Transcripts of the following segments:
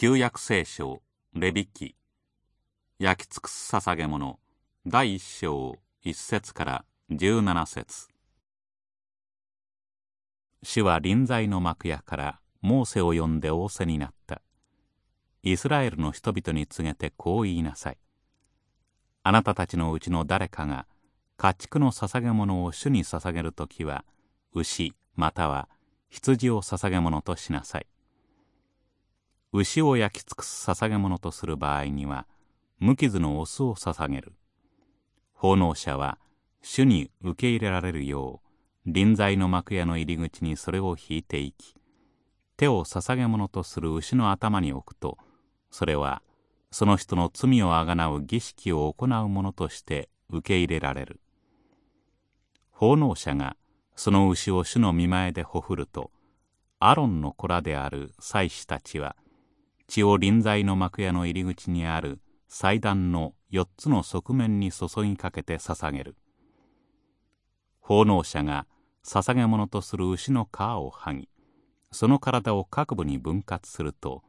旧約聖書レビキ焼き尽くす捧げ物第一章一節から十七節。主は臨在の幕屋からモーセを呼んで仰せになった。イスラエルの人々に告げてこう言いなさい。あなたたちのうちの誰かが家畜の捧げ物を主に捧げるときは牛または羊を捧げ物としなさい。牛を焼き尽くす捧げ物とする場合には無傷のオスを捧げる。奉納者は主に受け入れられるよう臨在の幕屋の入り口にそれを引いていき手を捧げ物とする牛の頭に置くとそれはその人の罪をあがなう儀式を行うものとして受け入れられる。奉納者がその牛を主の見前でほふるとアロンの子らである祭司たちは血を臨在の幕屋の入り口にある祭壇の4つの側面に注ぎかけて捧げる。奉納者が捧げ物とする牛の皮を剥ぎその体を各部に分割すると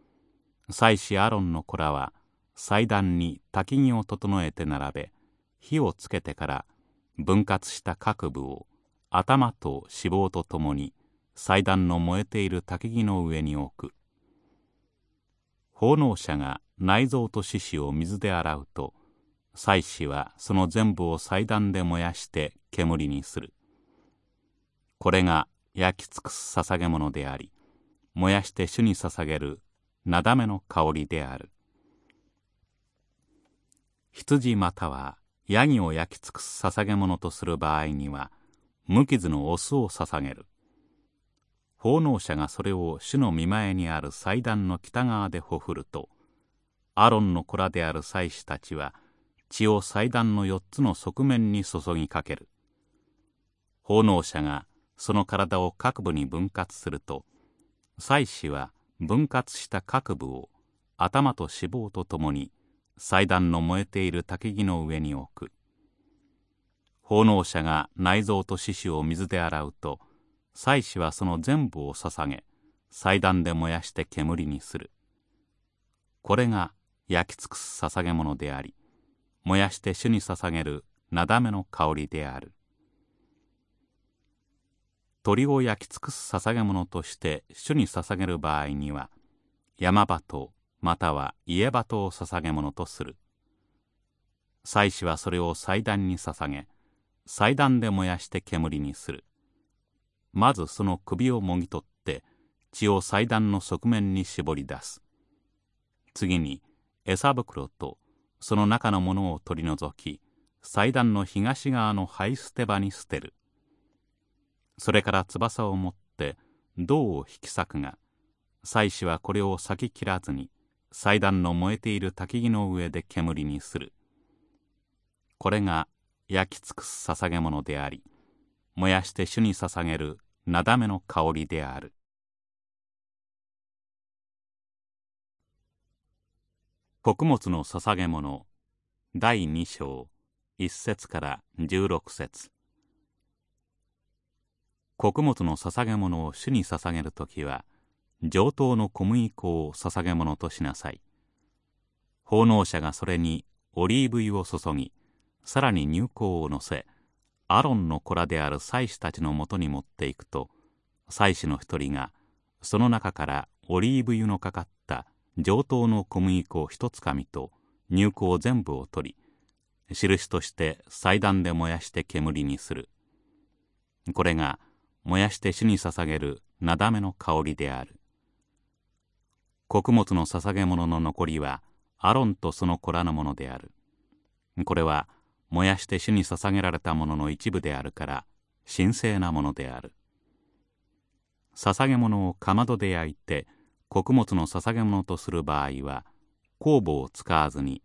祭司アロンの子らは祭壇に焚き木を整えて並べ火をつけてから分割した各部を頭と脂肪とともに祭壇の燃えている焚き木の上に置く。奉納者が内臓と獅子を水で洗うと祭司はその全部を祭壇で燃やして煙にする。これが焼き尽くす捧げ物であり燃やして主に捧げるなだめの香りである。羊またはヤギを焼き尽くす捧げ物とする場合には無傷のオスを捧げる。奉納者がそれを主の見前にある祭壇の北側でほふるとアロンの子らである祭司たちは血を祭壇の4つの側面に注ぎかける。奉納者がその体を各部に分割すると祭司は分割した各部を頭と脂肪とともに祭壇の燃えている焚木の上に置く。奉納者が内臓と獅子を水で洗うと祭司はその全部を捧げ祭壇で燃やして煙にする。これが焼き尽くす捧げ物であり燃やして主に捧げるなだめの香りである。鳥を焼き尽くす捧げ物として主に捧げる場合には山鳩または家鳩を捧げ物とする。祭司はそれを祭壇に捧げ祭壇で燃やして煙にする。まずその首をもぎ取って血を祭壇の側面に絞り出す。次に餌袋とその中のものを取り除き祭壇の東側の灰捨て場に捨てる。それから翼を持って銅を引き裂くが祭司はこれを裂き切らずに祭壇の燃えている焚き木の上で煙にする。これが焼き尽くす捧げ物であり燃やして主に捧げるなだめの香りである。穀物の捧げ物第2章1節から16節。穀物の捧げ物を主に捧げるときは上等の小麦粉を捧げ物としなさい。奉納者がそれにオリーブ油を注ぎさらに乳香をのせアロンの子らである祭司たちのもとに持っていくと祭司の一人がその中からオリーブ油のかかった上等の小麦粉一つかみと乳香全部を取り印として祭壇で燃やして煙にする。これが燃やして主に捧げるなだめの香りである。穀物の捧げ物の残りはアロンとその子らのものである。これは燃やして主に捧げられたものの一部であるから神聖なものである。捧げ物をかまどで焼いて穀物の捧げ物とする場合は酵母を使わずに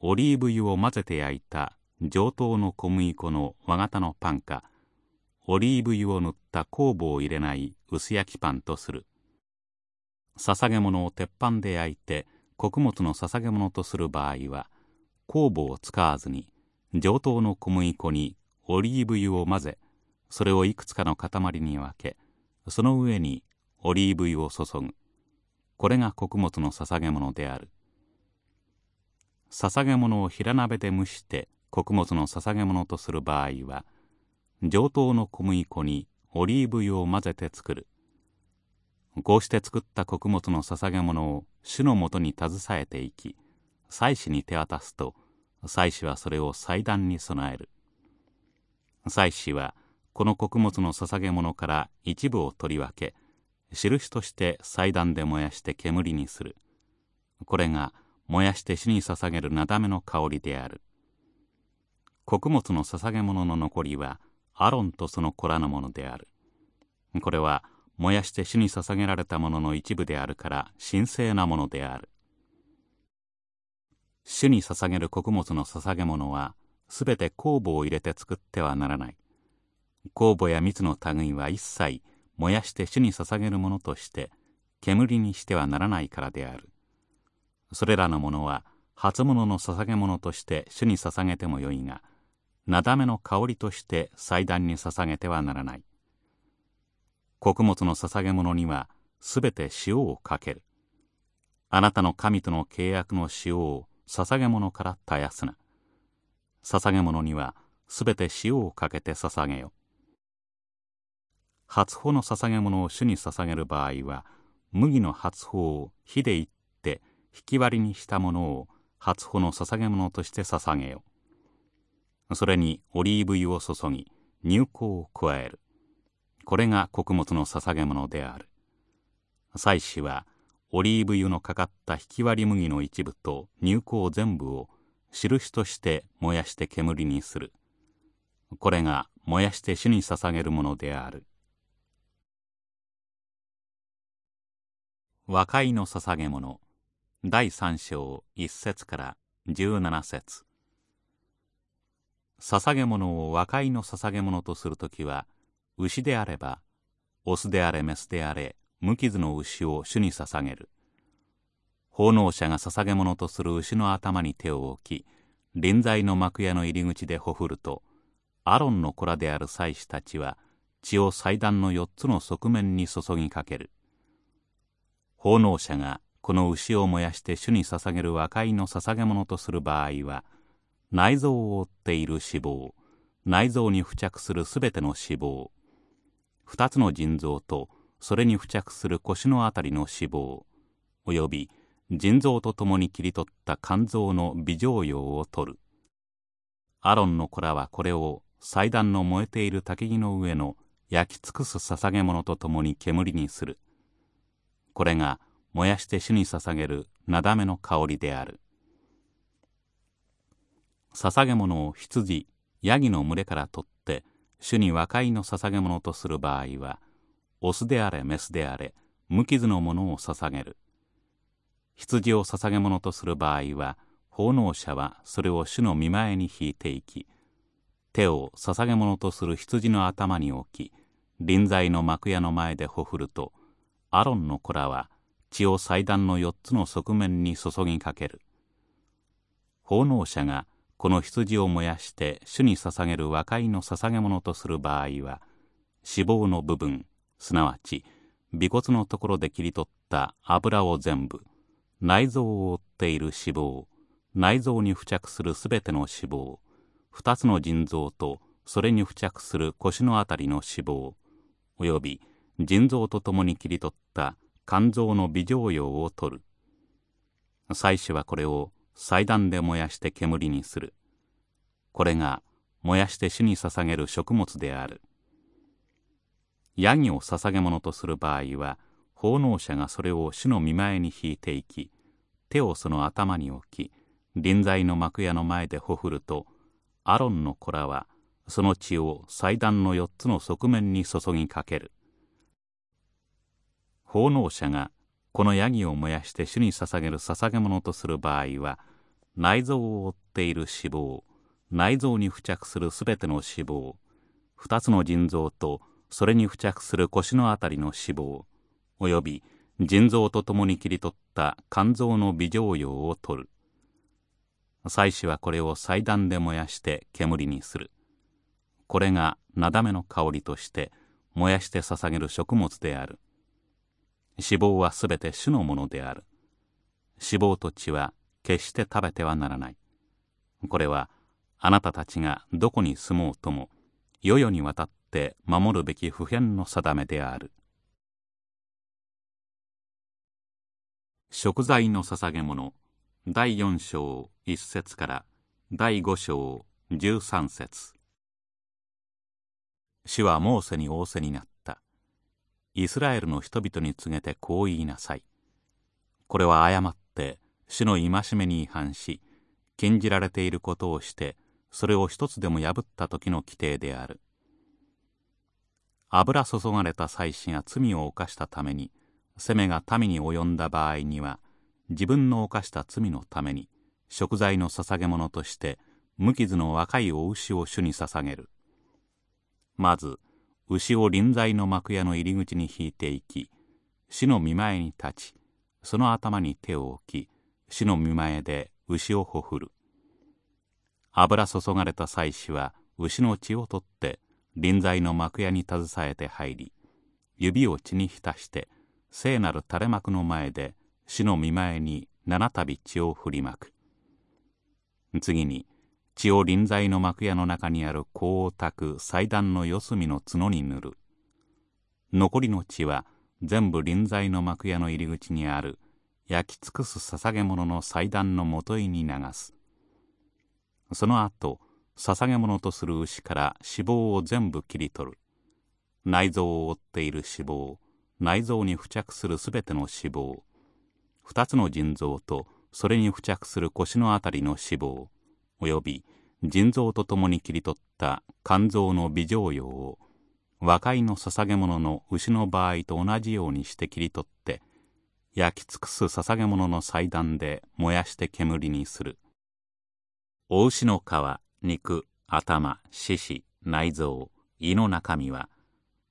オリーブ油を混ぜて焼いた上等の小麦粉の和型のパンかオリーブ油を塗った酵母を入れない薄焼きパンとする。捧げ物を鉄板で焼いて穀物の捧げ物とする場合は酵母を使わずに上等の小麦粉にオリーブ油を混ぜそれをいくつかの塊に分けその上にオリーブ油を注ぐ。これが穀物の捧げ物である。捧げ物を平鍋で蒸して穀物の捧げ物とする場合は上等の小麦粉にオリーブ油を混ぜて作る。こうして作った穀物の捧げ物を主のもとに携えていき祭司に手渡すと祭司はそれを祭壇に備える。祭司はこの穀物の捧げ物から一部を取り分け印として祭壇で燃やして煙にする。これが燃やして主に捧げるなだめの香りである。穀物の捧げ物の残りはアロンとその子らのものである。これは燃やして主に捧げられたものの一部であるから神聖なものである。主に捧げる穀物の捧げ物はすべて酵母を入れて作ってはならない。酵母や蜜の類は一切燃やして主に捧げるものとして煙にしてはならないからである。それらのものは初物の捧げ物として主に捧げてもよいがなだめの香りとして祭壇に捧げてはならない。穀物の捧げ物にはすべて塩をかける。あなたの神との契約の塩を捧げ物から絶やすな。捧げ物にはすべて塩をかけて捧げよ。初穂の捧げ物を主に捧げる場合は麦の初穂を火でいって引き割りにしたものを初穂の捧げ物として捧げよ。それにオリーブ油を注ぎ乳香を加える。これが穀物の捧げ物である。祭司はオリーブ油のかかった引き割り麦の一部と乳香全部を印として燃やして煙にする。これが燃やして主に捧げるものである。和解の捧げ物。第三章一節から十七節。捧げ物を和解の捧げ物とするときは牛であればオスであれメスであれ無傷の牛を主に捧げる。奉納者が捧げ物とする牛の頭に手を置き臨在の幕屋の入り口でほふるとアロンの子らである祭司たちは血を祭壇の4つの側面に注ぎかける。奉納者がこの牛を燃やして主に捧げる和解の捧げ物とする場合は内臓を覆っている脂肪内臓に付着するすべての脂肪2つの腎臓とそれに付着する腰のあたりの脂肪および腎臓とともに切り取った肝臓の微状葉を取る。アロンの子らはこれを祭壇の燃えている焚きの上の焼き尽くす捧げ物とともに煙にする。これが燃やして主に捧げるなだめの香りである。捧げ物を羊ヤギの群れから取って主に和解の捧げ物とする場合はオスであれメスであれ無傷のものを捧げる。羊を捧げ物とする場合は奉納者はそれを主の見前に引いていき手を捧げ物とする羊の頭に置き臨在の幕屋の前でほふるとアロンの子らは血を祭壇の4つの側面に注ぎかける。奉納者がこの羊を燃やして主に捧げる和解の捧げ物とする場合は脂肪の部分すなわち尾骨のところで切り取った油を全部内臓を覆っている脂肪内臓に付着するすべての脂肪2つの腎臓とそれに付着する腰のあたりの脂肪および腎臓とともに切り取った肝臓の微状葉を取る。祭司はこれを祭壇で燃やして煙にする。これが燃やして主に捧げる食物である。ヤギを捧げ物とする場合は奉納者がそれを主の見前に引いていき手をその頭に置き臨在の幕屋の前でほふるとアロンの子らはその血を祭壇の4つの側面に注ぎかける。奉納者がこのヤギを燃やして主に捧げる捧げ物とする場合は内臓を覆っている脂肪内臓に付着するすべての脂肪2つの腎臓とそれに付着する腰のあたりの脂肪および腎臓とともに切り取った肝臓の微状葉を取る。祭司はこれを祭壇で燃やして煙にする。これがなだめの香りとして燃やして捧げる食物である。死亡はすべて主のものである。死亡と血は決して食べてはならない。これはあなたたちがどこに住もうとも世々にわたって守るべき普遍の定めである。食材の捧げ物。第4章1節から。第5章13節。主はモーセに仰せになった。イスラエルの人々に告げてこう言いなさい。これは誤って主の戒めに違反し禁じられていることをしてそれを一つでも破った時の規定である。油注がれた祭司が罪を犯したために責めが民に及んだ場合には自分の犯した罪のために食材の捧げ物として無傷の若いお牛を主に捧げる。まず牛を臨在の幕屋の入り口に引いていき死の見前に立ちその頭に手を置き死の見前で牛をほふる。油注がれた祭司は牛の血を取って臨在の幕屋に携えて入り指を血に浸して聖なる垂れ幕の前で死の見前に七度血を振りまく。次に血を臨在の幕屋の中にある香を焚く祭壇の四隅の角に塗る。残りの血は全部臨在の幕屋の入り口にある焼き尽くす捧げ物の祭壇のもといに流す。その後捧げ物とする牛から脂肪を全部切り取る。内臓を覆っている脂肪内臓に付着するすべての脂肪。2つの腎臓とそれに付着する腰のあたりの脂肪。および腎臓とともに切り取った肝臓の微状葉を和解の捧げ物の牛の場合と同じようにして切り取って焼き尽くす捧げ物の祭壇で燃やして煙にする。お牛の皮肉頭獅子内臓胃の中身は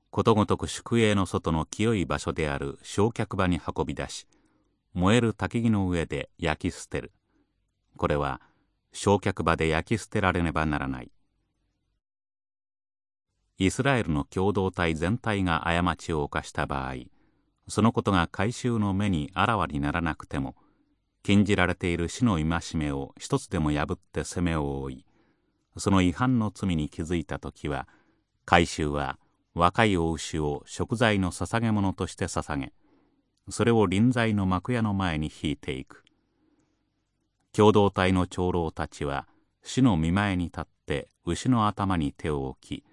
ことごとく宿営の外の清い場所である焼却場に運び出し燃える焚き木の上で焼き捨てる。これは焼却場で焼き捨てられねばならない。イスラエルの共同体全体が過ちを犯した場合そのことが改宗の目にあらわにならなくても禁じられている死の戒めを一つでも破って責めを負いその違反の罪に気づいた時は改宗は若いお牛を食材の捧げ物として捧げそれを臨在の幕屋の前に引いていく。共同体の長老たちは主の見前に立って牛の頭に手を置き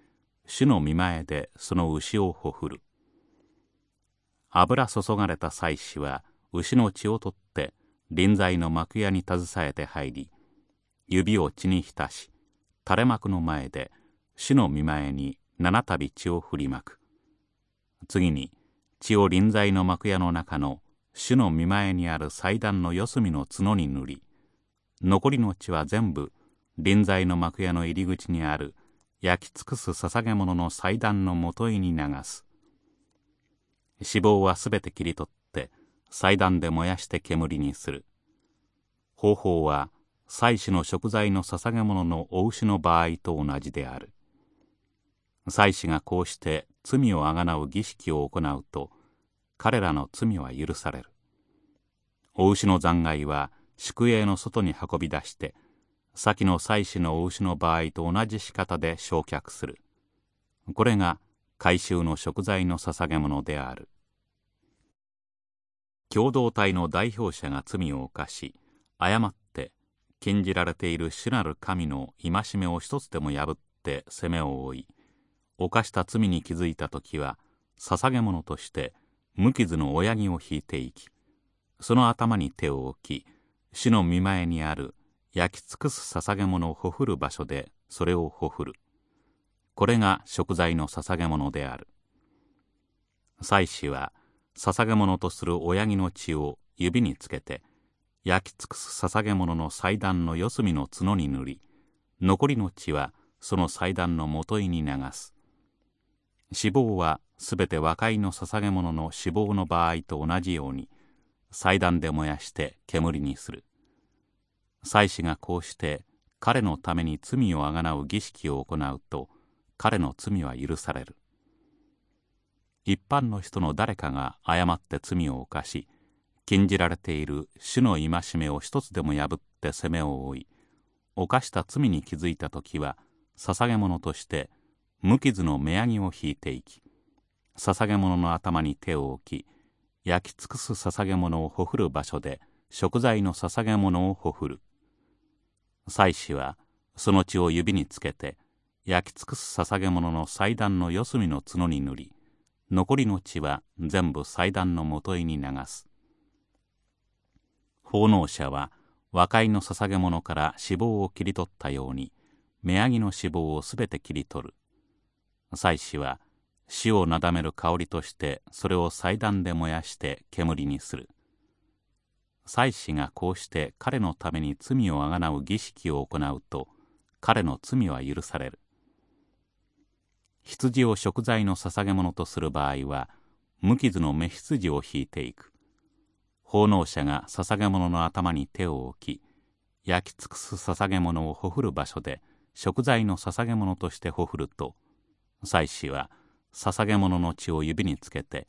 主の見前でその牛をほふる。油注がれた祭司は牛の血を取って臨在の幕屋に携えて入り指を血に浸し垂れ幕の前で主の見前に七度血を振りまく。次に血を臨在の幕屋の中の主の見前にある祭壇の四隅の角に塗り残りの血は全部臨在の幕屋の入り口にある焼き尽くす捧げ物の祭壇のもといに流す。脂肪はすべて切り取って祭壇で燃やして煙にする。方法は祭祀の食材の捧げ物のお牛の場合と同じである。祭司がこうして罪をあがなう儀式を行うと彼らの罪は許される。お牛の残骸は宿営の外に運び出して先の祭司のお牛の場合と同じ仕方で焼却する。これが回収の食材の捧げ物である。共同体の代表者が罪を犯し誤って禁じられている主なる神の戒めを一つでも破って責めを負い犯した罪に気づいた時は捧げ物として無傷の親木を引いていきその頭に手を置き主の見前にある焼き尽くす捧げ物をほふる場所でそれをほふる。これが食材の捧げ物である。祭司は捧げ物とする親木の血を指につけて焼き尽くす捧げ物の祭壇の四隅の角に塗り残りの血はその祭壇のもといに流す。脂肪はすべて和解の捧げ物の脂肪の場合と同じように祭壇で燃やして煙にする。祭司がこうして彼のために罪をあがなう儀式を行うと彼の罪は許される。一般の人の誰かが誤って罪を犯し禁じられている主の戒めを一つでも破って責めを負い犯した罪に気づいた時は捧げ物として無傷の目やぎを引いていき捧げ物の頭に手を置き焼き尽くす捧げ物をほふる場所で食材の捧げ物をほふる。祭司はその血を指につけて焼き尽くす捧げ物の祭壇の四隅の角に塗り残りの血は全部祭壇のもといに流す。奉納者は和解の捧げ物から脂肪を切り取ったように目やぎの脂肪をすべて切り取る。祭司は死をなだめる香りとしてそれを祭壇で燃やして煙にする。祭司がこうして彼のために罪をあがなう儀式を行うと彼の罪は許される。羊を食材の捧げ物とする場合は無傷の目羊を引いていく。奉納者が捧げ物の頭に手を置き焼き尽くす捧げ物をほふる場所で食材の捧げ物としてほふると祭司は捧げ物の血を指につけて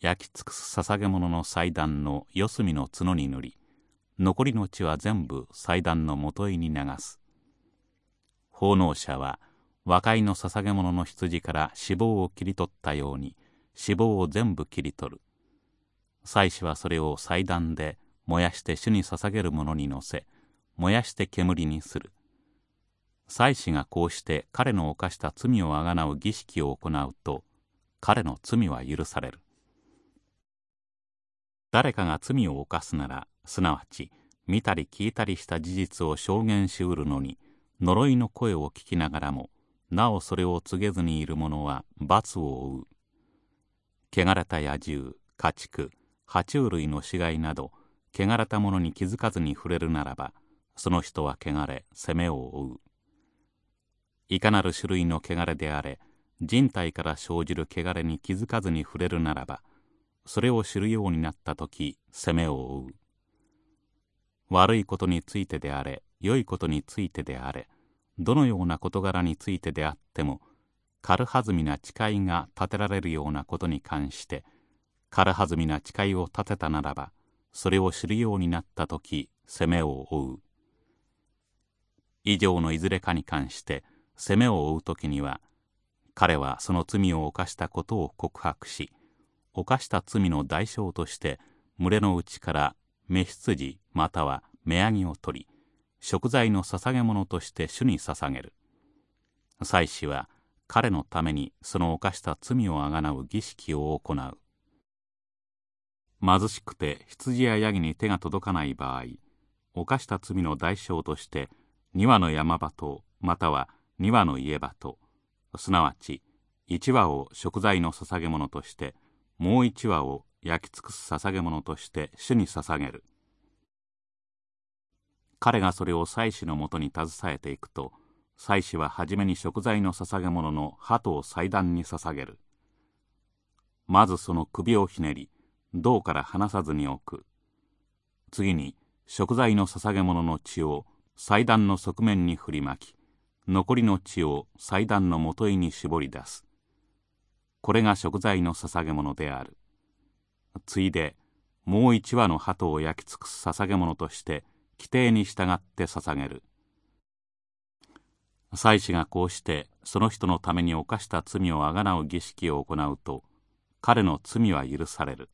焼き尽くす捧げ物の祭壇の四隅の角に塗り残りの血は全部祭壇のもといに流す。奉納者は和解の捧げ物の羊から脂肪を切り取ったように脂肪を全部切り取る。祭司はそれを祭壇で燃やして主に捧げるものに乗せ燃やして煙にする。祭司がこうして彼の犯した罪をあがなう儀式を行うと彼の罪は許される。誰かが罪を犯すならすなわち見たり聞いたりした事実を証言しうるのに呪いの声を聞きながらもなおそれを告げずにいる者は罰を負う。汚れた野獣家畜爬虫類の死骸など汚れたものに気づかずに触れるならばその人は汚れ責めを負う。いかなる種類の汚れであれ人体から生じる汚れに気づかずに触れるならばそれを知るようになった時責めを負う。悪いことについてであれ良いことについてであれどのような事柄についてであっても軽はずみな誓いが立てられるようなことに関して軽はずみな誓いを立てたならばそれを知るようになった時責めを負う。以上のいずれかに関して責めを負う時には彼はその罪を犯したことを告白し犯した罪の代償として群れのうちから目羊または目やぎを取り食材の捧げ物として主に捧げる。祭司は彼のためにその犯した罪をあがなう儀式を行う。貧しくて羊やヤギに手が届かない場合犯した罪の代償として2羽の山鳩または2羽の家鳩すなわち1羽を食材の捧げ物としてもう1羽を焼き尽くす捧げ物として主に捧げる。彼がそれを祭司のもとに携えていくと祭司は初めに食材の捧げ物の鳩を祭壇に捧げる。まずその首をひねり銅から離さずに置く。次に食材の捧げ物の血を祭壇の側面に振りまき残りの血を祭壇のもといに絞り出す。これが食材の捧げ物である。ついでもう一羽の鳩を焼き尽くす捧げ物として規定に従って捧げる。祭司がこうしてその人のために犯した罪をあがなう儀式を行うと彼の罪は許される。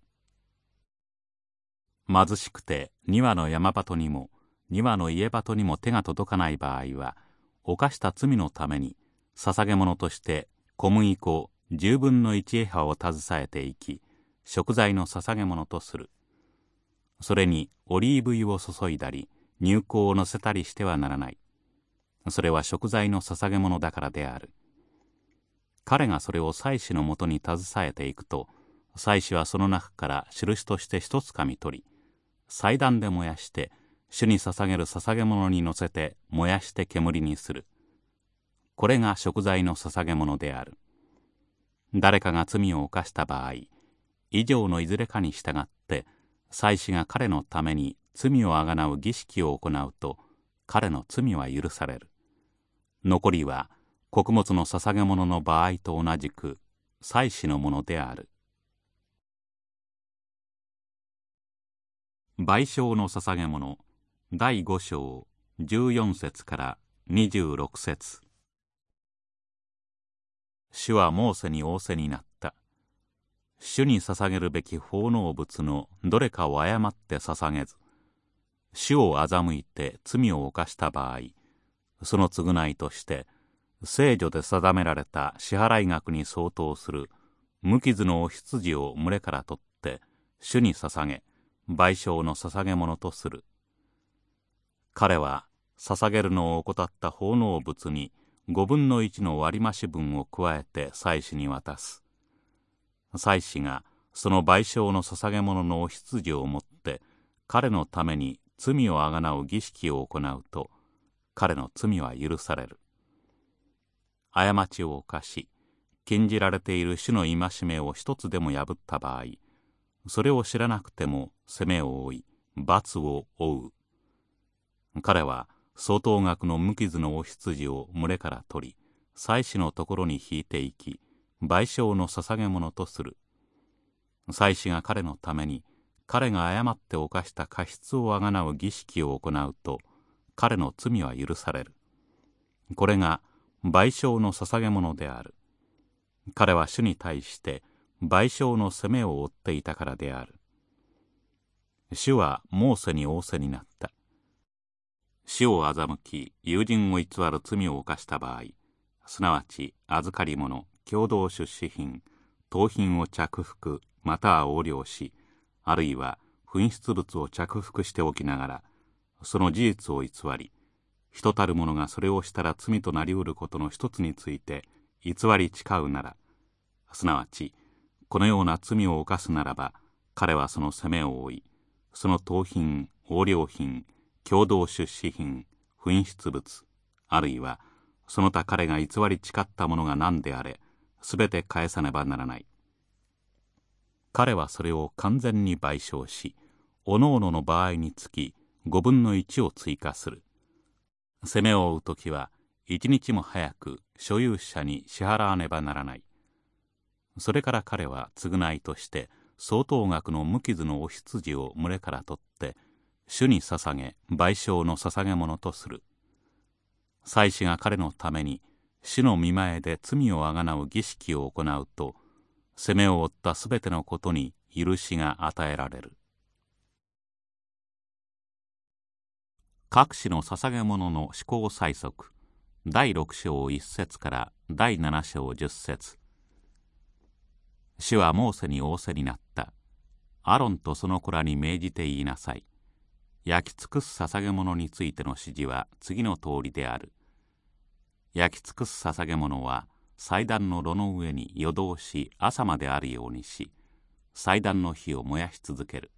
貧しくて2羽の山鳩にも2羽の家鳩にも手が届かない場合は犯した罪のために捧げ物として小麦粉10分の1エハを携えていき食材の捧げ物とする。それにオリーブ油を注いだり入香を乗せたりしてはならない。それは食材の捧げ物だからである。彼がそれを祭司のもとに携えていくと祭司はその中から印として一つかみ取り祭壇で燃やして主に捧げる捧げ物に乗せて燃やして煙にする。これが食材の捧げ物である。誰かが罪を犯した場合以上のいずれかに従って祭司が彼のために罪をあがなう儀式を行うと彼の罪は許される。残りは穀物の捧げ物の場合と同じく祭祀のものである。賠償の捧げ物。第5章14節から26節。主はモーセに仰せになった。主に捧げるべき奉納物のどれかを誤って捧げず主を欺いて罪を犯した場合その償いとして聖女で定められた支払い額に相当する無傷のお羊を群れから取って主に捧げ賠償の捧げ物とする。彼は捧げるのを怠った奉納物に五分の一の割増分を加えて祭司に渡す。祭司がその賠償の捧げ物のお羊を持って彼のために罪をあがなう儀式を行うと彼の罪は許される。過ちを犯し禁じられている主の戒めを一つでも破った場合それを知らなくても責めを負い罰を負う。彼は相当額の無傷のお羊を群れから取り祭司のところに引いていき賠償の捧げ物とする。祭司が彼のために彼が誤って犯した過失をあがなう儀式を行うと彼の罪は許される。これが賠償の捧げ物である。彼は主に対して賠償の責めを負っていたからである。主はモーセに仰せになった。死を欺き友人を偽る罪を犯した場合すなわち預かり物共同出資品盗品を着服または横領しあるいは紛失物を着服しておきながらその事実を偽り人たる者がそれをしたら罪となりうることの一つについて偽り誓うならすなわちこのような罪を犯すならば彼はその責めを負いその盗品横領品共同出資品紛失物あるいはその他彼が偽り誓ったものが何であれすべて返さねばならない。彼はそれを完全に賠償しおのおのの場合につき5分の1を追加する。責めを負う時は一日も早く所有者に支払わねばならない。それから彼は償いとして相当額の無傷のお羊を群れから取って主に捧げ賠償の捧げ物とする。祭司が彼のために主の見前で罪をあがなう儀式を行うと責めを負ったすべてのことに許しが与えられる。各種の捧げ物の思考催促第6章1節から第7章10節。主はモーセに仰せになった。アロンとその子らに命じて言いなさい。焼き尽くす捧げ物についての指示は次の通りである。焼き尽くす捧げ物は祭壇の炉の上に夜通し朝まであるようにし祭壇の火を燃やし続ける。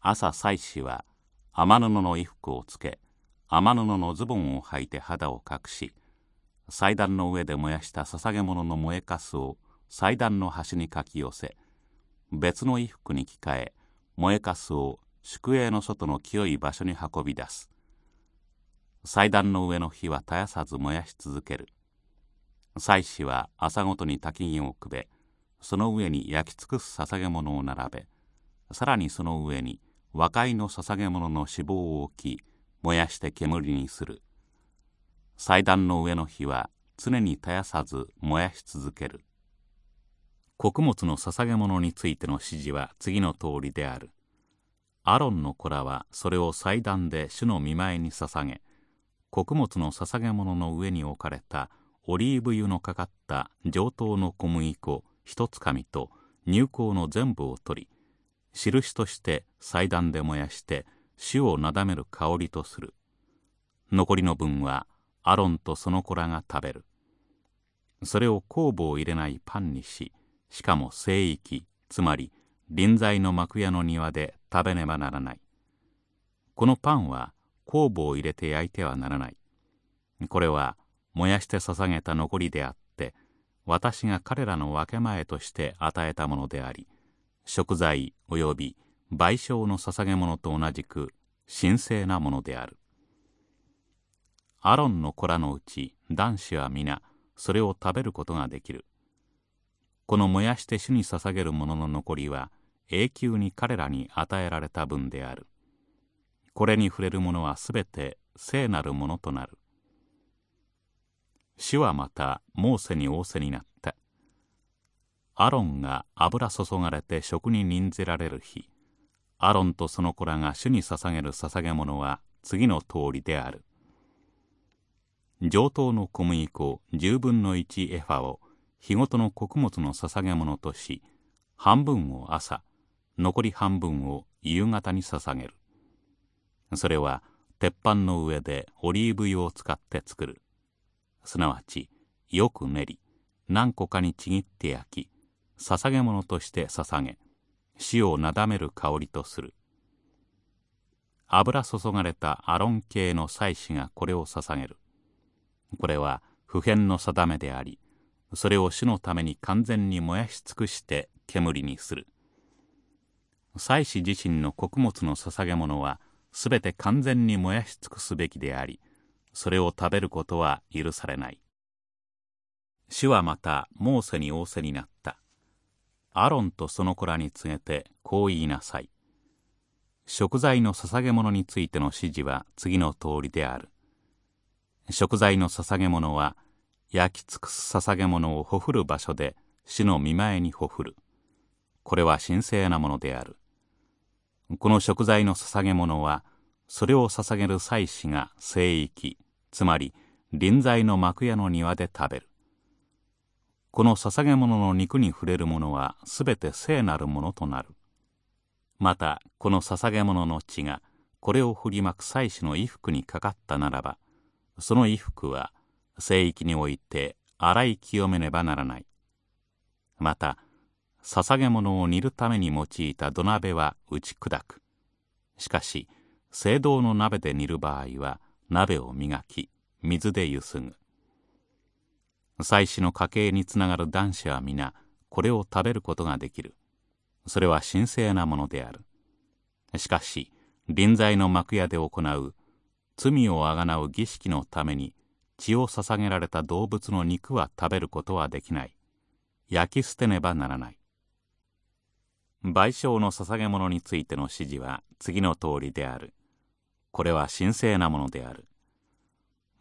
朝祭司は天布の衣服をつけ天布のズボンを履いて肌を隠し祭壇の上で燃やした捧げ物の燃えかすを祭壇の端にかき寄せ別の衣服に着替え燃えかすを宿営の外の清い場所に運び出す。祭壇の上の火は絶やさず燃やし続ける。祭司は朝ごとに焚き木をくべその上に焼き尽くす捧げ物を並べさらにその上に和解の捧げ物の脂肪を置き燃やして煙にする。祭壇の上の火は常に絶やさず燃やし続ける。穀物の捧げ物についての指示は次の通りである。アロンの子らはそれを祭壇で主の見舞いに捧げ穀物の捧げ物の上に置かれたオリーブ油のかかった上等の小麦粉一つかみと入香の全部を取り印として祭壇で燃やして主をなだめる香りとする。残りの分はアロンとその子らが食べる。それを酵母を入れないパンにししかも聖域つまり臨在の幕屋の庭で食べねばならない。このパンは酵母を入れて焼いてはならない。これは燃やして捧げた残りであって私が彼らの分け前として与えたものであり食材及び賠償の捧げ物と同じく神聖なものである。アロンの子らのうち男子は皆それを食べることができる。この燃やして主に捧げるものの残りは永久に彼らに与えられた分である。これに触れる者はすべて聖なるものとなる。主はまたモーセに仰せになった。アロンが油注がれて食に任ぜられる日アロンとその子らが主に捧げる捧げ物は次の通りである。上等の小麦粉十分の一エファを日ごとの穀物の捧げ物とし半分を朝残り半分を夕方に捧げる。それは鉄板の上でオリーブ油を使って作る。すなわちよく練り何個かにちぎって焼き捧げ物として捧げ死をなだめる香りとする。油注がれたアロン系の祭司がこれを捧げる。これは普遍の定めでありそれを主のために完全に燃やし尽くして煙にする。祭司自身の穀物の捧げ物はすべて完全に燃やし尽くすべきでありそれを食べることは許されない。主はまたモーセに仰せになった。アロンとその子らに告げてこう言いなさい。食材の捧げ物についての指示は次の通りである。食材の捧げ物は焼き尽くす捧げ物をほふる場所で主の見前にほふる。これは神聖なものである。この食材の捧げ物はそれを捧げる祭司が聖域つまり臨在の幕屋の庭で食べる。この捧げ物の肉に触れるものはすべて聖なるものとなる。またこの捧げ物の血がこれを振りまく祭司の衣服にかかったならばその衣服は聖域において洗い清めねばならない。また捧げ物を煮るために用いた土鍋は打ち砕く。しかし聖堂の鍋で煮る場合は鍋を磨き水でゆすぐ。祭祀の家系につながる男子は皆これを食べることができる。それは神聖なものである。しかし臨在の幕屋で行う罪をあがなう儀式のために血を捧げられた動物の肉は食べることはできない。焼き捨てねばならない。賠償の捧げ物についての指示は次の通りである。これは神聖なものである。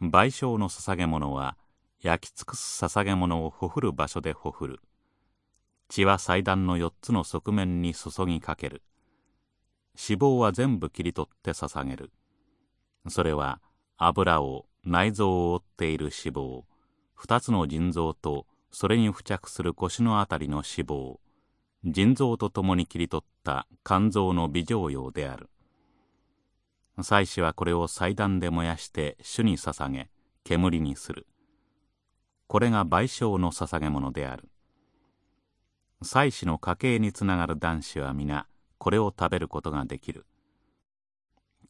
賠償の捧げ物は焼き尽くす捧げ物をほふる場所でほふる。血は祭壇の4つの側面に注ぎかける。脂肪は全部切り取って捧げる。それは油を内臓を覆っている脂肪。2つの腎臓とそれに付着する腰のあたりの脂肪。腎臓とともに切り取った肝臓の微状用である。祭司はこれを祭壇で燃やして主に捧げ煙にする。これが賠償の捧げ物である。祭司の家系につながる男子は皆これを食べることができる。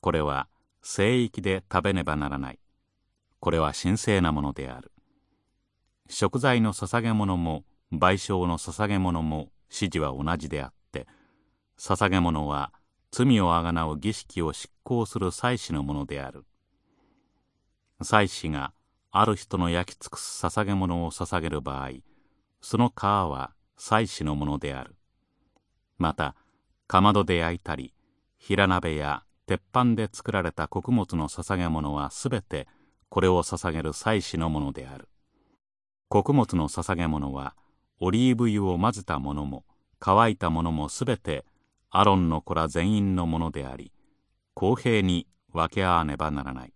これは聖域で食べねばならない。これは神聖なものである。食材の捧げ物も賠償の捧げ物も指示は同じであって捧げ物は罪をあがなう儀式を執行する祭司のものである。祭司がある人の焼き尽くす捧げ物を捧げる場合その皮は祭司のものである。またかまどで焼いたり平鍋や鉄板で作られた穀物の捧げ物はすべてこれを捧げる祭司のものである。穀物の捧げ物はオリーブ油を混ぜたものも乾いたものもすべてアロンの子ら全員のものであり公平に分け合わねばならない。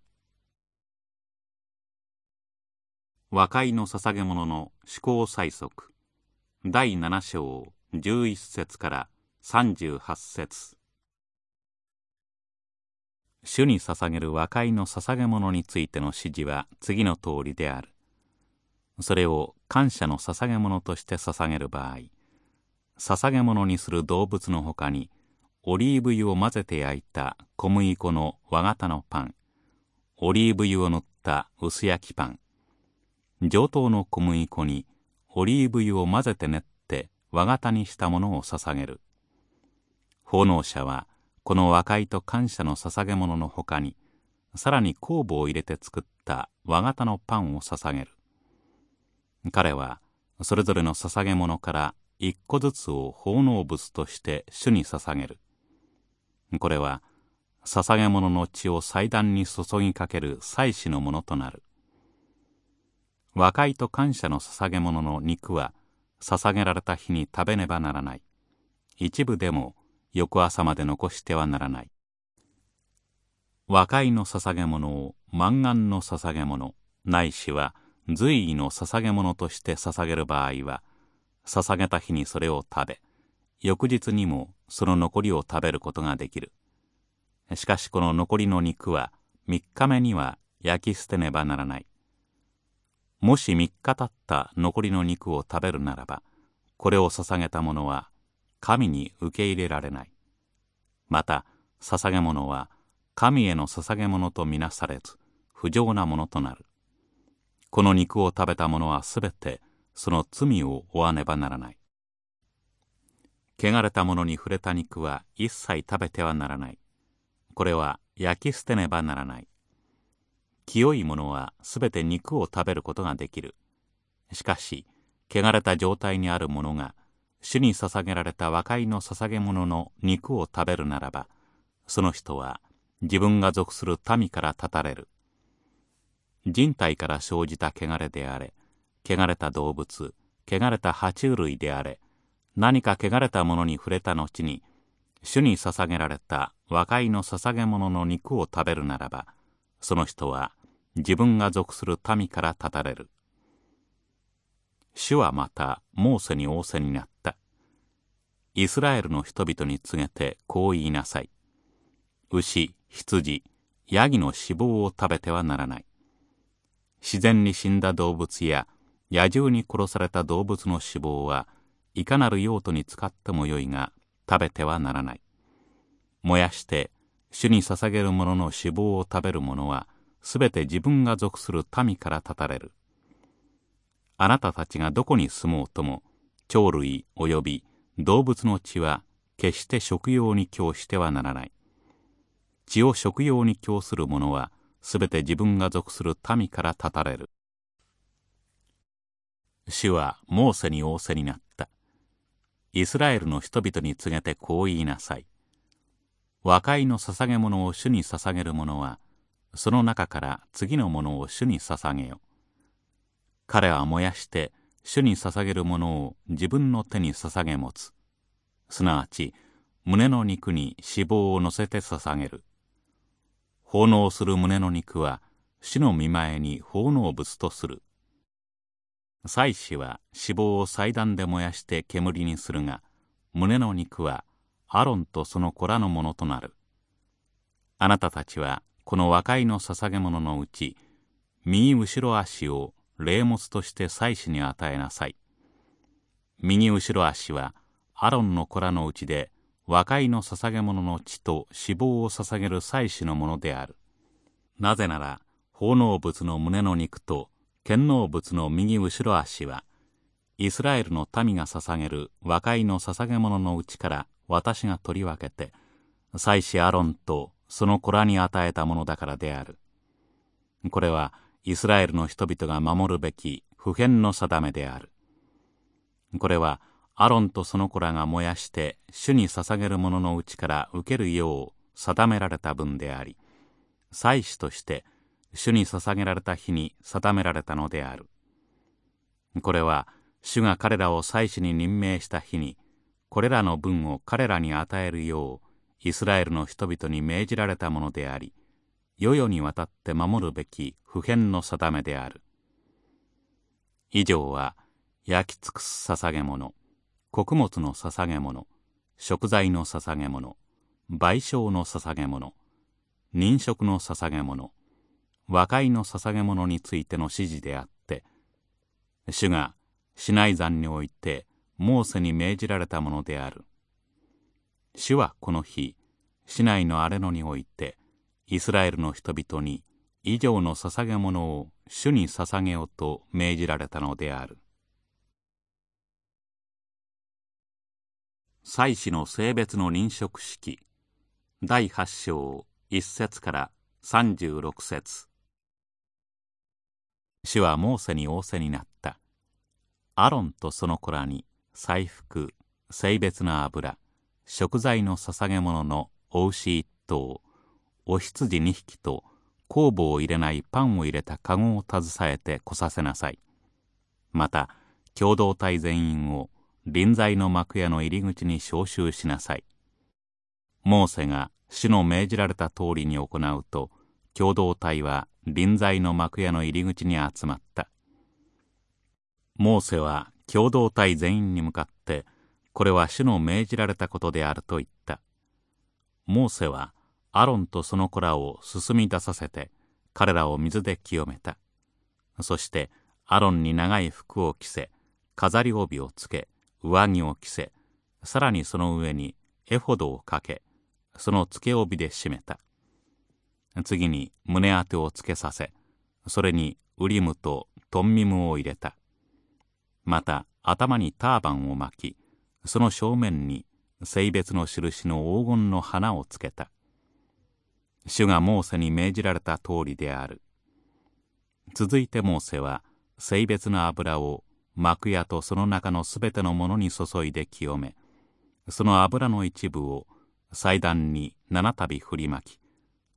和解の捧げ物の思考催促第7章11節から38節。主に捧げる和解の捧げ物についての指示は次の通りである。それを感謝の捧げ物として捧げる場合捧げ物にする動物のほかにオリーブ油を混ぜて焼いた小麦粉の和型のパンオリーブ油を塗った薄焼きパン上等の小麦粉にオリーブ油を混ぜて練って和型にしたものを捧げる。奉納者はこの和解と感謝の捧げ物のほかにさらに酵母を入れて作った和型のパンを捧げる。彼はそれぞれの捧げ物から一個ずつを奉納物として主に捧げる。これは捧げ物の血を祭壇に注ぎかける祭祀のものとなる。和解と感謝の捧げ物の肉は捧げられた日に食べねばならない。一部でも翌朝まで残してはならない。和解の捧げ物を満願の捧げ物ないしは随意の捧げ物として捧げる場合は捧げた日にそれを食べ翌日にもその残りを食べることができる。しかしこの残りの肉は3日目には焼き捨てねばならない。もし3日経った残りの肉を食べるならばこれを捧げた者は神に受け入れられない。また捧げ物は神への捧げ物とみなされず不浄なものとなる。この肉を食べた者はすべてその罪を負わねばならない。汚れたものに触れた肉は一切食べてはならない。これは焼き捨てねばならない。清いものはすべて肉を食べることができる。しかし汚れた状態にあるものが主に捧げられた和解の捧げ物の肉を食べるならばその人は自分が属する民から断たれる。人体から生じた汚れであれ汚れた動物汚れた爬虫類であれ何か汚れたものに触れた後に主に捧げられた和解の捧げ物の肉を食べるならばその人は自分が属する民から断たれる。主はまたモーセに仰せになった。イスラエルの人々に告げてこう言いなさい。牛羊ヤギの脂肪を食べてはならない。自然に死んだ動物や野獣に殺された動物の脂肪はいかなる用途に使ってもよいが食べてはならない。燃やして主に捧げる者の脂肪を食べる者はすべて自分が属する民から断たれる。あなたたちがどこに住もうとも鳥類及び動物の血は決して食用に供してはならない。血を食用に供する者はすべて自分が属する民から断たれる。主はモーセに仰せになった。イスラエルの人々に告げてこう言いなさい。和解の捧げ物を主に捧げる者はその中から次のものを主に捧げよ。彼は燃やして主に捧げるものを自分の手に捧げ持つ。すなわち胸の肉に脂肪を乗せて捧げる。奉納する胸の肉は死の見前に奉納物とする。祭司は脂肪を祭壇で燃やして煙にするが胸の肉はアロンとその子らのものとなる。あなたたちはこの和解の捧げ物のうち右後ろ足を霊物として祭司に与えなさい。右後ろ足はアロンの子らのうちで和解の捧げ物の血と脂肪を捧げる祭司のものである。なぜなら奉納物の胸の肉と献納物の右後ろ足はイスラエルの民が捧げる和解の捧げ物のうちから私が取り分けて祭司アロンとその子らに与えたものだからである。これはイスラエルの人々が守るべき普遍の定めである。これはアロンとその子らが燃やして主に捧げるもののうちから受けるよう定められた分であり祭司として主に捧げられた日に定められたのである。これは主が彼らを祭司に任命した日にこれらの分を彼らに与えるようイスラエルの人々に命じられたものであり世々にわたって守るべき普遍の定めである。以上は焼き尽くす捧げ物穀物の捧げ物食材の捧げ物賠償の捧げ物認食の捧げ物和解の捧げ物についての指示であって主が市内山においてモーセに命じられたものである。主はこの日市内の荒れ野においてイスラエルの人々に以上の捧げ物を主に捧げようと命じられたのである。祭司の性別の認職式第8章1節から36節。主はモーセに仰せになった。アロンとその子らに祭服性別の油食材の捧げ物のお牛一頭お羊二匹と酵母を入れないパンを入れた籠を携えて来させなさい。また共同体全員を臨在の幕屋の入り口に召集しなさい。モーセが主の命じられた通りに行うと共同体は臨在の幕屋の入り口に集まった。モーセは共同体全員に向かってこれは主の命じられたことであると言った。モーセはアロンとその子らを進み出させて彼らを水で清めた。そしてアロンに長い服を着せ飾り帯をつけ上着を着せさらにその上にエフォドをかけそのつけ帯で締めた。次に胸当てをつけさせそれにウリムとトンミムを入れた。また頭にターバンを巻きその正面に性別の印の黄金の花をつけた。主がモーセに命じられた通りである。続いてモーセは性別の油を幕屋とその中のすべてのものに注いで清めその油の一部を祭壇に七度振りまき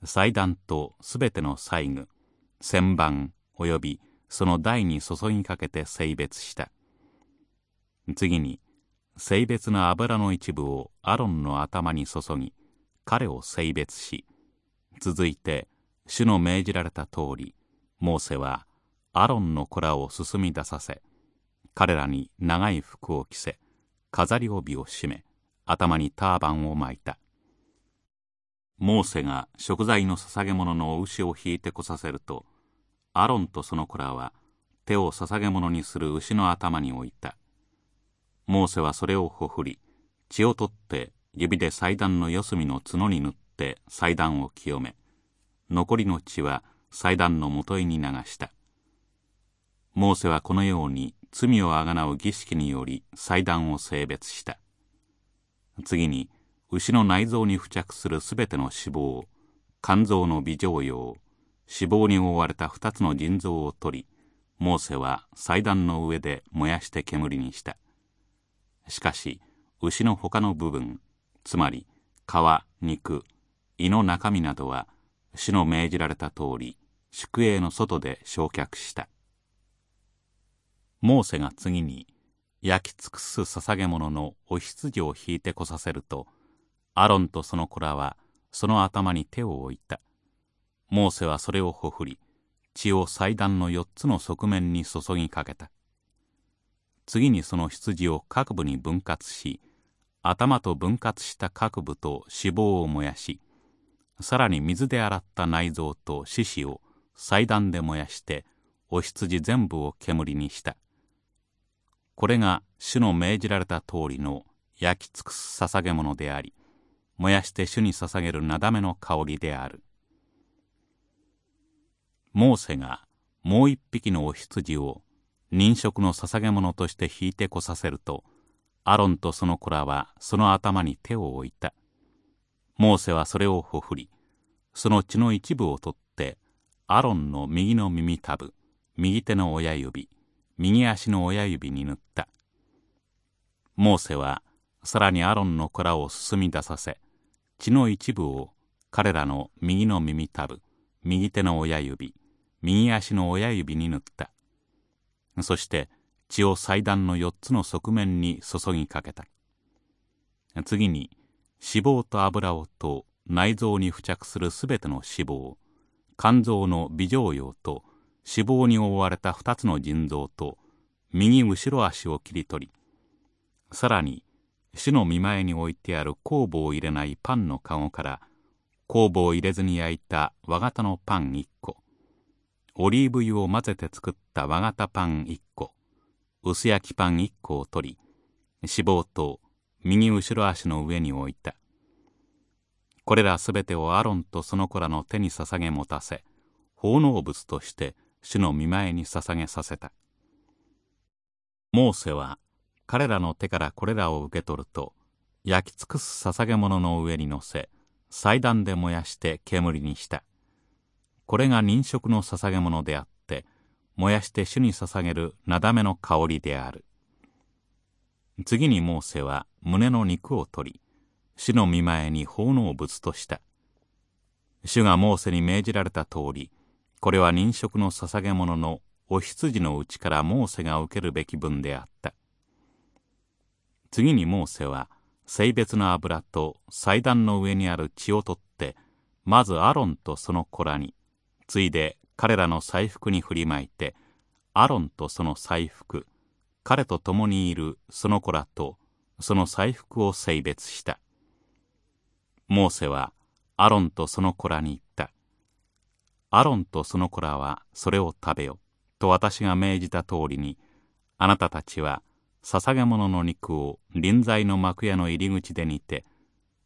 祭壇とすべての細具旋盤およびその台に注ぎかけて性別した。次に性別の油の一部をアロンの頭に注ぎ彼を性別し続いて主の命じられた通りモーセはアロンの子らを進み出させ彼らに長い服を着せ飾り帯を締め頭にターバンを巻いた。モーセが食材の捧げ物のお牛を引いてこさせるとアロンとその子らは手を捧げ物にする牛の頭に置いた。モーセはそれをほふり血を取って指で祭壇の四隅の角に塗って祭壇を清め残りの血は祭壇のもといに流した。モーセはこのように罪をあがなう儀式により祭壇を性別した。次に牛の内臓に付着するすべての脂肪肝臓の微状葉脂肪に覆われた二つの腎臓を取りモーセは祭壇の上で燃やして煙にした。しかし牛の他の部分つまり皮肉胃の中身などは主の命じられた通り宿営の外で焼却した。モーセが次に焼き尽くす捧げ物のお羊を引いてこさせるとアロンとその子らはその頭に手を置いた。モーセはそれをほふり血を祭壇の四つの側面に注ぎかけた。次にその羊を各部に分割し頭と分割した各部と脂肪を燃やしさらに水で洗った内臓と獅子を祭壇で燃やしてお羊全部を煙にした。これが主の命じられた通りの焼き尽くす捧げ物であり燃やして主に捧げるなだめの香りである。モーセがもう一匹のお羊を人食の捧げ物として引いてこさせるとアロンとその子らはその頭に手を置いた。モーセはそれをほふりその血の一部を取ってアロンの右の耳たぶ右手の親指右足の親指に塗った。モーセはさらにアロンの子らを進み出させ血の一部を彼らの右の耳たぶ右手の親指右足の親指に塗った。そして血を祭壇の4つの側面に注ぎかけた。次に脂肪と油をと内臓に付着するすべての脂肪肝臓の微状葉と脂肪に覆われた2つの腎臓と右後ろ足を切り取りさらに主の見前に置いてある酵母を入れないパンの籠から酵母を入れずに焼いた和型のパン1個オリーブ油を混ぜて作った和型パン1個薄焼きパン1個を取り脂肪と右後ろ足の上に置いた。これらすべてをアロンとその子らの手に捧げ持たせ奉納物として主の見前に捧げさせた。モーセは彼らの手からこれらを受け取ると焼き尽くす捧げ物の上に乗せ祭壇で燃やして煙にした。これが人食の捧げ物であって燃やして主に捧げるなだめの香りである。次にモーセは胸の肉を取り主の見前に奉納物とした。主がモーセに命じられた通りこれは人食の捧げ物のお羊のうちからモーセが受けるべき分であった。次にモーセは性別の油と祭壇の上にある血を取ってまずアロンとその子らについで彼らの祭服に振りまいてアロンとその祭服彼と共にいるその子らとその祭服を性別した。モーセはアロンとその子らに言った。アロンとその子らはそれを食べよ。と私が命じた通りにあなたたちは捧げ物の肉を臨在の幕屋の入り口で煮て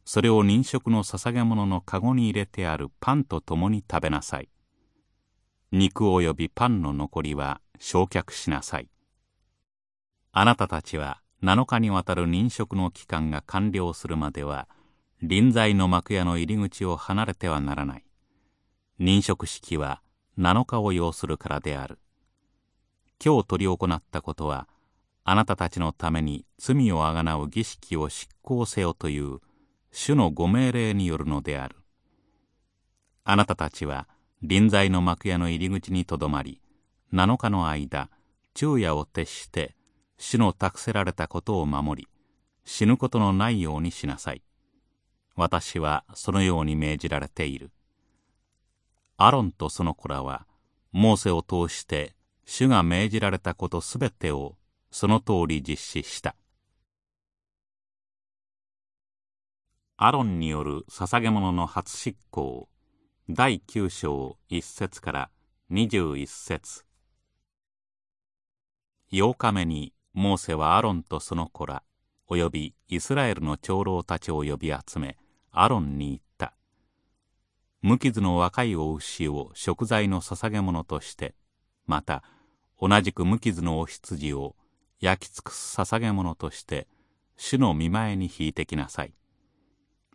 それを人食の捧げ物の籠に入れてあるパンと共に食べなさい。肉及びパンの残りは焼却しなさい。あなたたちは7日にわたる認食の期間が完了するまでは臨在の幕屋の入り口を離れてはならない。認食式は7日を要するからである。今日執り行ったことはあなたたちのために罪をあがなう儀式を執行せよという主のご命令によるのである。あなたたちは臨在の幕屋の入り口にとどまり7日の間昼夜を徹して主の託せられたことを守り死ぬことのないようにしなさい。私はそのように命じられている。アロンとその子らはモーセを通して主が命じられたことすべてをその通り実施した。アロンによる捧げ物の初執行第9章1節から21節。8日目にモーセはアロンとその子らおよびイスラエルの長老たちを呼び集めアロンに言った。無傷の若いお牛を食材の捧げ物としてまた同じく無傷のお羊を焼き尽くす捧げ物として主の見前に引いてきなさい。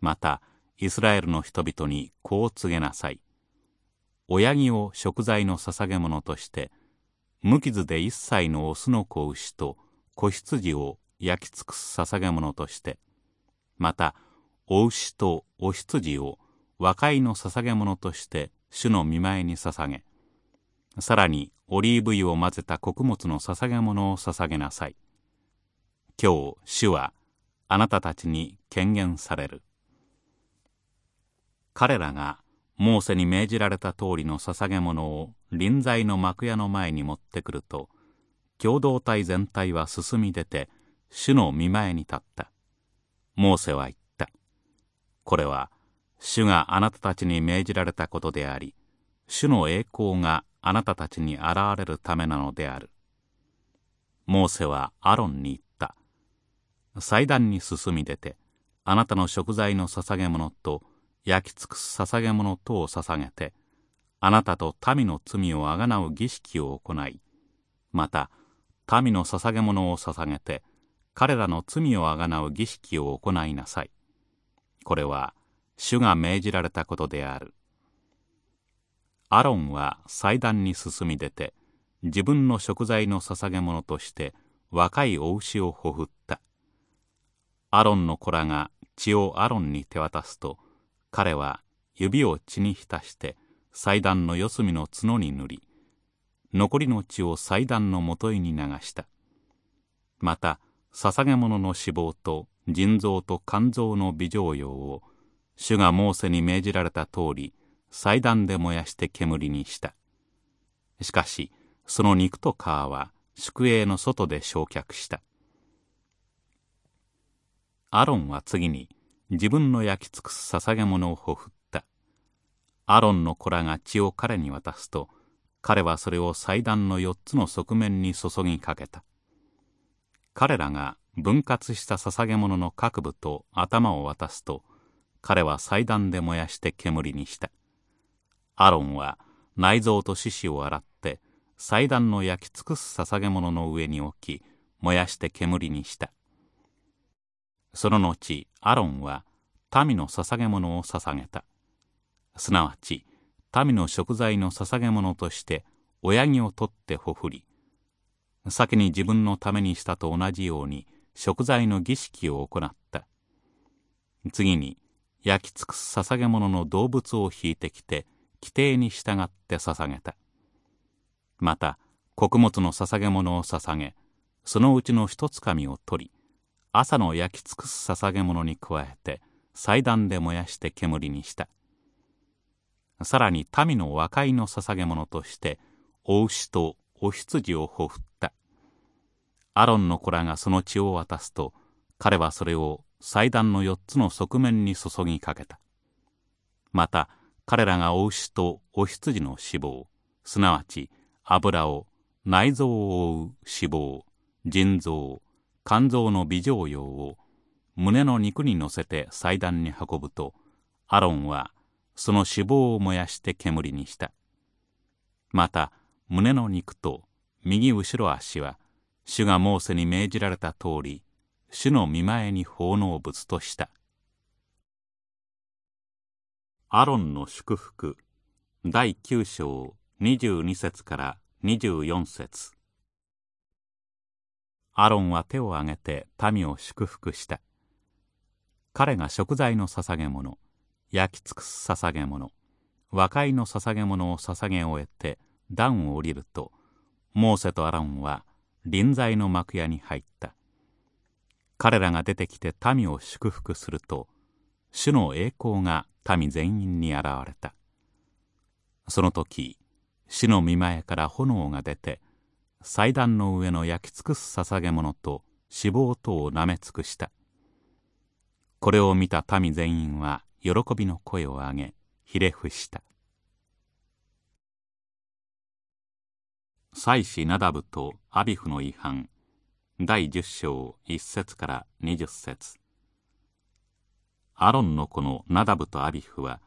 またイスラエルの人々にこう告げなさい。親木を食材の捧げ物として無傷で一切のオスの子牛と子羊を焼き尽くす捧げ物としてまたお牛とお羊を和解の捧げ物として主の見前に捧げさらにオリーブ油を混ぜた穀物の捧げ物を捧げなさい。今日主はあなたたちに権限される。彼らがモーセに命じられた通りの捧げ物を臨在の幕屋の前に持ってくると共同体全体は進み出て主の見前に立った。モーセは言った。これは主があなたたちに命じられたことであり、主の栄光があなたたちに現れるためなのである。モーセはアロンに言った。祭壇に進み出て、あなたの食材の捧げ物と焼き尽くす捧げ物とを捧げて、あなたと民の罪をあがなう儀式を行い、また民の捧げ物を捧げて、彼らの罪をあがなう儀式を行いなさい。これは主が命じられたことである。アロンは祭壇に進み出て自分の食材の捧げ物として若いお牛をほふったアロンの子らが血をアロンに手渡すと彼は指を血に浸して祭壇の四隅の角に塗り残りの血を祭壇のもといに流したまた捧げ物の脂肪と腎臓と肝臓の微状用を主がモーセに命じられた通り祭壇で燃やして煙にした。しかし、その肉と皮は宿営の外で焼却した。アロンは次に自分の焼き尽くす捧げ物をほふった。アロンの子らが血を彼に渡すと、彼はそれを祭壇の四つの側面に注ぎかけた。彼らが分割した捧げ物の各部と頭を渡すと、彼は祭壇で燃やして煙にした。アロンは内臓と獅子を洗って祭壇の焼き尽くす捧げ物の上に置き燃やして煙にしたその後アロンは民の捧げ物を捧げたすなわち民の食材の捧げ物として親木を取ってほふり先に自分のためにしたと同じように食材の儀式を行った。次に焼き尽くす捧げ物の動物を引いてきて規定に従って捧げた。また穀物の捧げ物を捧げそのうちの一つかみを取り朝の焼き尽くす捧げ物に加えて祭壇で燃やして煙にした。さらに民の和解の捧げ物としてお牛とお羊をほふった。アロンの子らがその血を渡すと彼はそれを祭壇の四つの側面に注ぎかけた。また彼らがお牛とお羊の脂肪すなわち油を内臓を覆う脂肪腎臓肝臓の微状用を胸の肉に乗せて祭壇に運ぶとアロンはその脂肪を燃やして煙にした。また胸の肉と右後ろ足は主がモーセに命じられた通り主の見前に奉納物とした。アロンの祝福第9章22節から24節。アロンは手を挙げて民を祝福した。彼が食材の捧げ物焼き尽くす捧げ物。和解の捧げ物を捧げ終えて段を降りるとモーセとアロンは臨在の幕屋に入った。彼らが出てきて民を祝福すると主の栄光が民全員に現れた。その時主の見前から炎が出て祭壇の上の焼き尽くす捧げ物と脂肪とをなめ尽くした。これを見た民全員は喜びの声を上げひれ伏した。祭司ナダブとアビフの違反。第10章1節から20節。アロンの子のナダブとアビフは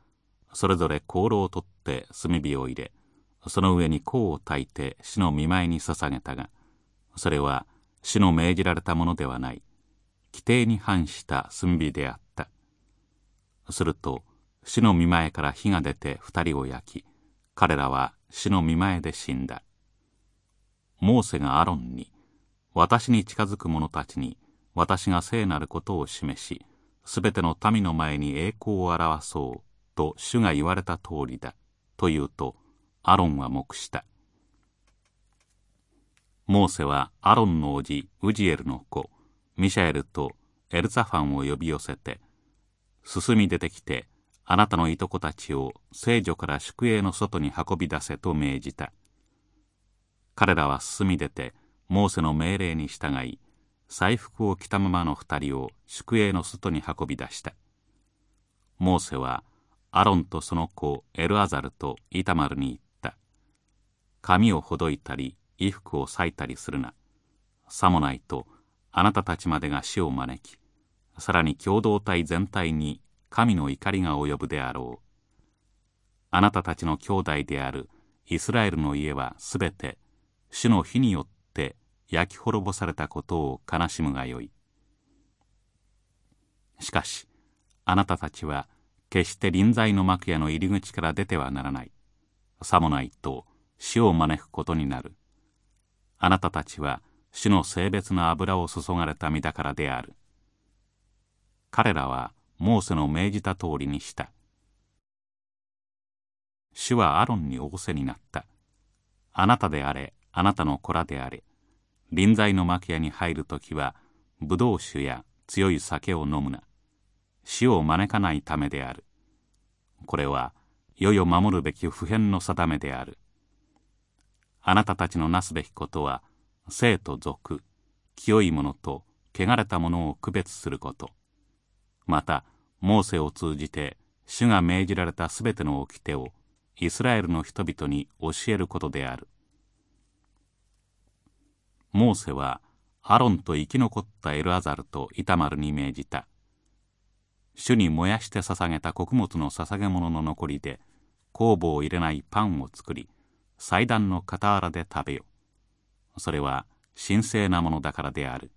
それぞれ香炉を取って炭火を入れその上に香を焚いて死の見舞いに捧げたがそれは死の命じられたものではない。規定に反した炭火であった。すると死の見前から火が出て二人を焼き彼らは死の見前で死んだ。モーセがアロンに私に近づく者たちに私が聖なることを示しすべての民の前に栄光を表そうと主が言われた通りだと言うとアロンは黙した。モーセはアロンの叔父ウジエルの子ミシャエルとエルザファンを呼び寄せて進み出てきてあなたのいとこたちを聖女から宿営の外に運び出せと命じた。彼らは進み出てモーセの命令に従い祭服を着たままの二人を宿営の外に運び出した。モーセはアロンとその子エルアザルとイタマルに言った。髪をほどいたり衣服を裂いたりするな。さもないとあなたたちまでが死を招きさらに共同体全体に神の怒りが及ぶであろう。あなたたちの兄弟であるイスラエルの家はすべて主の火によって焼き滅ぼされたことを悲しむがよい。しかしあなたたちは決して臨在の幕屋の入り口から出てはならない。さもないと死を招くことになる。あなたたちは主の性別の油を注がれた身だからである。彼らはモーセの命じた通りにした。主はアロンに仰せになった。あなたであれあなたの子らであれ。臨在の幕屋に入る時はブドウ酒や強い酒を飲むな。死を招かないためである。これは世々守るべき普遍の定めである。あなたたちのなすべきことは生と俗清いものと汚れたものを区別すること。またモーセを通じて主が命じられたすべての掟をイスラエルの人々に教えることである。モーセはアロンと生き残ったエルアザルとイタマルに命じた。主に燃やして捧げた穀物の捧げ物の残りで酵母を入れないパンを作り祭壇の傍らで食べよ。それは神聖なものだからである。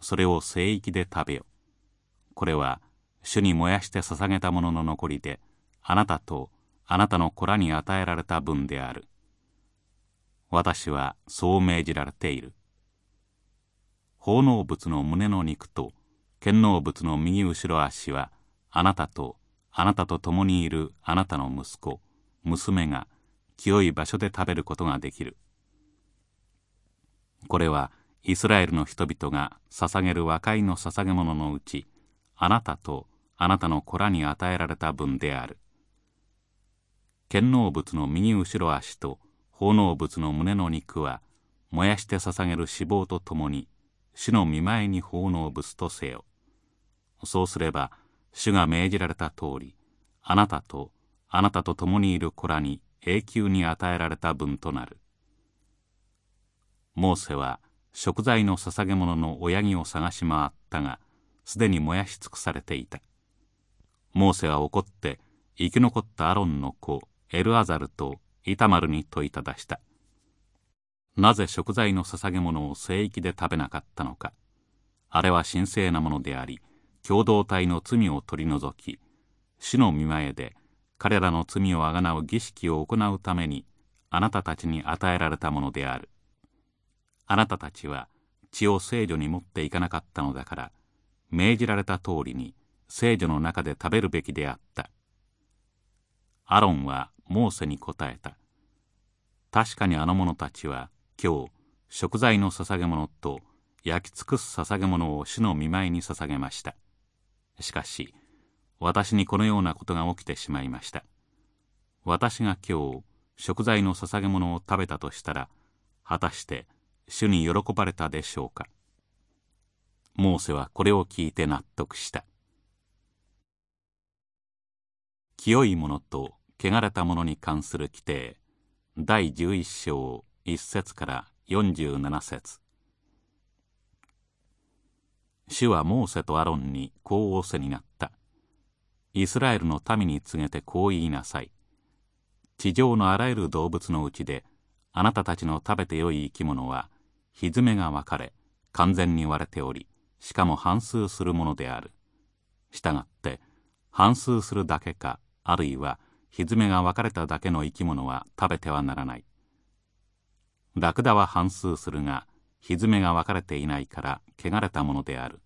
それを聖域で食べよ。これは主に燃やして捧げたものの残りであなたとあなたの子らに与えられた分である。私はそう命じられている。奉納物の胸の肉と献納物の右後ろ足はあなたとあなたと共にいるあなたの息子娘が清い場所で食べることができる。これはイスラエルの人々が捧げる和解の捧げ物のうちあなたとあなたの子らに与えられた分である。献納物の右後ろ足と奉納物の胸の肉は燃やして捧げる脂肪とともに主の見舞いに奉納物とせよ。そうすれば主が命じられた通りあなたとあなたと共にいる子らに永久に与えられた分となる。モーセは食材の捧げ物の親木を探し回ったがすでに燃やし尽くされていた。モーセは怒って生き残ったアロンの子エルアザルとイタマルに問いただした。なぜ食材の捧げ物を聖域で食べなかったのか。あれは神聖なものであり共同体の罪を取り除き死の見前で彼らの罪をあがなう儀式を行うためにあなたたちに与えられたものである。あなたたちは血を聖女に持っていかなかったのだから命じられた通りに聖女の中で食べるべきであった。アロンはモーセに答えた。確かにあの者たちは今日食材の捧げ物と焼き尽くす捧げ物を主の見舞いに捧げました。しかし私にこのようなことが起きてしまいました。私が今日食材の捧げ物を食べたとしたら果たして主に喜ばれたでしょうか。モーセはこれを聞いて納得した。清いものと汚れたものに関する規定。第11章1節から47節。主はモーセとアロンにこう仰せになった。イスラエルの民に告げてこう言いなさい。地上のあらゆる動物のうちであなたたちの食べてよい生き物はひめが分かれ完全に割れておりしかも半数するものである。したがって半数するだけかあるいはひめが分かれただけの生き物は食べてはならない。ラクダは半数するがひめが分かれていないから汚れたものである。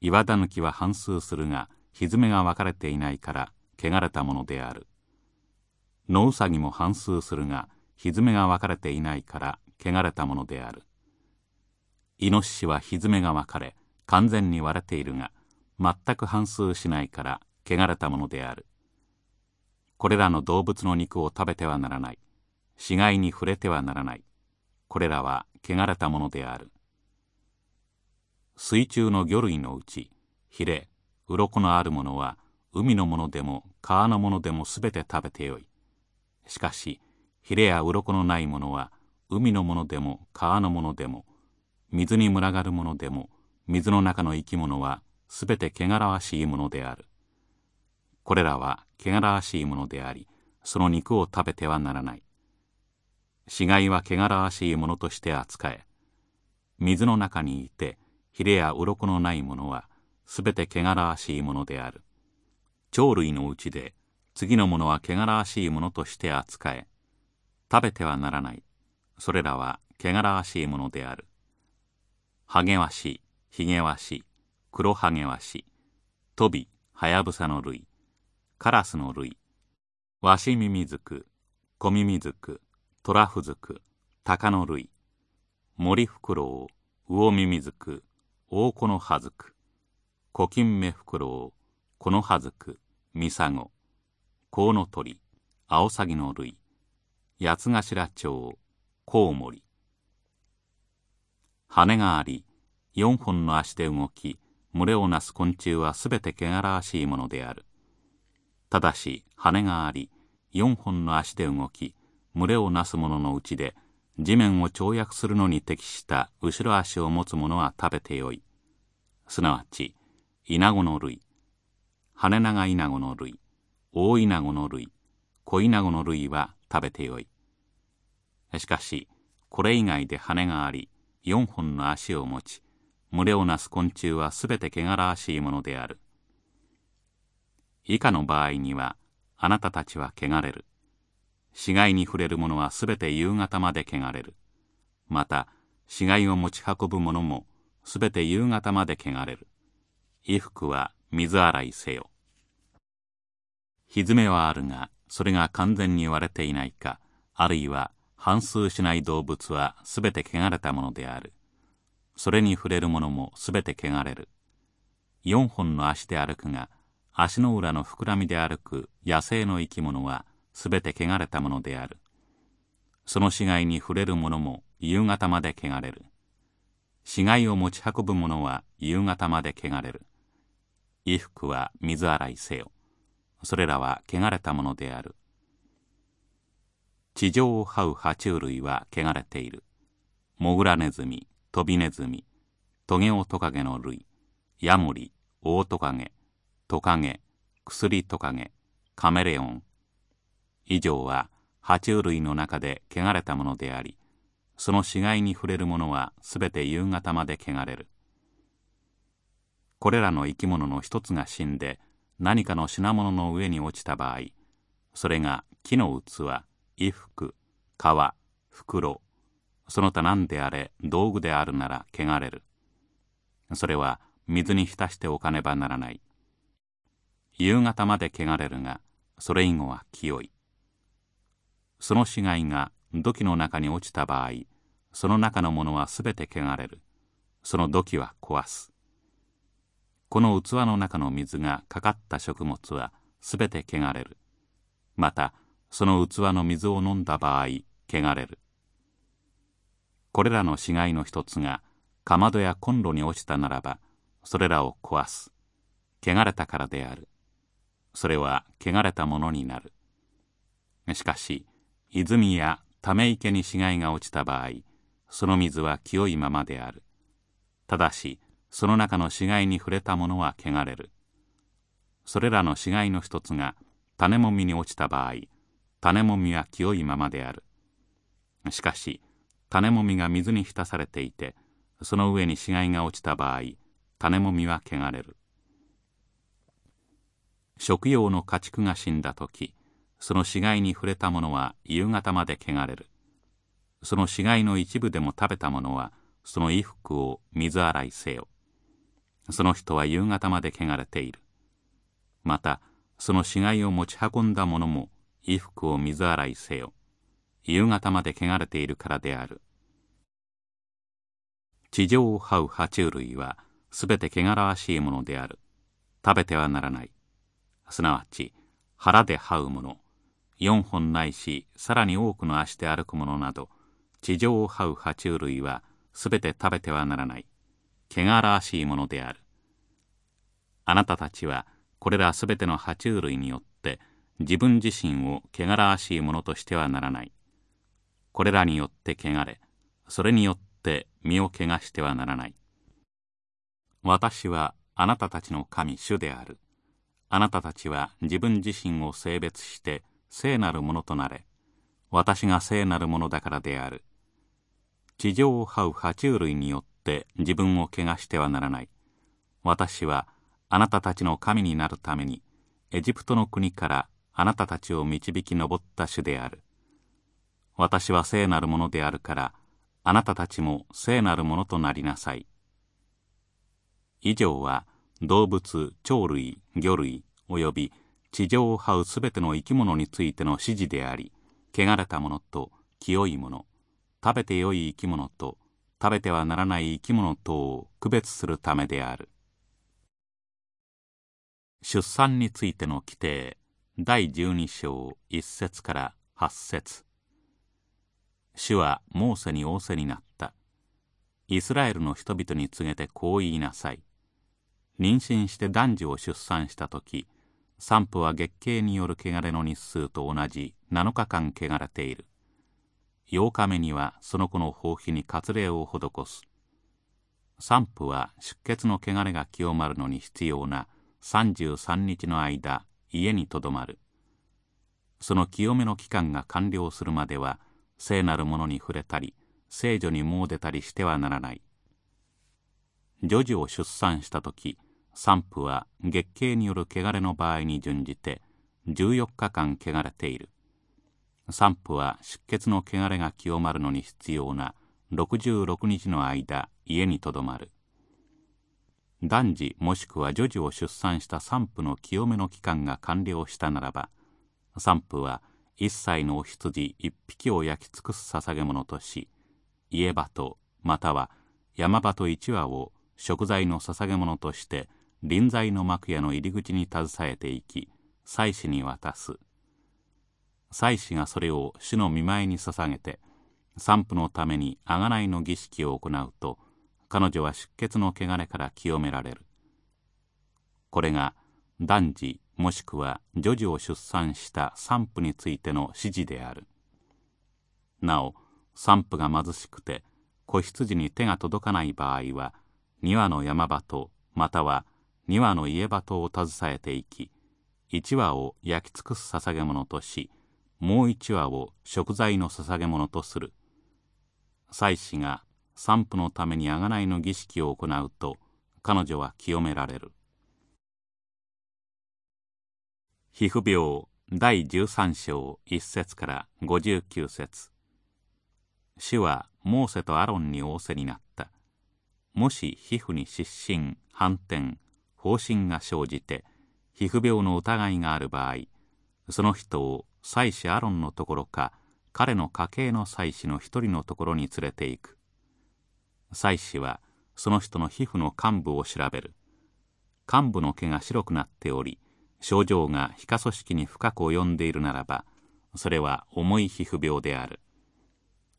岩だぬきは半数するがひめが分かれていないから汚れたものである。野うさぎも半数するがひめが分かれていないから汚れたものである。イノシシはひめが分かれ完全に割れているが全く反数しないから汚れたものである。これらの動物の肉を食べてはならない。死骸に触れてはならない。これらは汚れたものである。水中の魚類のうちヒレ鱗のあるものは海のものでも川のものでもすべて食べてよい。しかしヒレや鱗のないものは海のものでも川のものでも水に群がるものでも水の中の生き物はすべて汚らわしいものである。これらは汚らわしいものでありその肉を食べてはならない。死骸は汚らわしいものとして扱え。水の中にいてヒレや鱗のないものはすべて汚らわしいものである。鳥類のうちで次のものは汚らわしいものとして扱え。食べてはならない。それらは汚らわしいものである。ハゲワシ、ヒゲワシ、黒ハゲワシ、トビ、ハヤブサの類、カラスの類、ワシミミズク、コミミズク、トラフズク、タカの類、モリフクロウ、ウオミミズク、オオコノハズク、コキンメフクロウ、コノハズク、ミサゴ、コウノトリ、アオサギの類、八つ頭蝶、コウモリ。羽があり4本の足で動き群れをなす昆虫はすべて汚らわしいものである。ただし羽があり4本の足で動き群れをなすもののうちで地面を跳躍するのに適した後ろ足を持つものは食べてよい。すなわちイナゴの類羽長イナゴの類大イナゴの類小イナゴの類は食べてよい。しかしこれ以外で羽があり4本の足を持ち群れをなす昆虫はすべて汚らわしいものである。以下の場合にはあなたたちは汚れる。死骸に触れるものはすべて夕方まで汚れる。また死骸を持ち運ぶ者もすべて夕方まで汚れる。衣服は水洗いせよ。歪めはあるがそれが完全に割れていないかあるいは反数しない動物はすべて汚れたものである。それに触れるものもすべて汚れる。四本の足で歩くが足の裏の膨らみで歩く野生の生き物はすべて汚れたものである。その死骸に触れるものも夕方まで汚れる。死骸を持ち運ぶ者は夕方まで汚れる。衣服は水洗いせよ。それらは汚れたものである。地上を這う爬虫類は汚れている。モグラネズミトビネズミトゲオトカゲの類ヤモリオオトカゲトカゲ薬トカゲカメレオン。以上は爬虫類の中で汚れたものでありその死骸に触れるものはすべて夕方まで汚れる。これらの生き物の一つが死んで何かの品物の上に落ちた場合それが木の器衣服皮袋。その他何であれ道具であるなら汚れる。それは水に浸しておかねばならない。夕方まで汚れるがそれ以後は清い。その死骸が土器の中に落ちた場合その中のものはすべて汚れる。その土器は壊す。この器の中の水がかかった食物はすべて汚れる。またその器の水を飲んだ場合汚れる。これらの死骸の一つがかまどやコンロに落ちたならばそれらを壊す。汚れたからである。それは汚れたものになる。しかし泉やため池に死骸が落ちた場合その水は清いままである。ただしその中の死骸に触れたものは汚れる。それらの死骸の一つが種もみに落ちた場合種もみは清いままである。しかし種もみが水に浸されていてその上に死骸が落ちた場合種もみは汚れる。食用の家畜が死んだ時その死骸に触れたものは夕方まで汚れる。その死骸の一部でも食べたものはその衣服を水洗いせよ。その人は夕方まで汚れている。またその死骸を持ち運んだ者も衣服を水洗いせよ。夕方まで汚れているからである。地上を這う爬虫類はすべて汚らわしいものである。食べてはならない。すなわち腹で這うもの。四本ないしさらに多くの足で歩くものなど地上を這う爬虫類はすべて食べてはならない。汚らわしいものである。あなたたちはこれらすべての爬虫類によって自分自身を汚らわしいものとしてはならない。これらによって汚れそれによって身を汚してはならない。私はあなたたちの神主である。あなたたちは自分自身を性別して聖なるものとなれ。私が聖なるものだからである。地上を這う爬虫類によって自分を汚してはならない。私はあなたたちの神になるためにエジプトの国からあなたたちを導き上った主である。私は聖なるものであるからあなたたちも聖なるものとなりなさい。以上は動物鳥類魚類および地上を這うすべての生き物についての指示であり汚れたものと清いもの食べてよい生き物と食べてはならない生き物等を区別するためである。出産についての規定。第12章1節から8節。主はモーセに仰せになった。イスラエルの人々に告げてこう言いなさい。妊娠して男児を出産した時産婦は月経による汚れの日数と同じ7日間汚れている。8日目にはその子の包皮に割礼を施す。産婦は出血の汚れが清まるのに必要な33日の間家にとどまる。その清めの期間が完了するまでは聖なるものに触れたり聖女に詣でたりしてはならない。女児を出産した時産婦は月経による汚れの場合に準じて14日間汚れている。産婦は出血の汚れが清まるのに必要な66日の間家にとどまる。男児もしくは女児を出産した産婦の清めの期間が完了したならば産婦は一歳のお羊一匹を焼き尽くす捧げ物とし家場とまたは山場と一羽を食材の捧げ物として臨在の幕屋の入り口に携えていき祭司に渡す。祭司がそれを主の見舞いに捧げて産婦のために贖いの儀式を行うと彼女は出血の汚れから清められる。これが男児もしくは女児を出産した産婦についての指示である。なお産婦が貧しくて子羊に手が届かない場合は庭の山場とまたは庭の家場とを携えていき一羽を焼き尽くす捧げ物としもう一羽を食材の捧げ物とする。祭司が産婦のために贖いの儀式を行うと彼女は清められる。皮膚病第13章1節から59節。主はモーセとアロンに仰せになった。もし皮膚に湿疹反転方針が生じて皮膚病の疑いがある場合その人を祭司アロンのところか彼の家系の祭司の一人のところに連れて行く。祭司はその人の皮膚の幹部を調べる幹部の毛が白くなっており症状が皮下組織に深く及んでいるならばそれは重い皮膚病である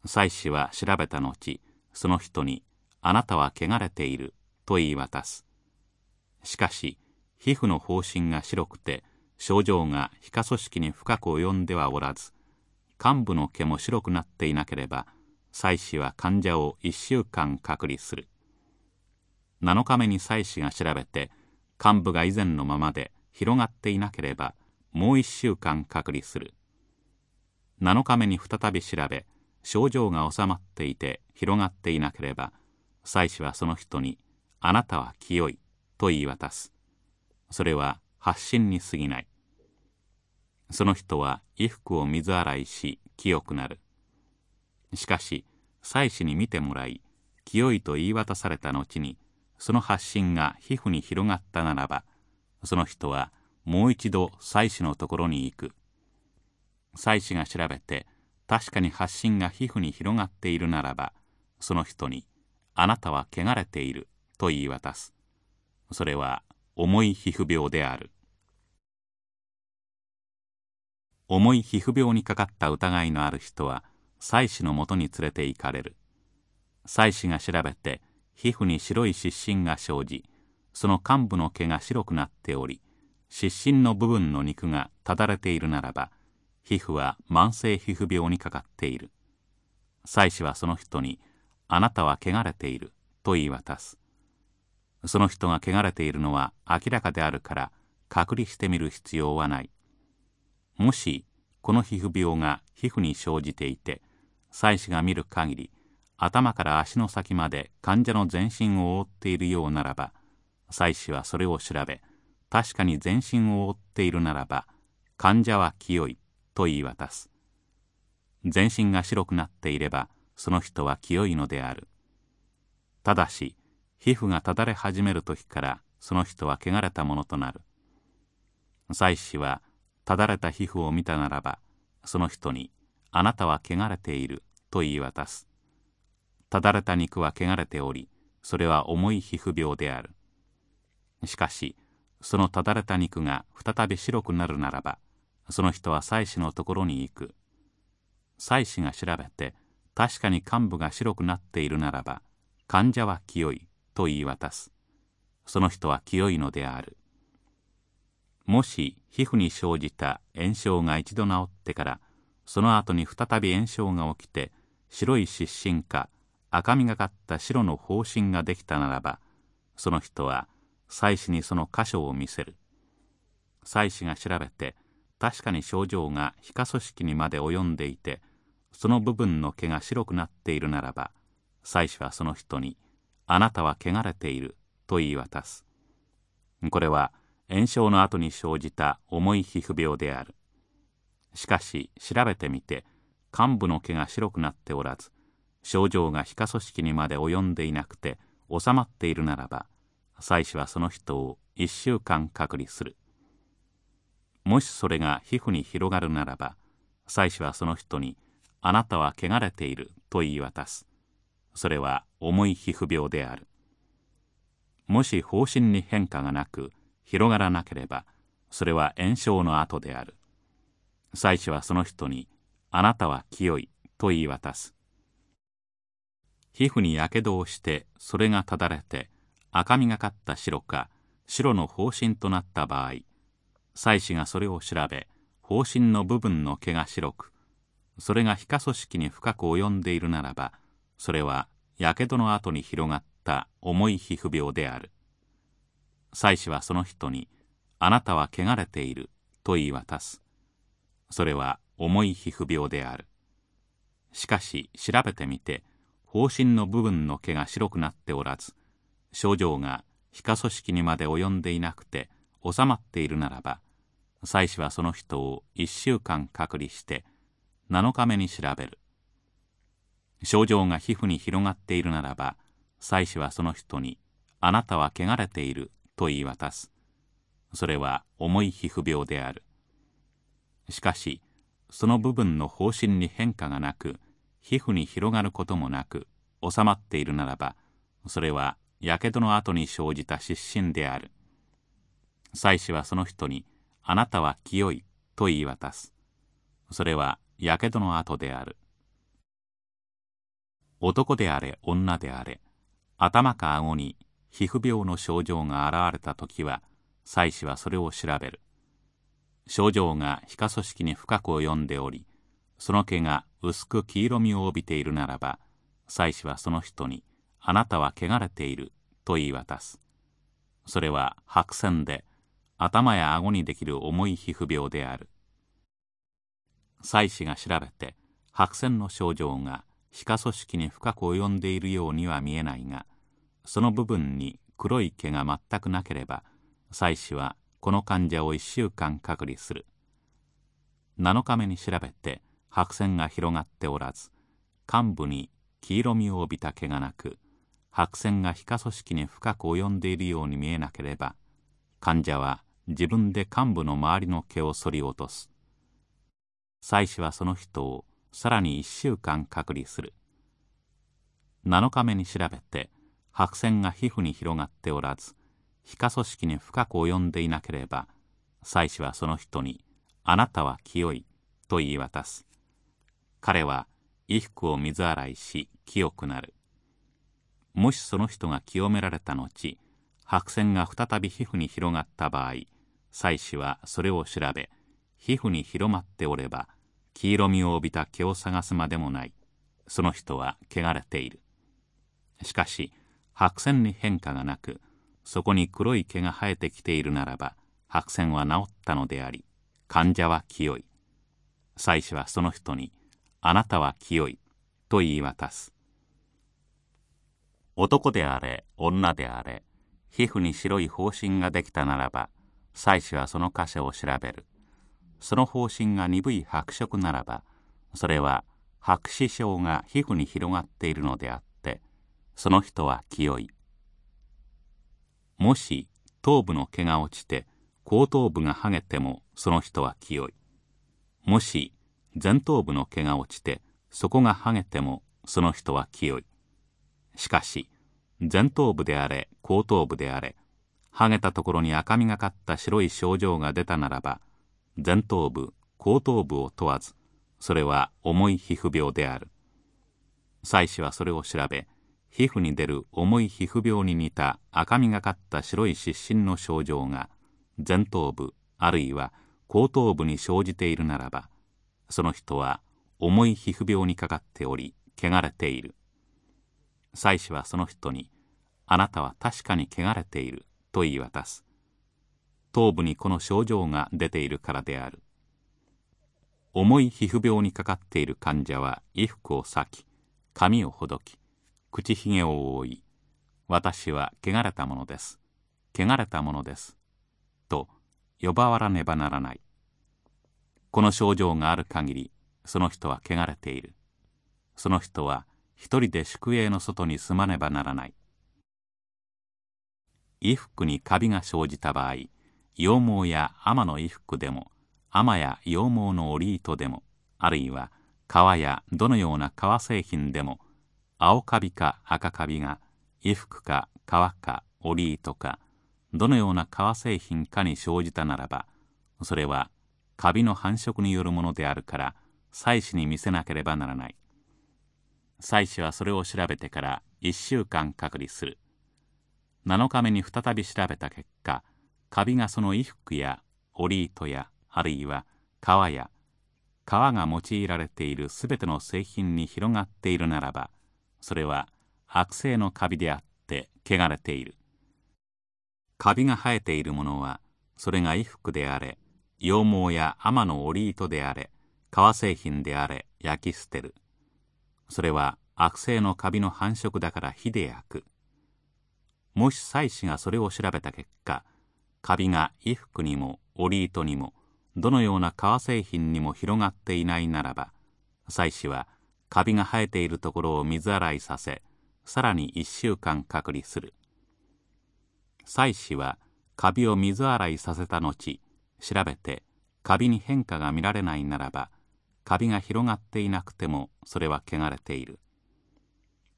祭司は調べた後その人に「あなたは汚れている」と言い渡すしかし皮膚の方針が白くて症状が皮下組織に深く及んではおらず幹部の毛も白くなっていなければ妻子は患者を1週間隔離する。7日目に妻子が調べて幹部が以前のままで広がっていなければもう1週間隔離する。7日目に再び調べ症状が治まっていて広がっていなければ妻子はその人に「あなたは清い」と言い渡す。それは発信に過ぎない。その人は衣服を水洗いし清くなる。しかし妻子に見てもらい清いと言い渡された後にその発信が皮膚に広がったならばその人はもう一度妻子のところに行く。妻子が調べて確かに発信が皮膚に広がっているならばその人に「あなたは汚れている」と言い渡す。それは重い皮膚病である。重い皮膚病にかかった疑いのある人は妻子のもとに連れて行かれる。妻子が調べて皮膚に白い湿疹が生じその幹部の毛が白くなっており湿疹の部分の肉がただれているならば皮膚は慢性皮膚病にかかっている。妻子はその人に「あなたは汚れている」と言い渡す。その人が汚れているのは明らかであるから隔離してみる必要はない。もしこの皮膚病が皮膚に生じていて妻子が見る限り頭から足の先まで患者の全身を覆っているようならば妻子はそれを調べ確かに全身を覆っているならば患者は清いと言い渡す。全身が白くなっていればその人は清いのである。ただし皮膚がただれ始める時からその人は汚れたものとなる。妻子はただれた皮膚を見たならばその人に「あなたは汚れている」と言い渡す。ただれた肉は汚れておりそれは重い皮膚病である。しかしそのただれた肉が再び白くなるならばその人は妻子のところに行く。妻子が調べて確かに幹部が白くなっているならば患者は清いと言い渡す。その人は清いのである。もし皮膚に生じた炎症が一度治ってからその後に再び炎症が起きて白い湿疹か赤みがかった白の方針ができたならばその人は妻子にその箇所を見せる。妻子が調べて確かに症状が皮下組織にまで及んでいてその部分の毛が白くなっているならば妻子はその人に「あなたは汚れている」と言い渡す。これは炎症の後に生じた重い皮膚病である。しかし調べてみて幹部の毛が白くなっておらず症状が皮下組織にまで及んでいなくて収まっているならば妻子はその人を1週間隔離する。もしそれが皮膚に広がるならば妻子はその人に「あなたは汚れている」と言い渡す。それは重い皮膚病である。もし方針に変化がなく広がらなければそれは炎症の跡である。妻子はその人に「あなたは清い」と言い渡す。皮膚にやけどをしてそれがただれて赤みがかった白か白の方針となった場合妻子がそれを調べ方針の部分の毛が白くそれが皮下組織に深く及んでいるならばそれはやけどの後に広がった重い皮膚病である。妻子はその人に「あなたは汚れている」と言い渡す。それは重い皮膚病である。しかし調べてみて方針の部分の毛が白くなっておらず症状が皮下組織にまで及んでいなくて収まっているならば妻子はその人を1週間隔離して7日目に調べる。症状が皮膚に広がっているならば妻子はその人に「あなたは汚れている」と言い渡す。それは重い皮膚病である。しかしその部分の方針に変化がなく皮膚に広がることもなく収まっているならばそれはやけどの後に生じた失神である。妻子はその人に「あなたは清い」と言い渡す。それはやけどの後である。男であれ女であれ頭か顎に皮膚病の症状が現れた時は妻子はそれを調べる。症状が皮下組織に深く及んでおりその毛が薄く黄色みを帯びているならば妻子はその人に「あなたは汚れている」と言い渡す。それは白癬で頭や顎にできる重い皮膚病である。妻子が調べて白癬の症状が皮下組織に深く及んでいるようには見えないがその部分に黒い毛が全くなければ妻子はこの患者を1週間隔離する。7日目に調べて白癬が広がっておらず患部に黄色みを帯びた毛がなく白癬が皮下組織に深く及んでいるように見えなければ患者は自分で患部の周りの毛を剃り落とす。妻子はその人をさらに1週間隔離する。7日目に調べて白癬が皮膚に広がっておらず皮下組織に深く及んでいなければ妻子はその人に「あなたは清い」と言い渡す。彼は衣服を水洗いし清くなる。もしその人が清められた後白癬が再び皮膚に広がった場合妻子はそれを調べ皮膚に広まっておれば黄色みを帯びた毛を探すまでもない。その人は汚れている。しかし白癬に変化がなくそこに黒い毛が生えてきているならば白癬は治ったのであり患者は清い。妻子はその人に「あなたは清い」と言い渡す。男であれ女であれ皮膚に白い方針ができたならば妻子はその箇所を調べる。その方針が鈍い白色ならばそれは白死症が皮膚に広がっているのであってその人は清い。もし頭部の毛が落ちて後頭部が剥げてもその人は清いもし前頭部の毛が落ちてそこが剥げてもその人は清いしかし前頭部であれ後頭部であれ剥げたところに赤みがかった白い症状が出たならば前頭部後頭部を問わずそれは重い皮膚病である。妻子はそれを調べ皮膚に出る重い皮膚病に似た赤みがかった白い湿疹の症状が前頭部あるいは後頭部に生じているならばその人は重い皮膚病にかかっており汚れている。妻子はその人に「あなたは確かに汚れている」と言い渡す。頭部にこの症状が出ているからである。重い皮膚病にかかっている患者は衣服を裂き髪をほどき口ひげを覆い私は汚れたものです。汚れたものです。と呼ばわらねばならない。この症状がある限りその人は汚れている。その人は一人で宿営の外に住まねばならない。衣服にカビが生じた場合羊毛や天の衣服でも天や羊毛の織糸でもあるいは革やどのような革製品でも青カビか赤カビが衣服か革か織糸かどのような革製品かに生じたならばそれはカビの繁殖によるものであるから妻子に見せなければならない。妻子はそれを調べてから1週間隔離する。7日目に再び調べた結果カビがその衣服や織糸やあるいは革や革が用いられているすべての製品に広がっているならばそれは悪性のカビであって汚れている。カビが生えているものはそれが衣服であれ羊毛や天の織糸であれ革製品であれ焼き捨てる。それは悪性のカビの繁殖だから火で焼く。もし妻子がそれを調べた結果カビが衣服にも織糸にもどのような革製品にも広がっていないならば妻子はカビが生えているところを水洗いさせさらに1週間隔離する。妻子はカビを水洗いさせた後調べてカビに変化が見られないならばカビが広がっていなくてもそれは汚れている。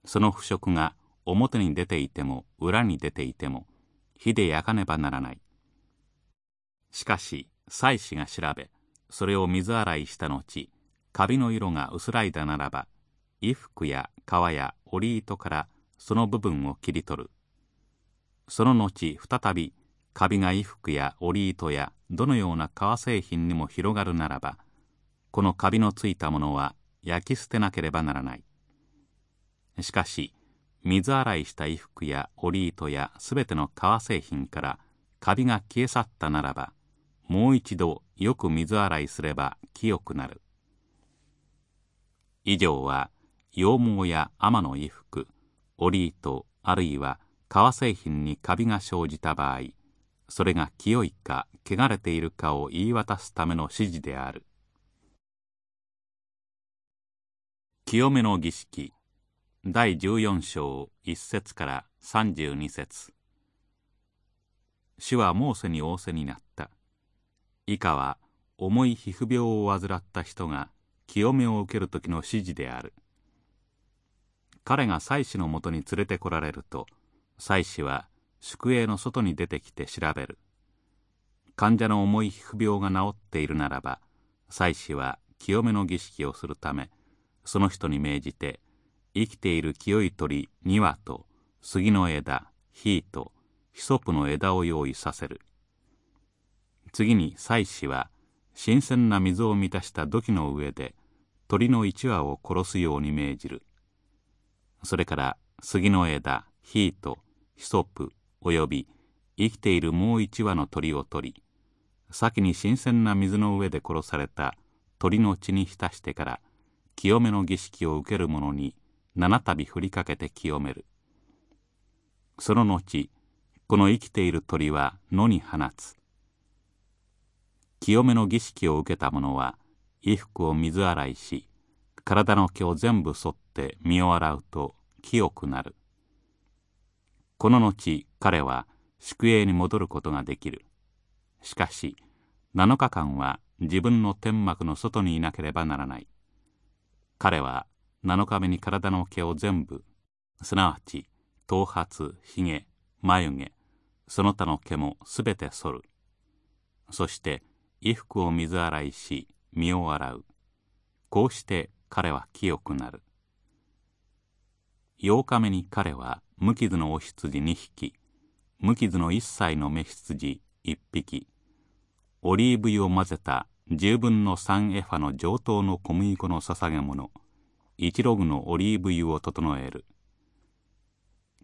その腐食が表に出ていても裏に出ていても火で焼かねばならない。しかし妻子が調べそれを水洗いした後カビの色が薄らいだならば衣服や革や織糸からその部分を切り取る。その後再びカビが衣服や織糸やどのような革製品にも広がるならばこのカビのついたものは焼き捨てなければならない。しかし水洗いした衣服や織糸やすべての革製品からカビが消え去ったならばもう一度よく水洗いすれば清くなる。以上は羊毛や天の衣服織糸あるいは革製品にカビが生じた場合それが清いか汚れているかを言い渡すための指示である。清めの儀式。第14章1節から32節。主はモーセに仰せになった。以下は重い皮膚病を患った人が清めを受ける時の指示である。彼が妻子のもとに連れてこられると妻子は宿営の外に出てきて調べる。患者の重い皮膚病が治っているならば妻子は清めの儀式をするためその人に命じて生きている清い鳥2羽と杉の枝ヒーとヒソプの枝を用意させる。次に妻子は新鮮な水を満たした土器の上で鳥の一羽を殺すように命じる。それから杉の枝ヒートヒソプおよび生きているもう一羽の鳥を取り先に新鮮な水の上で殺された鳥の血に浸してから清めの儀式を受ける者に七度振りかけて清める。その後この生きている鳥は野に放つ。清めの儀式を受けた者は衣服を水洗いし体の毛を全部剃って身を洗うと清くなる。この後彼は宿営に戻ることができる。しかし7日間は自分の天幕の外にいなければならない。彼は7日目に体の毛を全部すなわち頭髪ひげ眉毛その他の毛もすべて剃る。そして衣服を水洗いし身を洗う。こうして彼は清くなる。8日目に彼は無傷のお羊2匹無傷の1歳の雌羊1匹オリーブ油を混ぜた10分の3エファの上等の小麦粉の捧げ物1ログのオリーブ油を整える。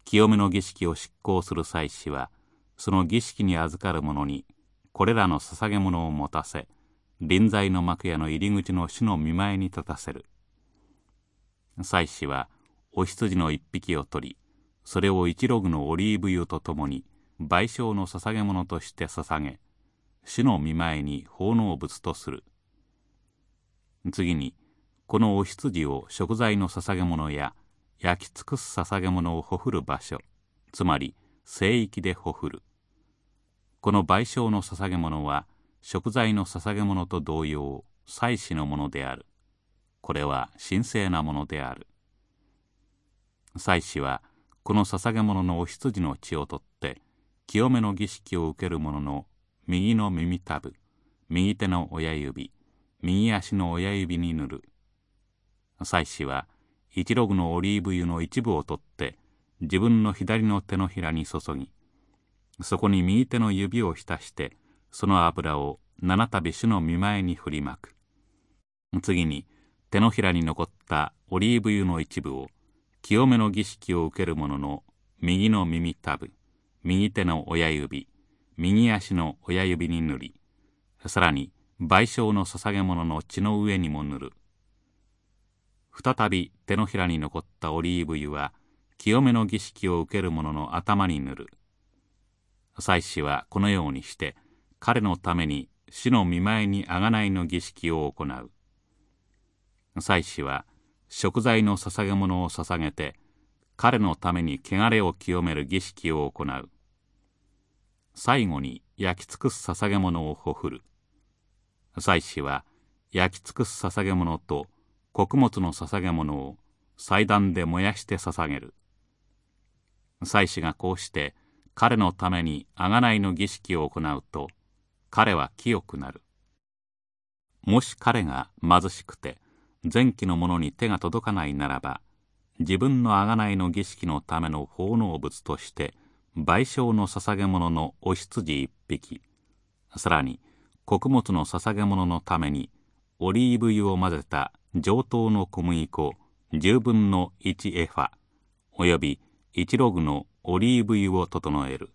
清めの儀式を執行する祭司はその儀式に預かる者にこれらの捧げ物を持たせ臨在の幕屋の入り口の主の見舞いに立たせる。祭司はお羊の一匹を取りそれを一ログのオリーブ油とともに賠償の捧げ物として捧げ主の見舞いに奉納物とする。次にこのお羊を食材の捧げ物や焼き尽くす捧げ物をほふる場所つまり聖域でほふる。この賠償の捧げ物は食材の捧げ物と同様祭祀のものである。これは神聖なものである。祭司はこの捧げ物のお羊の血を取って清めの儀式を受ける者の右の耳たぶ右手の親指右足の親指に塗る。祭司は一ログのオリーブ油の一部を取って自分の左の手のひらに注ぎそこに右手の指を浸してその油を七度主の見前に振りまく。次に手のひらに残ったオリーブ油の一部を清めの儀式を受ける者の右の耳たぶ右手の親指右足の親指に塗りさらに賠償の捧げ物の血の上にも塗る。再び手のひらに残ったオリーブ油は清めの儀式を受ける者の頭に塗る。祭司はこのようにして彼のために死の見舞いに贖いの儀式を行う。祭司は食材の捧げ物を捧げて彼のために汚れを清める儀式を行う。最後に焼き尽くす捧げ物をほふる。祭司は焼き尽くす捧げ物と穀物の捧げ物を祭壇で燃やして捧げる。祭司がこうして彼のために贖いの儀式を行うと彼は清くなる。もし彼が貧しくて前期のものに手が届かないならば自分の贖いの儀式のための奉納物として賠償の捧げ物のお羊一匹。さらに穀物の捧げ物のためにオリーブ油を混ぜた上等の小麦粉十分の1エファおよび1ログのオリーブ油を整える。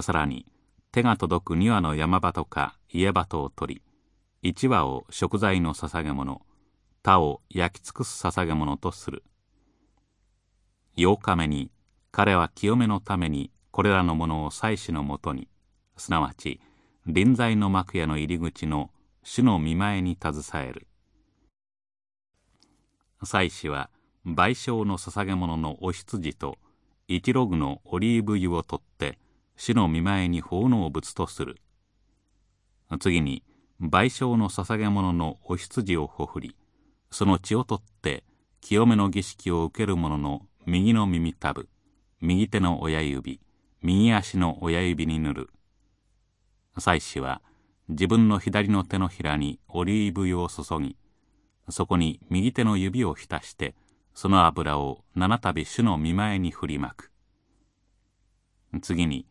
さらに手が届く2羽の山場とか家場とを取り1羽を食材の捧げ物他を焼き尽くす捧げ物とする。8日目に彼は清めのためにこれらのものを祭司のもとにすなわち臨在の幕屋の入り口の主の見前に携える。祭司は賠償の捧げ物のお羊と一ログのオリーブ油を取って主の見前に奉納物とする。次に賠償の捧げ物のお羊をほふりその血を取って清めの儀式を受ける者の右の耳たぶ右手の親指右足の親指に塗る。祭司は自分の左の手のひらにオリーブ油を注ぎそこに右手の指を浸してその油を七度主の見前に振りまく。次に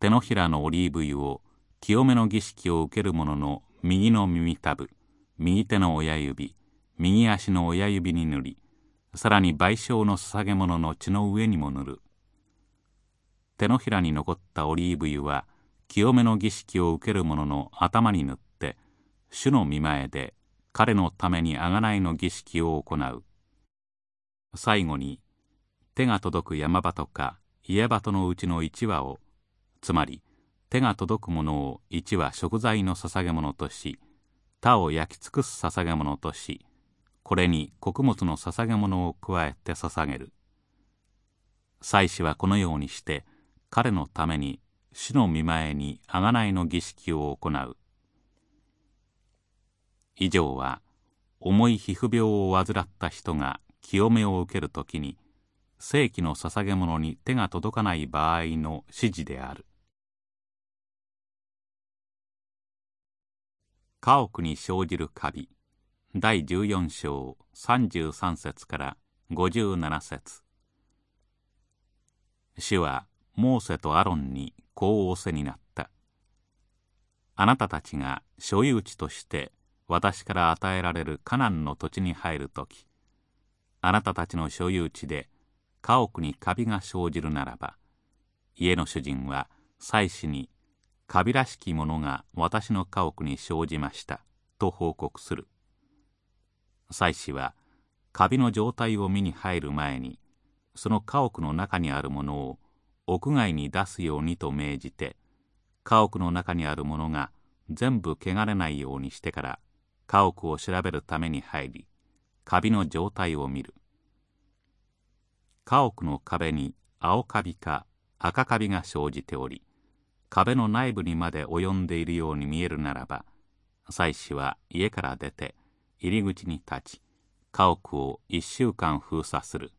手のひらのオリーブ油を清めの儀式を受ける者の右の耳たぶ右手の親指右足の親指に塗りさらに賠償の捧げ物の血の上にも塗る。手のひらに残ったオリーブ油は清めの儀式を受ける者の頭に塗って主の見前で彼のために贖いの儀式を行う。最後に手が届く山場とか家場のうちの一羽をつまり手が届くものを一羽食材の捧げ物とし他を焼き尽くす捧げ物としこれに穀物の捧げ物を加えて捧げる。祭司はこのようにして彼のために主の見前に贖いの儀式を行う。以上は重い皮膚病を患った人が清めを受けるときに正規の捧げ物に手が届かない場合の指示である。家屋に生じるカビ。第14章33節から57節。主はモーセとアロンにこう仰せになった。あなたたちが所有地として私から与えられるカナンの土地に入る時あなたたちの所有地で家屋にカビが生じるならば家の主人は妻子にカビらしきものが私の家屋に生じましたと報告する。妻子はカビの状態を見に入る前にその家屋の中にあるものを屋外に出すようにと命じて家屋の中にあるものが全部汚れないようにしてから家屋を調べるために入りカビの状態を見る。家屋の壁に青カビか赤カビが生じており壁の内部にまで及んでいるように見えるならば妻子は家から出て入り口に立ち家屋を一週間封鎖する。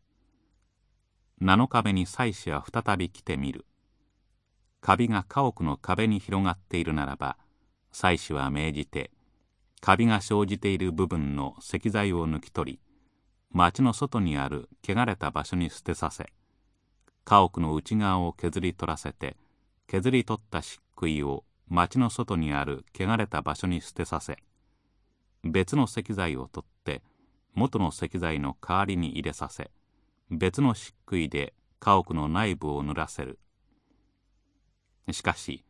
7日目に妻子は再び来てみる。カビが家屋の壁に広がっているならば妻子は命じてカビが生じている部分の石材を抜き取り町の外にある汚れた場所に捨てさせ家屋の内側を削り取らせて削り取った漆喰を町の外にある汚れた場所に捨てさせ別の石材を取って元の石材の代わりに入れさせ別の漆喰で家屋の内部を濡らせる。しかし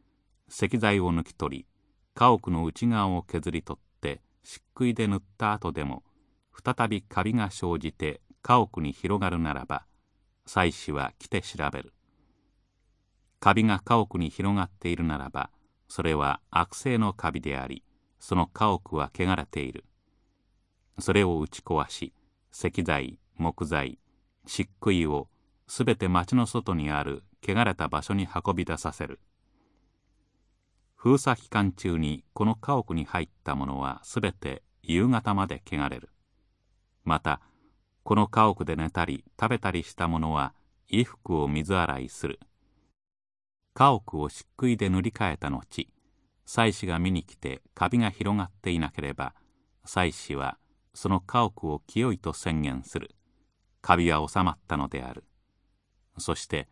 石材を抜き取り家屋の内側を削り取って漆喰で塗った後でも再びカビが生じて家屋に広がるならば妻子は来て調べる。カビが家屋に広がっているならばそれは悪性のカビでありその家屋は汚れている。それを打ち壊し石材木材漆喰をすべて町の外にある汚れた場所に運び出させる。封鎖期間中にこの家屋に入ったものはすべて夕方まで汚れる。またこの家屋で寝たり食べたりしたものは衣服を水洗いする。家屋を漆喰で塗り替えた後妻子が見に来てカビが広がっていなければ妻子はその家屋を清いと宣言する。カビは収まったのである。そして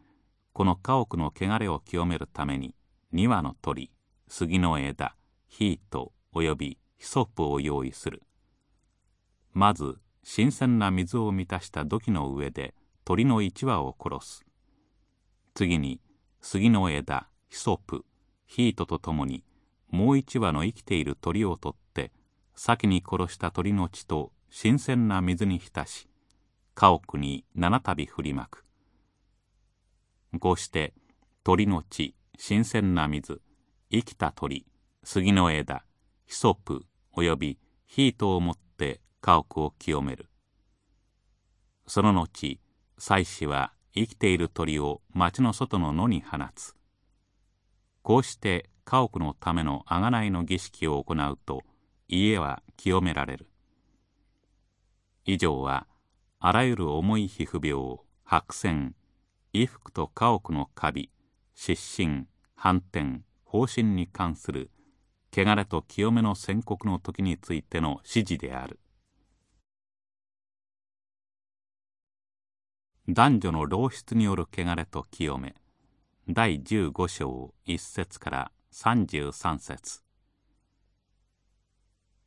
この家屋の汚れを清めるために2羽の鳥杉の枝ヒートおよびヒソップを用意する。まず新鮮な水を満たした土器の上で鳥の一羽を殺す。次に杉の枝ヒソプヒートとともにもう一羽の生きている鳥を取って先に殺した鳥の血と新鮮な水に浸し家屋に七度振りまく。こうして鳥の血新鮮な水生きた鳥杉の枝ヒソプおよびヒートを持って家屋を清める。その後妻子は生きている鳥を町の外の野に放つ。こうして家屋のための贖いの儀式を行うと家は清められる。以上はあらゆる重い皮膚病白癬衣服と家屋のカビ失神反転方針に関する汚れと清めの宣告の時についての指示である。男女の老出による汚れと清め第15章1節から33節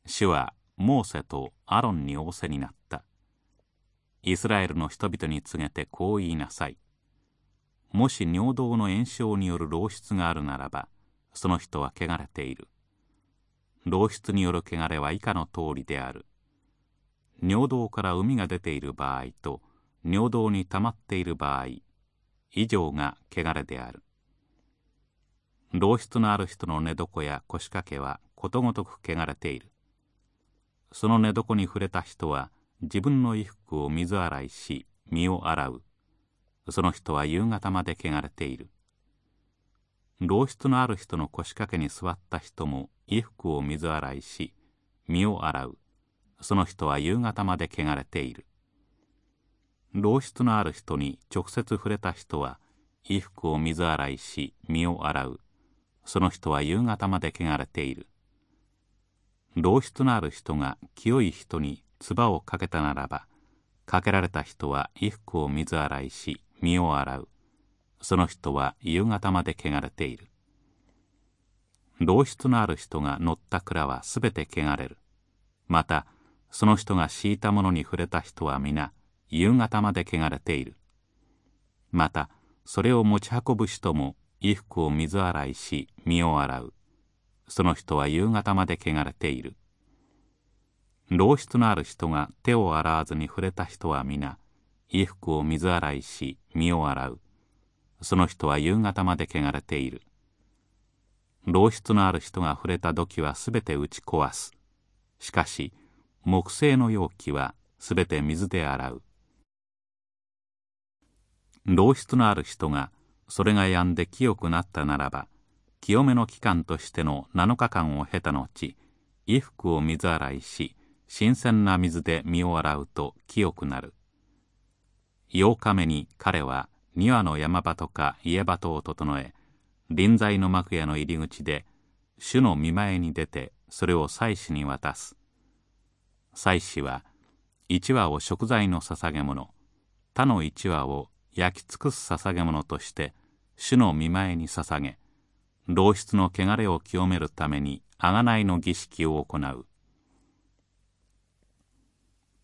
主はモーセとアロンに仰せになった。イスラエルの人々に告げてこう言いなさい。もし尿道の炎症による漏出があるならば、その人は汚れている。漏出による汚れは以下の通りである。尿道から膿が出ている場合と、尿道に溜まっている場合、以上が汚れである。漏出のある人の寝床や腰掛けはことごとく汚れている。その寝床に触れた人は自分の衣服を水洗いし身を洗う。その人は夕方まで汚れている。漏出のある人の腰掛けに座った人も衣服を水洗いし身を洗う。その人は夕方まで汚れている。漏出のある人に直接触れた人は衣服を水洗いし身を洗う。その人は夕方まで汚れている。漏出のある人が清い人に唾をかけたならば、かけられた人は衣服を水洗いし、身を洗う。その人は夕方まで汚れている。漏出のある人が乗った蔵はすべて汚れる。また、その人が敷いたものに触れた人は皆、夕方まで汚れている。また、それを持ち運ぶ人も衣服を水洗いし身を洗う。その人は夕方まで汚れている。漏出のある人が手を洗わずに触れた人は皆衣服を水洗いし身を洗う。その人は夕方まで汚れている。漏出のある人が触れた土器はすべて打ち壊す。しかし木製の容器はすべて水で洗う。老出のある人がそれが止んで清くなったならば清めの期間としての7日間を経た後衣服を水洗いし新鮮な水で身を洗うと清くなる。8日目に彼は庭の山場とか家場とを整え臨在の幕屋の入り口で主の見前に出てそれを祭司に渡す。祭司は一羽を食材の捧げ物他の一羽を焼き尽くす捧げ物として主の見前に捧げ老出の汚れを清めるために贖いの儀式を行う。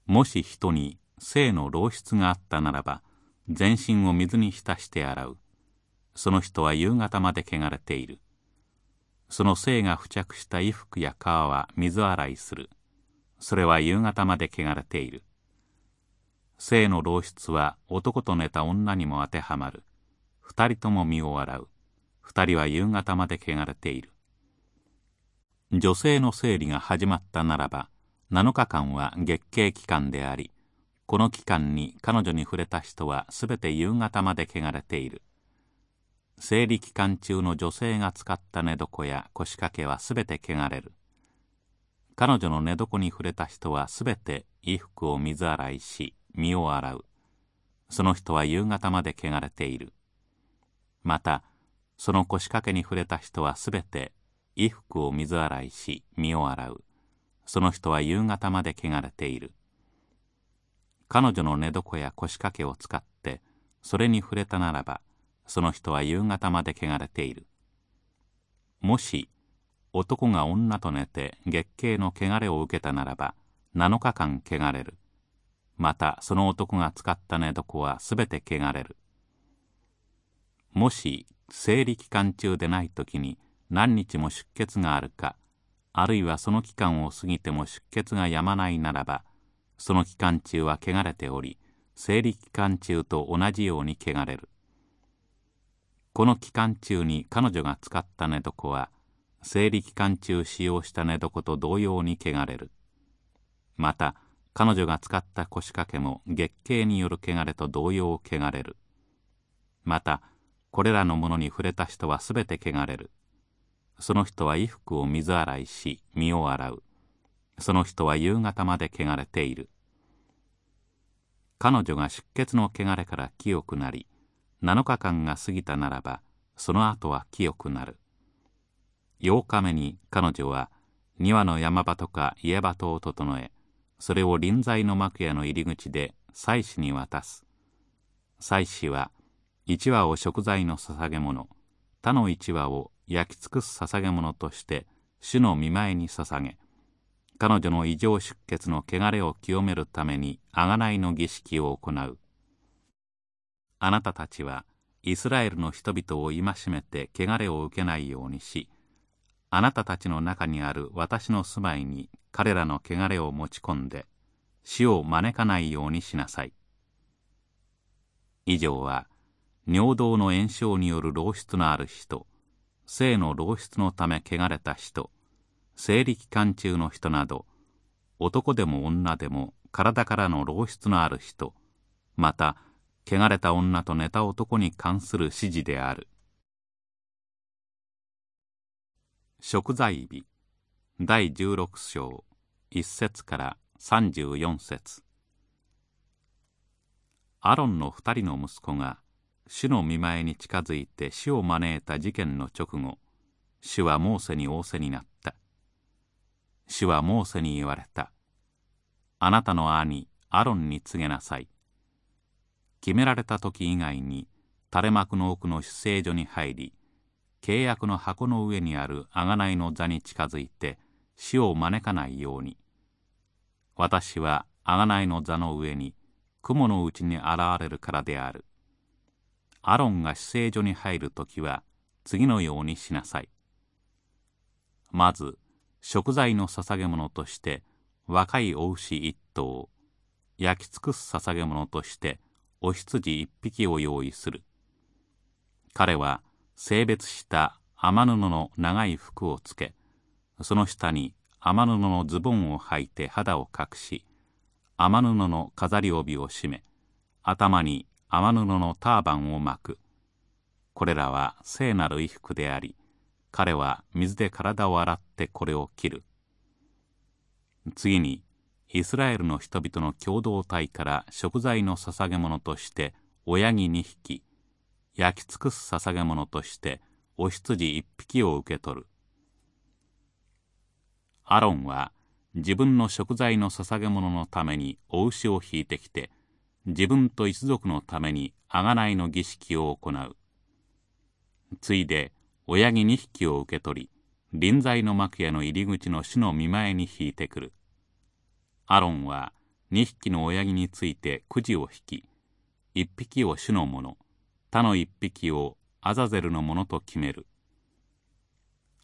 もし人に性の老出があったならば全身を水に浸して洗う。その人は夕方まで汚れている。その性が付着した衣服や皮は水洗いする。それは夕方まで汚れている。性の老出は男と寝た女にも当てはまる。二人とも身を洗う。二人は夕方まで汚れている。女性の生理が始まったならば7日間は月経期間でありこの期間に彼女に触れた人はすべて夕方まで汚れている。生理期間中の女性が使った寝床や腰掛けはすべて汚れる。彼女の寝床に触れた人はすべて衣服を水洗いし身を洗う。その人は夕方まで汚れている。またその腰掛けに触れた人はすべて衣服を水洗いし身を洗う。その人は夕方まで汚れている。彼女の寝床や腰掛けを使ってそれに触れたならばその人は夕方まで汚れている。もし男が女と寝て月経の汚れを受けたならば7日間汚れる。またその男が使った寝床はすべて汚れる。もし生理期間中でない時に何日も出血があるかあるいはその期間を過ぎても出血がやまないならばその期間中は汚れており生理期間中と同じように汚れる。この期間中に彼女が使った寝床は生理期間中使用した寝床と同様に汚れる。また彼女が使った腰掛けも月経による汚れと同様汚れる。またこれらのものに触れた人はすべて汚れる。その人は衣服を水洗いし身を洗う。その人は夕方まで汚れている。彼女が出血の汚れから清くなり7日間が過ぎたならばその後は清くなる。8日目に彼女は庭の山場とか家場とを整えそれを臨在の幕屋の入り口で祭司に渡す。祭司は一羽を食材の捧げ物他の一羽を焼き尽くす捧げ物として主の見舞いに捧げ彼女の異常出血の汚れを清めるために贖いの儀式を行う。あなたたちはイスラエルの人々を戒めて汚れを受けないようにしあなたたちの中にある私の住まいに彼らの汚れを持ち込んで死を招かないようにしなさい。以上は尿道の炎症による老出のある人性の老出のため汚れた人生理期間中の人など男でも女でも体からの老出のある人また汚れた女と寝た男に関する指示である。食材日第16章。1節から34節。アロンの二人の息子が主の見前に近づいて死を招いた事件の直後主はモーセに仰せになった。主はモーセに言われた。あなたの兄アロンに告げなさい。決められた時以外に垂れ幕の奥の主聖所に入り契約の箱の上にある贖いの座に近づいて死を招かないように。私は贖いの座の上に雲のうちに現れるからである。アロンが死聖所に入る時は次のようにしなさい。まず食材の捧げ物として若いお牛一頭焼き尽くす捧げ物としてお羊一匹を用意する。彼は性別した天布の長い服をつけその下に天布のズボンを履いて肌を隠し天布の飾り帯を締め頭に天布のターバンを巻く。これらは聖なる衣服であり彼は水で体を洗ってこれを切る。次にイスラエルの人々の共同体から食材の捧げ物として親木2匹焼き尽くす捧げ物としてお羊1匹を受け取る。アロンは自分の食材の捧げ物のためにお牛を引いてきて自分と一族のために贖いの儀式を行う。ついで親木2匹を受け取り臨在の幕屋の入り口の主の見前に引いてくる。アロンは2匹の親木についてくじを引き1匹を主のもの他の1匹をアザゼルのものと決める。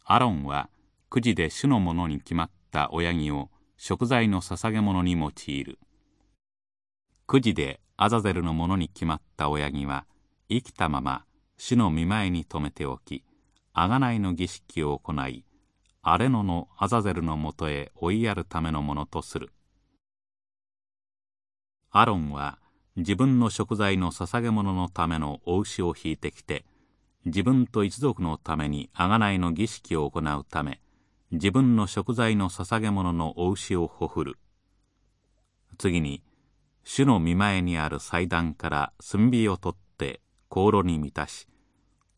アロンはくじで主のものに決まった親木を食材の捧げ物に用いる。くじでアザゼルのものに決まった親木は生きたまま主の見前に留めておき贖いの儀式を行いアレノのアザゼルのもとへ追いやるためのものとする。アロンは自分の食材の捧げ物のためのお牛を引いてきて自分と一族のために贖いの儀式を行うため自分の食材の捧げ物のお牛をほふる。次に主の見前にある祭壇から炭火を取って香炉に満たし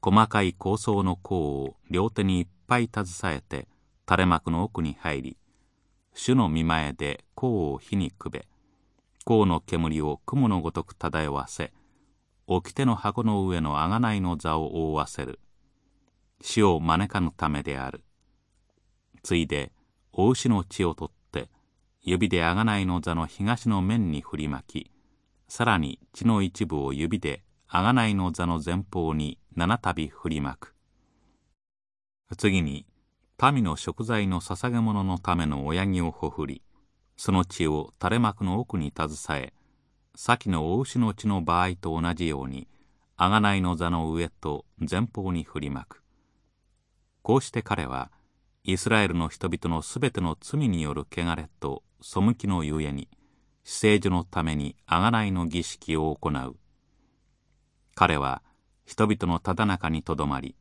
細かい香草の香を両手にいっぱい携えて垂れ幕の奥に入り主の見前で香を火にくべ香の煙を雲のごとく漂わせ掟の箱の上の贖いの座を覆わせる。死を招かぬためである。ついで大牛の血を取って指で贖いの座の東の面に振りまきさらに血の一部を指で贖いの座の前方に七度振りまく。次に民の食材の捧げ物のための親木をほふりその血を垂れ幕の奥に携え先の大牛の血の場合と同じように贖いの座の上と前方に振りまく。こうして彼はイスラエルの人々のすべての罪による汚れと背きのゆえに死聖所のために贖いの儀式を行う。彼は人々のただ中にとどまり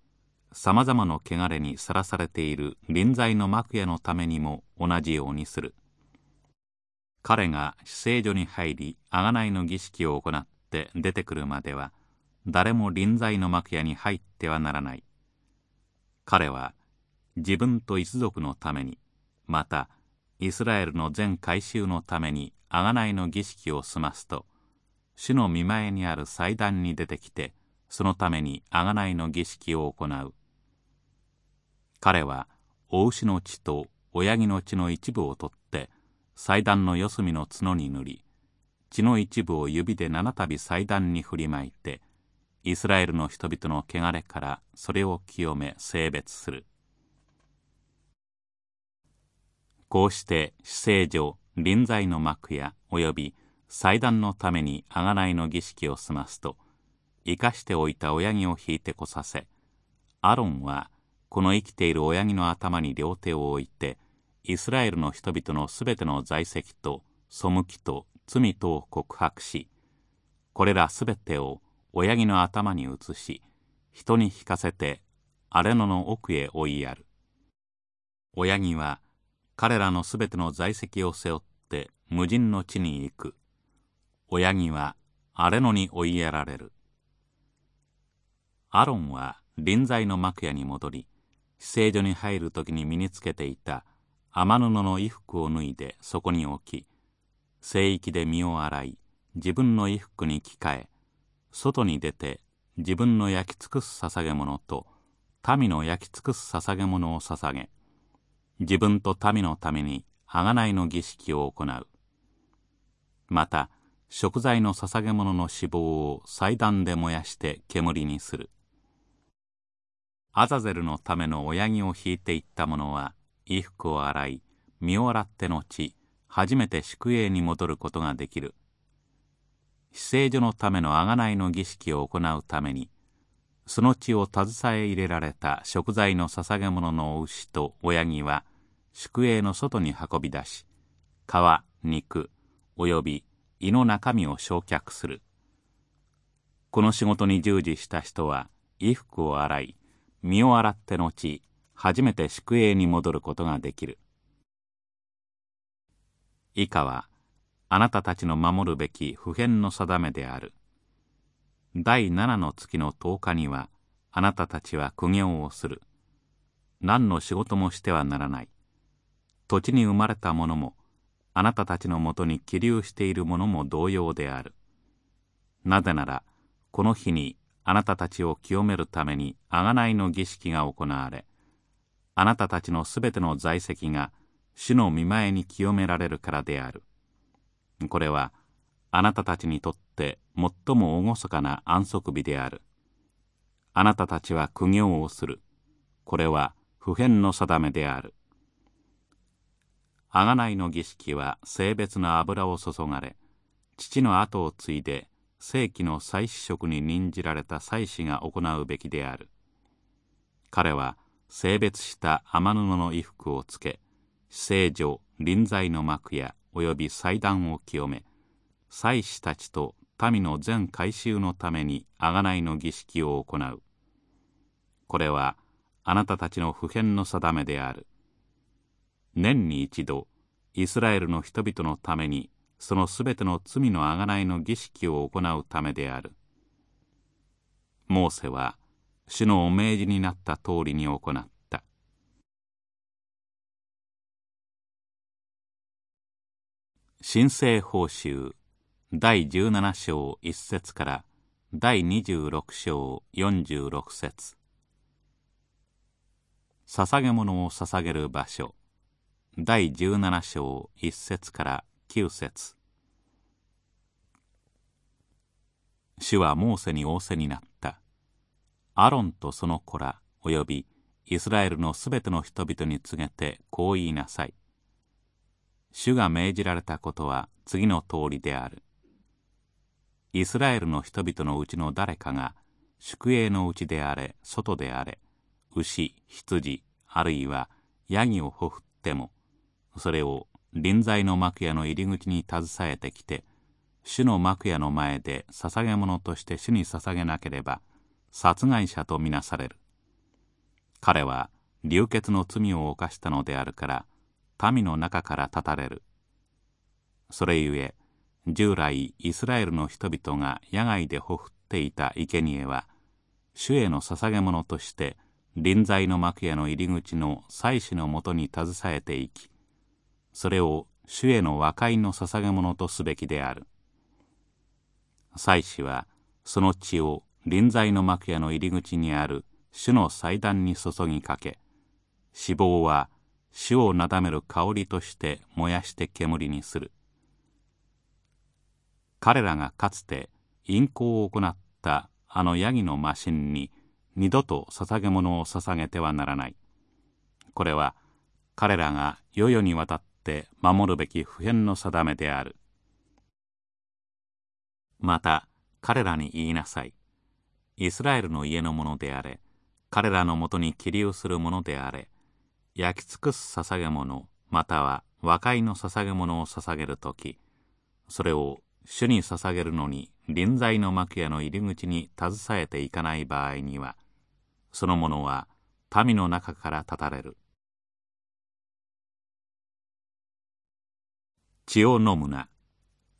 さまざまな汚れにさらされている臨在の幕屋のためにも同じようにする。彼が死聖所に入り贖いの儀式を行って出てくるまでは誰も臨在の幕屋に入ってはならない。彼は自分と一族のためにまたイスラエルの全改宗のために贖いの儀式を済ますと主の見前にある祭壇に出てきてそのために贖いの儀式を行う。彼はお牛の血と親木の血の一部を取って祭壇の四隅の角に塗り血の一部を指で七度祭壇に振りまいてイスラエルの人々の汚れからそれを清め性別する。こうして死聖所臨在の幕やおよび祭壇のために贖いの儀式を済ますと生かしておいた親木を引いてこさせアロンはこの生きている親木の頭に両手を置いてイスラエルの人々のすべての在籍と背きと罪とを告白しこれらすべてを親木の頭に移し人に引かせて荒野の奥へ追いやる。親木は彼らのすべての在籍を背負って無人の地に行く。親木は荒れ野に追いやられる。アロンは臨在の幕屋に戻り死聖所に入る時に身につけていた天布の衣服を脱いでそこに置き聖域で身を洗い自分の衣服に着替え外に出て自分の焼き尽くす捧げ物と民の焼き尽くす捧げ物を捧げ自分と民のために贖いの儀式を行う。また食材の捧げ物の脂肪を祭壇で燃やして煙にする。アザゼルのための親木を引いていった者は衣服を洗い身を洗って後初めて宿営に戻ることができる。死聖所のための贖いの儀式を行うためにその血を携え入れられた食材の捧げ物の牛と親木は宿営の外に運び出し皮肉および胃の中身を焼却する。この仕事に従事した人は衣服を洗い身を洗って後初めて宿営に戻ることができる。以下はあなたたちの守るべき普遍の定めである。第七の月の10日にはあなたたちは苦行をする。何の仕事もしてはならない。土地に生まれた者もあなたたちのもとに起立している者も同様である。なぜならこの日にあなたたちを清めるために贖いの儀式が行われあなたたちのすべての在籍が主の見前に清められるからである。これはあなたたちにとって最も厳かな安息日である。あなたたちは苦行をする。これは普遍の定めである。贖いの儀式は性別の油を注がれ父の後を継いで世紀の祭祀職に任じられた祭司が行うべきである。彼は性別した天布の衣服をつけ聖女臨在の幕や及び祭壇を清め祭司たちと民の全改宗のために贖いの儀式を行うこれはあなたたちの普遍の定めである年に一度イスラエルの人々のためにそのすべての罪のあがないの儀式を行うためである。モーセは主のお命じになった通りに行った。神聖報酬第17章1節から第26章46節。捧げ物を捧げる場所。第17章1節から9節。主はモーセに仰せになった。アロンとその子らおよびイスラエルのすべての人々に告げてこう言いなさい。主が命じられたことは次の通りである。イスラエルの人々のうちの誰かが宿営のうちであれ外であれ牛羊あるいはヤギをほふってもそれを臨在の幕屋の入り口に携えてきて主の幕屋の前で捧げ物として主に捧げなければ殺害者とみなされる。彼は流血の罪を犯したのであるから民の中から断たれる。それゆえ従来イスラエルの人々が野外でほふっていた生贄は主への捧げ物として臨在の幕屋の入り口の祭司のもとに携えていきそれを主への和解の捧げ物とすべきである。祭司はその血を臨在の幕屋の入り口にある主の祭壇に注ぎかけ脂肪は主をなだめる香りとして燃やして煙にする。彼らがかつて淫行を行ったあのヤギのマシンに二度と捧げ物を捧げてはならない。これは彼らが世々にわたって守るべき普遍の定めである。また彼らに言いなさい。イスラエルの家のものであれ。彼らのもとに起立するものであれ。焼き尽くす捧げ物または和解の捧げ物を捧げる時それを主に捧げるのに臨在の幕屋の入り口に携えていかない場合にはそのものは民の中から断たれる。血を飲むな。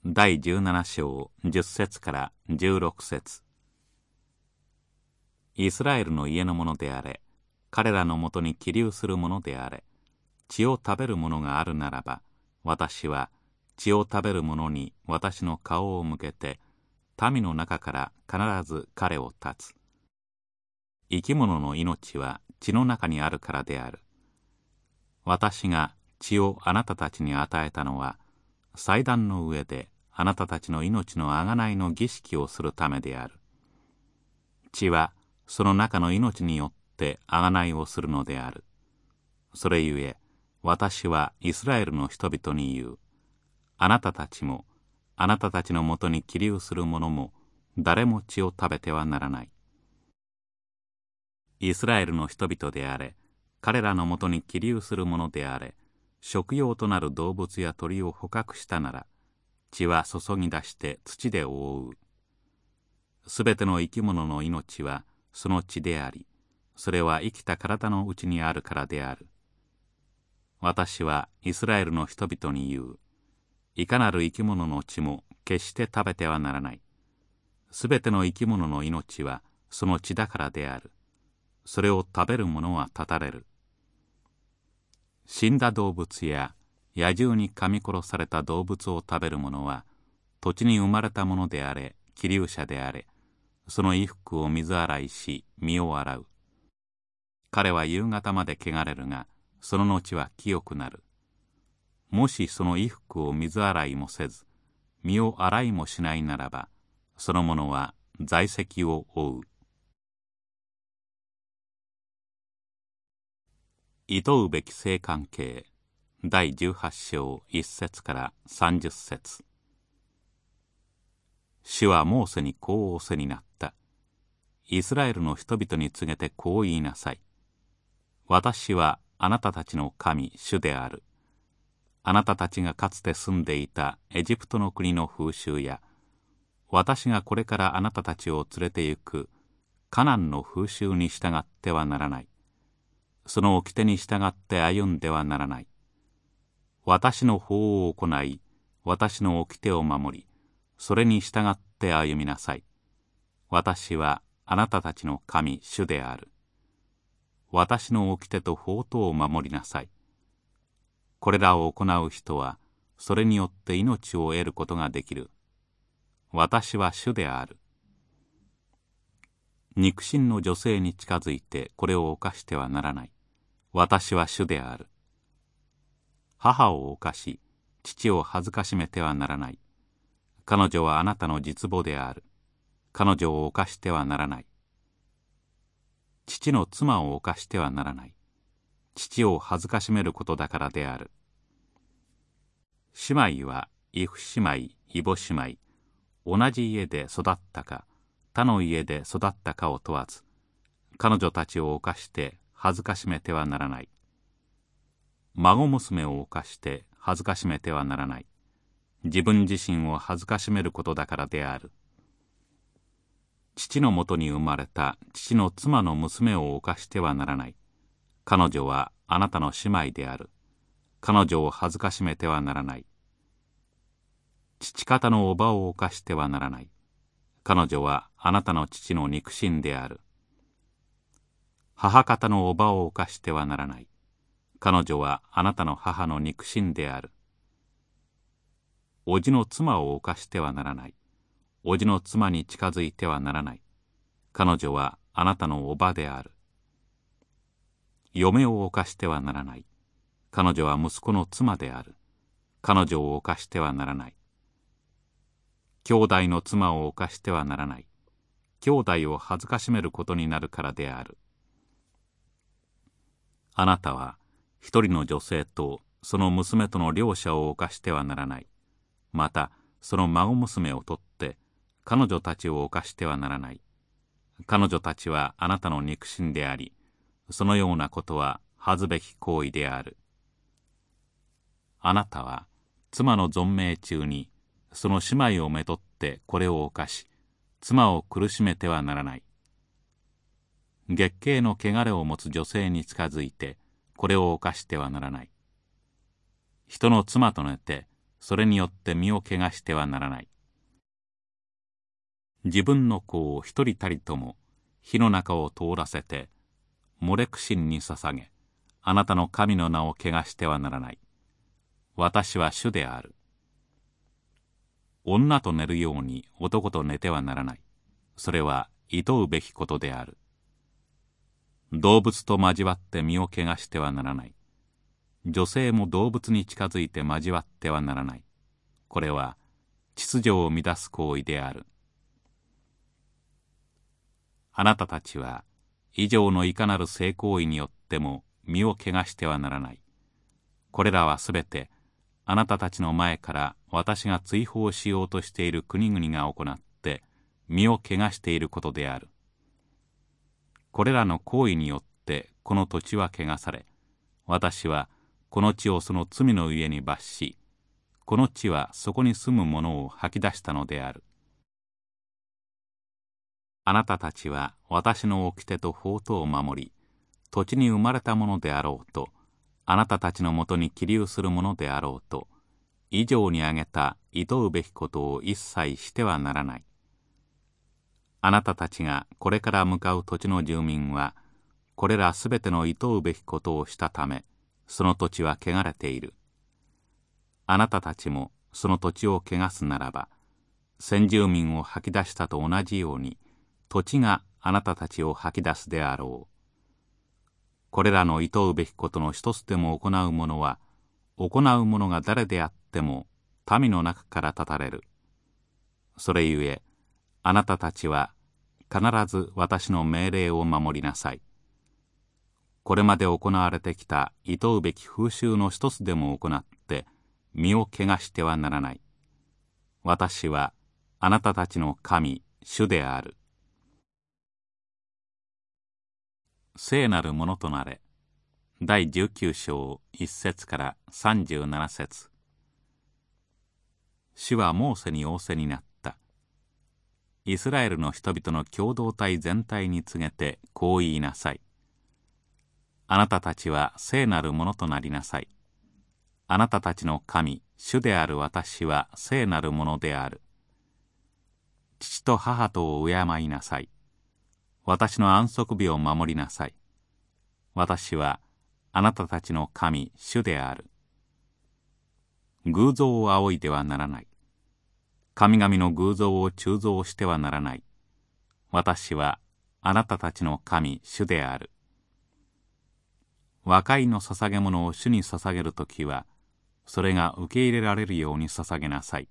第17章10節から16節。イスラエルの家のものであれ彼らのもとに起立するものであれ血を食べるものがあるならば私は血を食べる者に私の顔を向けて民の中から必ず彼を立つ。生き物の命は血の中にあるからである。私が血をあなたたちに与えたのは祭壇の上であなたたちの命の贖いの儀式をするためである。血はその中の命によって贖いをするのである。それゆえ私はイスラエルの人々に言う。あなたたちもあなたたちのもとに起立する者も誰も血を食べてはならない。イスラエルの人々であれ彼らのもとに起立する者であれ食用となる動物や鳥を捕獲したなら血は注ぎ出して土で覆う。すべての生き物の命はその血でありそれは生きた体のうちにあるからである。私はイスラエルの人々に言う。いかなる生き物の血も決して食べてはならない。すべての生き物の命はその血だからである。それを食べる者は断たれる。死んだ動物や野獣に噛み殺された動物を食べる者は土地に生まれたものであれ気流者であれその衣服を水洗いし身を洗う。彼は夕方まで汚れるがその後は清くなる。もしその衣服を水洗いもせず身を洗いもしないならばその者は在籍を負う。厭うべき性関係第18章1節から30節。主はモーセにこう仰せになった。イスラエルの人々に告げてこう言いなさい。私はあなたたちの神主である。あなたたちがかつて住んでいたエジプトの国の風習や私がこれからあなたたちを連れて行くカナンの風習に従ってはならない。その掟に従って歩んではならない。私の法を行い私の掟を守りそれに従って歩みなさい。私はあなたたちの神主である。私の掟と法とを守りなさい。これらを行う人はそれによって命を得ることができる私は主である肉親の女性に近づいてこれを犯してはならない私は主である。母を犯し、父を恥ずかしめてはならない。彼女はあなたの実母である。彼女を犯してはならない。父の妻を犯してはならない。父を恥ずかしめることだからである。姉妹は、異父姉妹、異母姉妹、同じ家で育ったか、他の家で育ったかを問わず、彼女たちを犯して恥ずかしめてはならない。孫娘を犯して恥ずかしめてはならない。自分自身を恥ずかしめることだからである。父のもとに生まれた父の妻の娘を犯してはならない。彼女はあなたの姉妹である彼女を恥ずかしめてはならない父方の叔母を犯してはならない彼女はあなたの父の肉親である母方の叔母を犯してはならない。彼女はあなたの母の肉親である。叔父の妻を犯してはならない。叔父の妻に近づいてはならない。彼女はあなたの叔母である。嫁を犯してはならない。彼女は息子の妻である。彼女を犯してはならない。兄弟の妻を犯してはならない。兄弟を恥ずかしめることになるからである。あなたは一人の女性とその娘との両者を犯してはならない。またその孫娘を取って彼女たちを犯してはならない。彼女たちはあなたの肉親であり、そのようなことは恥ずべき行為である。あなたは妻の存命中にその姉妹をめとってこれを犯し、妻を苦しめてはならない。月経の汚れを持つ女性に近づいてこれを犯してはならない人の妻と寝てそれによって身を汚してはならない自分の子を一人たりとも火の中を通らせてモレクシンに捧げあなたの神の名を汚してはならない。私は主である。女と寝るように男と寝てはならない。それは厭うべきことである。動物と交わって身を汚してはならない。女性も動物に近づいて交わってはならない。これは秩序を乱す行為である。あなたたちは以上のいかなる性行為によっても身を汚してはならない。これらはすべてあなたたちの前から私が追放しようとしている国々が行って身を汚していることである。これらの行為によってこの土地は汚され私はこの地をその罪の上に罰しこの地はそこに住む者を吐き出したのである。あなたたちは私の掟と法とを守り土地に生まれたものであろうとあなたたちのもとに起立するものであろうと以上に挙げた厭うべきことを一切してはならない。あなたたちがこれから向かう土地の住民はこれらすべての厭うべきことをしたためその土地は汚れている。あなたたちもその土地を汚すならば先住民を吐き出したと同じように土地があなたたちを吐き出すであろう。これらの厭うべきことの一つでも行う者は行う者が誰であっても民の中から立たれる。それゆえあなたたちは必ず私の命令を守りなさい。これまで行われてきた厭うべき風習の一つでも行って身を汚してはならない。私はあなたたちの神主である。聖なるものとなれ。第19章1節から37節。主はモーセに仰せになった。イスラエルの人々の共同体全体に告げてこう言いなさい。あなたたちは聖なるものとなりなさい。あなたたちの神主である私は聖なるものである。父と母とを敬いなさい。私の安息日を守りなさい。私はあなたたちの神、主である。偶像を仰いではならない。神々の偶像を鋳造してはならない。私はあなたたちの神、主である。和解の捧げ物を主に捧げるときは、それが受け入れられるように捧げなさい。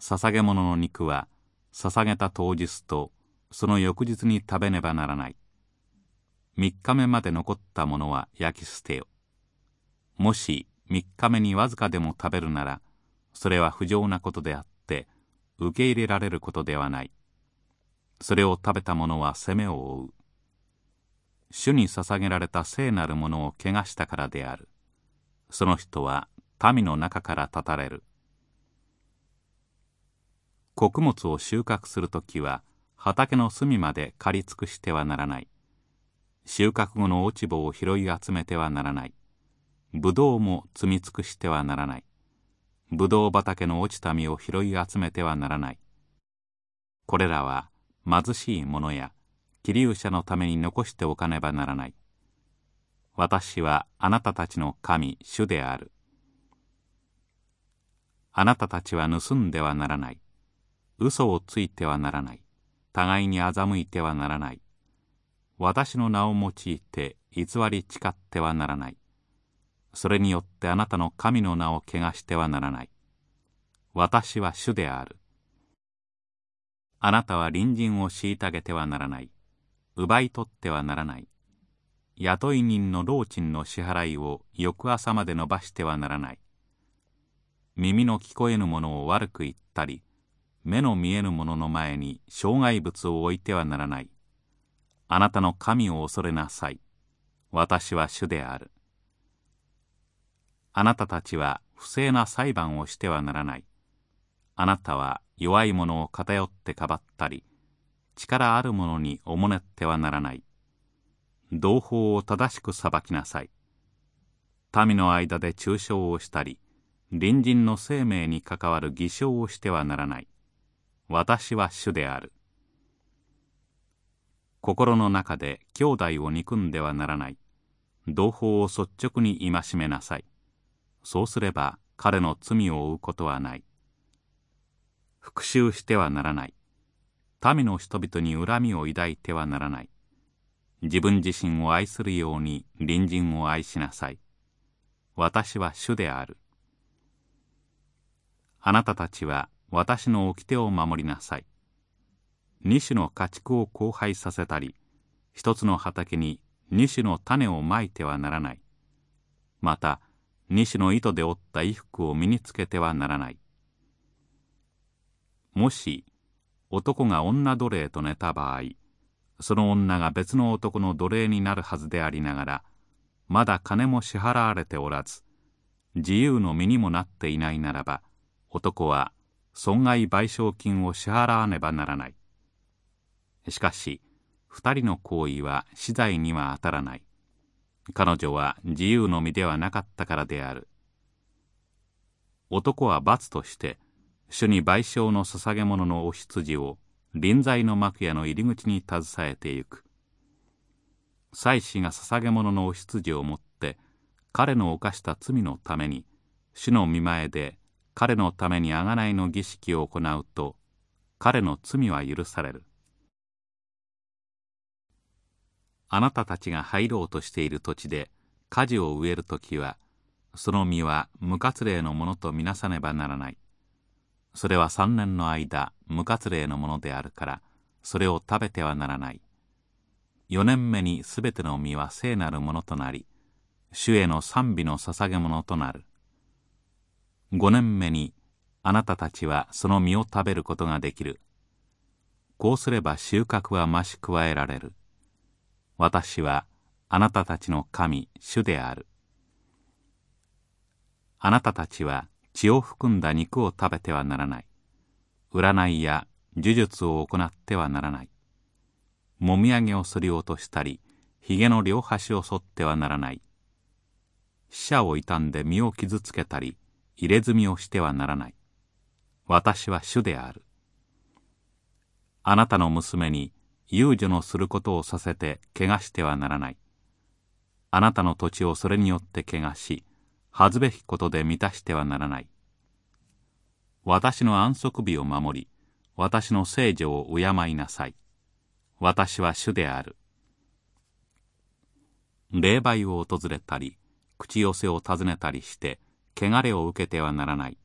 捧げ物の肉は、捧げた当日とその翌日に食べねばならない。三日目まで残ったものは焼き捨てよ。もし三日目にわずかでも食べるなら、それは不浄なことであって、受け入れられることではない。それを食べた者は責めを負う。主に捧げられた聖なるものを汚したからである。その人は民の中から断たれる。穀物を収穫するときは、畑の隅まで刈り尽くしてはならない。収穫後の落ち葉を拾い集めてはならない。ぶどうも摘み尽くしてはならない。ぶどう畑の落ちた実を拾い集めてはならない。これらは貧しい者や気流者のために残しておかねばならない。私はあなたたちの神、主である。あなたたちは盗んではならない。嘘をついてはならない。互いに欺いてはならない。私の名を用いて偽り誓ってはならない。それによってあなたの神の名を汚してはならない。私は主である。あなたは隣人を虐げてはならない。奪い取ってはならない。雇い人の労賃の支払いを翌朝まで伸ばしてはならない。耳の聞こえぬものを悪く言ったり、目の見えぬものの前に障害物を置いてはならない。あなたの神を恐れなさい。私は主である。あなたたちは不正な裁判をしてはならない。あなたは弱い者を偏ってかばったり、力ある者におもねってはならない。同胞を正しく裁きなさい。民の間で中傷をしたり、隣人の生命に関わる偽証をしてはならない。私は主である。心の中で兄弟を憎んではならない。同胞を率直に戒めなさい。そうすれば彼の罪を負うことはない。復讐してはならない。民の人々に恨みを抱いてはならない。自分自身を愛するように隣人を愛しなさい。私は主である。あなたたちは私の掟を守りなさい。二種の家畜を交配させたり、一つの畑に二種の種をまいてはならない。また、二種の糸で織った衣服を身につけてはならない。もし、男が女奴隷と寝た場合、その女が別の男の奴隷になるはずでありながら、まだ金も支払われておらず、自由の身にもなっていないならば、男は損害賠償金を支払わねばならない。しかし二人の行為は死罪には当たらない。彼女は自由の身ではなかったからである。男は罰として主に賠償の捧げ物のお羊を臨在の幕屋の入り口に携えてゆく。祭司が捧げ物のお羊を持って彼の犯した罪のために主の見前で彼のために贖いの儀式を行うと彼の罪は許される。あなたたちが入ろうとしている土地で果樹を植える時はその実は無活例のものとみなさねばならない。それは三年の間無活例のものであるからそれを食べてはならない。四年目にすべての実は聖なるものとなり主への賛美の捧げ物となる。五年目にあなたたちはその実を食べることができる。こうすれば収穫は増し加えられる。私はあなたたちの神主である。あなたたちは血を含んだ肉を食べてはならない。占いや呪術を行ってはならない。もみあげをすり落としたりひげの両端を剃ってはならない。死者を傷んで身を傷つけたり入れ墨をしてはならない。私は主である。あなたの娘に遊女のすることをさせて怪我してはならない。あなたの土地をそれによって怪我し恥ずべきことで満たしてはならない。私の安息日を守り私の聖女を敬いなさい。私は主である。霊媒を訪れたり口寄せを尋ねたりして汚れを受けてはならない。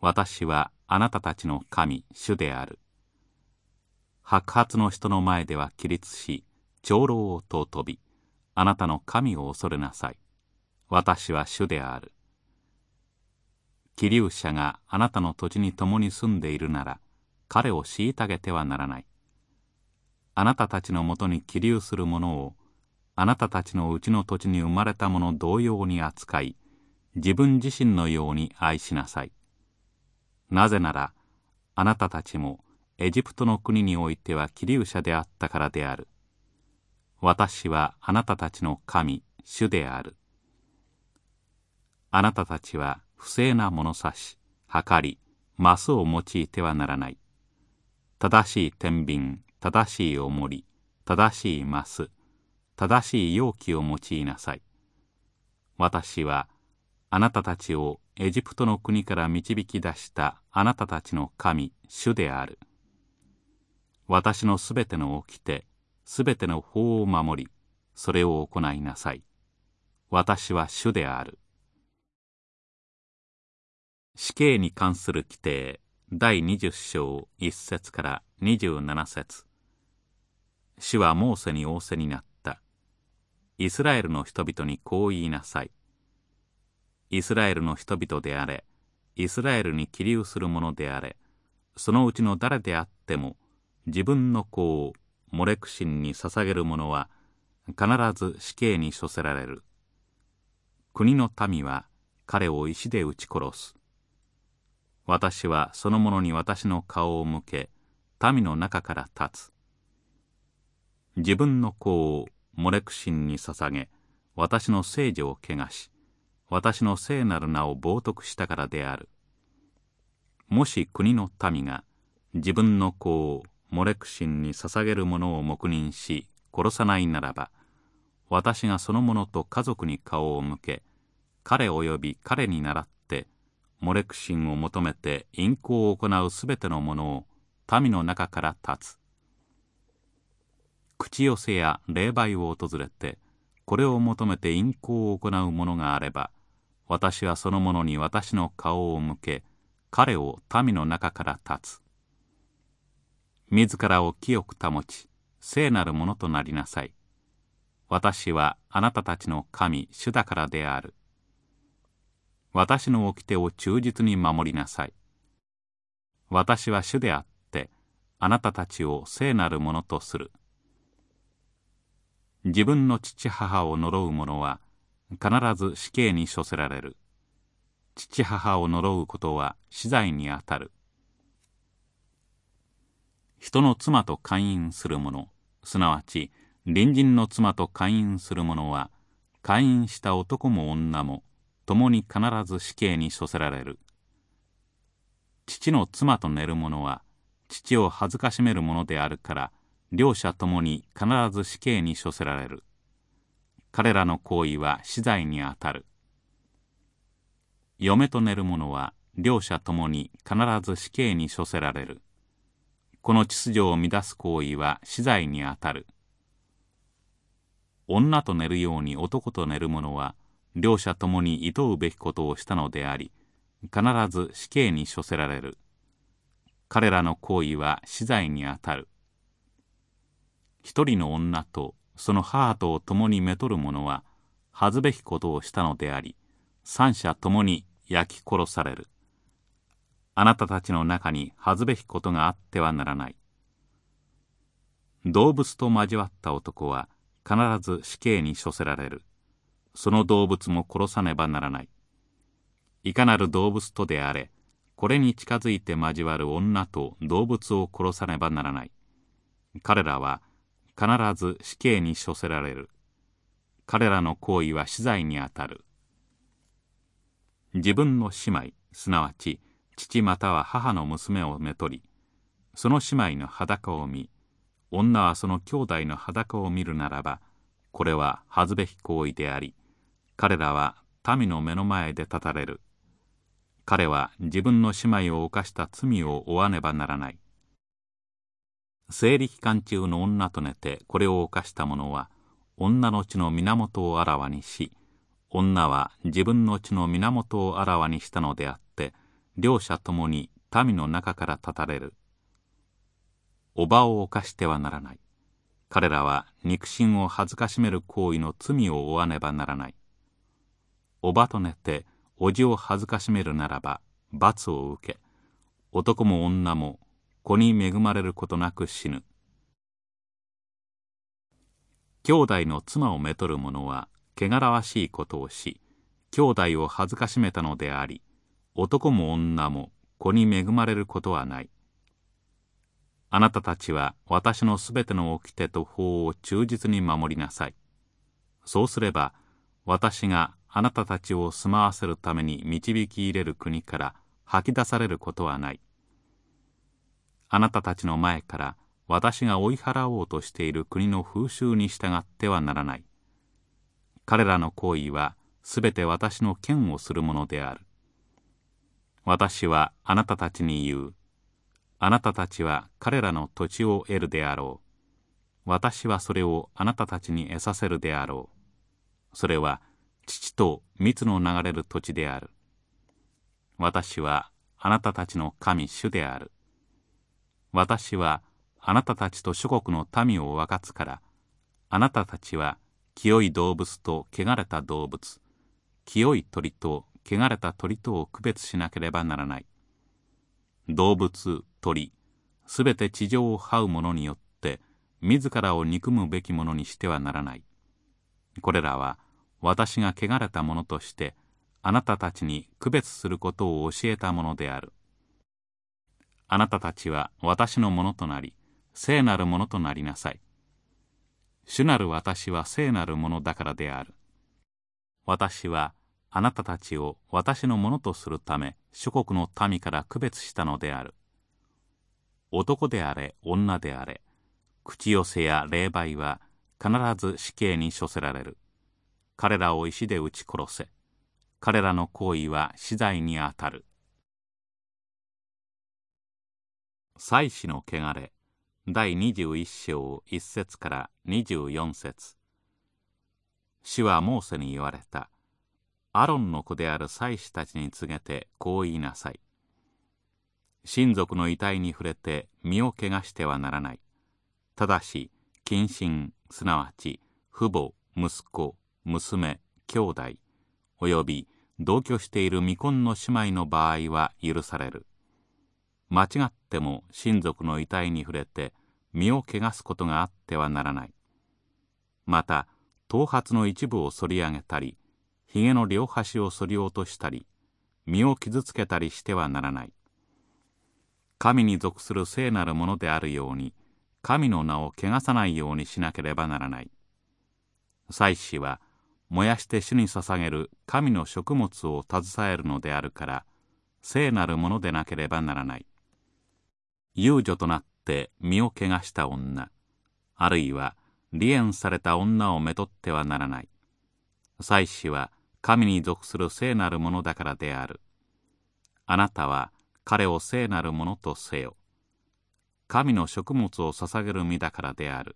私はあなたたちの神主である。白髪の人の前では起立し長老を尊びあなたの神を恐れなさい。私は主である。気流者があなたの土地に共に住んでいるなら彼を虐げてはならない。あなたたちのもとに起立する者をあなたたちのうちの土地に生まれた者同様に扱い自分自身のように愛しなさいなぜならあなたたちもエジプトの国においては気流者であったからである私はあなたたちの神主であるあなたたちは不正な物差し、測り、マスを用いてはならない。正しい天秤、正しい重り、正しいマス、正しい容器を用いなさい。私はあなたたちをエジプトの国から導き出したあなたたちの神、主である。私のすべての掟、すべての法を守り、それを行いなさい。私は主である。死刑に関する規定第20章1節から27節主はモーセに仰せになったイスラエルの人々にこう言いなさいイスラエルの人々であれイスラエルに起立する者であれそのうちの誰であっても自分の子をモレクシンに捧げる者は必ず死刑に処せられる。国の民は彼を石で撃ち殺す。私はその者に私の顔を向け民の中から立つ。自分の子をモレクシンに捧げ私の聖女を汚し私の聖なる名を冒涜したからである。もし国の民が自分の子をモレクシンに捧げる者を黙認し殺さないならば私がその者と家族に顔を向け彼及び彼に倣ってモレクシンを求めて淫行を行うすべてのものを民の中から立つ。口寄せや霊媒を訪れてこれを求めて淫行を行う者があれば私はその者に私の顔を向け彼を民の中から立つ自らを清く保ち聖なるものとなりなさい私はあなたたちの神主だからである私の掟を忠実に守りなさい。私は主であって、あなたたちを聖なるものとする。自分の父母を呪う者は、必ず死刑に処せられる。父母を呪うことは死罪にあたる。人の妻と勧誘する者すなわち隣人の妻と勧誘する者は勧誘した男も女も共に必ず死刑に処せられる父の妻と寝る者は父を恥ずかしめるものであるから両者ともに必ず死刑に処せられる彼らの行為は死罪にあたる。嫁と寝る者は両者ともに必ず死刑に処せられる。この秩序を乱す行為は死罪にあたる。女と寝るように男と寝る者は両者ともに厭うべきことをしたのであり必ず死刑に処せられる。彼らの行為は死罪にあたる。一人の女とその母と共にめとる者は恥ずべきことをしたのであり三者ともに焼き殺される。あなたたちの中に恥ずべきことがあってはならない。動物と交わった男は必ず死刑に処せられる。その動物も殺さねばならない。いかなる動物とであれこれに近づいて交わる女と動物を殺さねばならない。彼らは必ず死刑に処せられる。彼らの行為は死罪にあたる。自分の姉妹すなわち父または母の娘をめとりその姉妹の裸を見女はその兄弟の裸を見るならばこれは恥ずべき行為であり彼らは民の目の前で立たれる。彼は自分の姉妹を犯した罪を負わねばならない。生理期間中の女と寝てこれを犯した者は女の血の源をあらわにし女は自分の血の源をあらわにしたのであって両者ともに民の中から立たれる。おばを犯してはならない。彼らは肉親を恥ずかしめる行為の罪を負わねばならない。おばと寝て叔父を恥ずかしめるならば罰を受け男も女も子に恵まれることなく死ぬ。兄弟の妻をめとる者は汚らわしいことをし兄弟を恥ずかしめたのであり男も女も子に恵まれることはない。あなたたちは私のすべての掟と法を忠実に守りなさい。そうすれば私があなたたちを住まわせるために導き入れる国から吐き出されることはない。あなたたちの前から私が追い払おうとしている国の風習に従ってはならない。彼らの行為はすべて私の剣をするものである。私はあなたたちに言う。あなたたちは彼らの土地を得るであろう。私はそれをあなたたちに得させるであろう。それは父と蜜の流れる土地である。私はあなたたちの神主である。私はあなたたちと諸国の民を分かつからあなたたちは清い動物と汚れた動物清い鳥と汚れた鳥とを区別しなければならない。動物鳥すべて地上を這う者によって自らを憎むべきものにしてはならない。これらは私が汚れたものとしてあなたたちに区別することを教えたものである。あなたたちは私のものとなり聖なるものとなりなさい。主なる私は聖なるものだからである。私はあなたたちを私のものとするため諸国の民から区別したのである。男であれ女であれ口寄せや霊媒は必ず死刑に処せられる。彼らを石で撃ち殺せ。彼らの行為は死罪にあたる。祭司の汚れ。第21章1節から24節。主はモーセに言われた。アロンの子である祭司たちに告げてこう言いなさい。親族の遺体に触れて身を汚してはならない。ただし近親すなわち父母息子娘兄弟および同居している未婚の姉妹の場合は許される。間違っても親族の遺体に触れて身を汚すことがあってはならない。また頭髪の一部を剃り上げたりひげの両端を剃り落としたり身を傷つけたりしてはならない。神に属する聖なるものであるように神の名を汚さないようにしなければならない。祭司は燃やして主に捧げる神の食物を携えるのであるから聖なるものでなければならない。遊女となって身を汚した女。あるいは離縁された女をめとってはならない。祭司は神に属する聖なるものだからである。あなたは彼を聖なるものとせよ。神の食物を捧げる身だからである。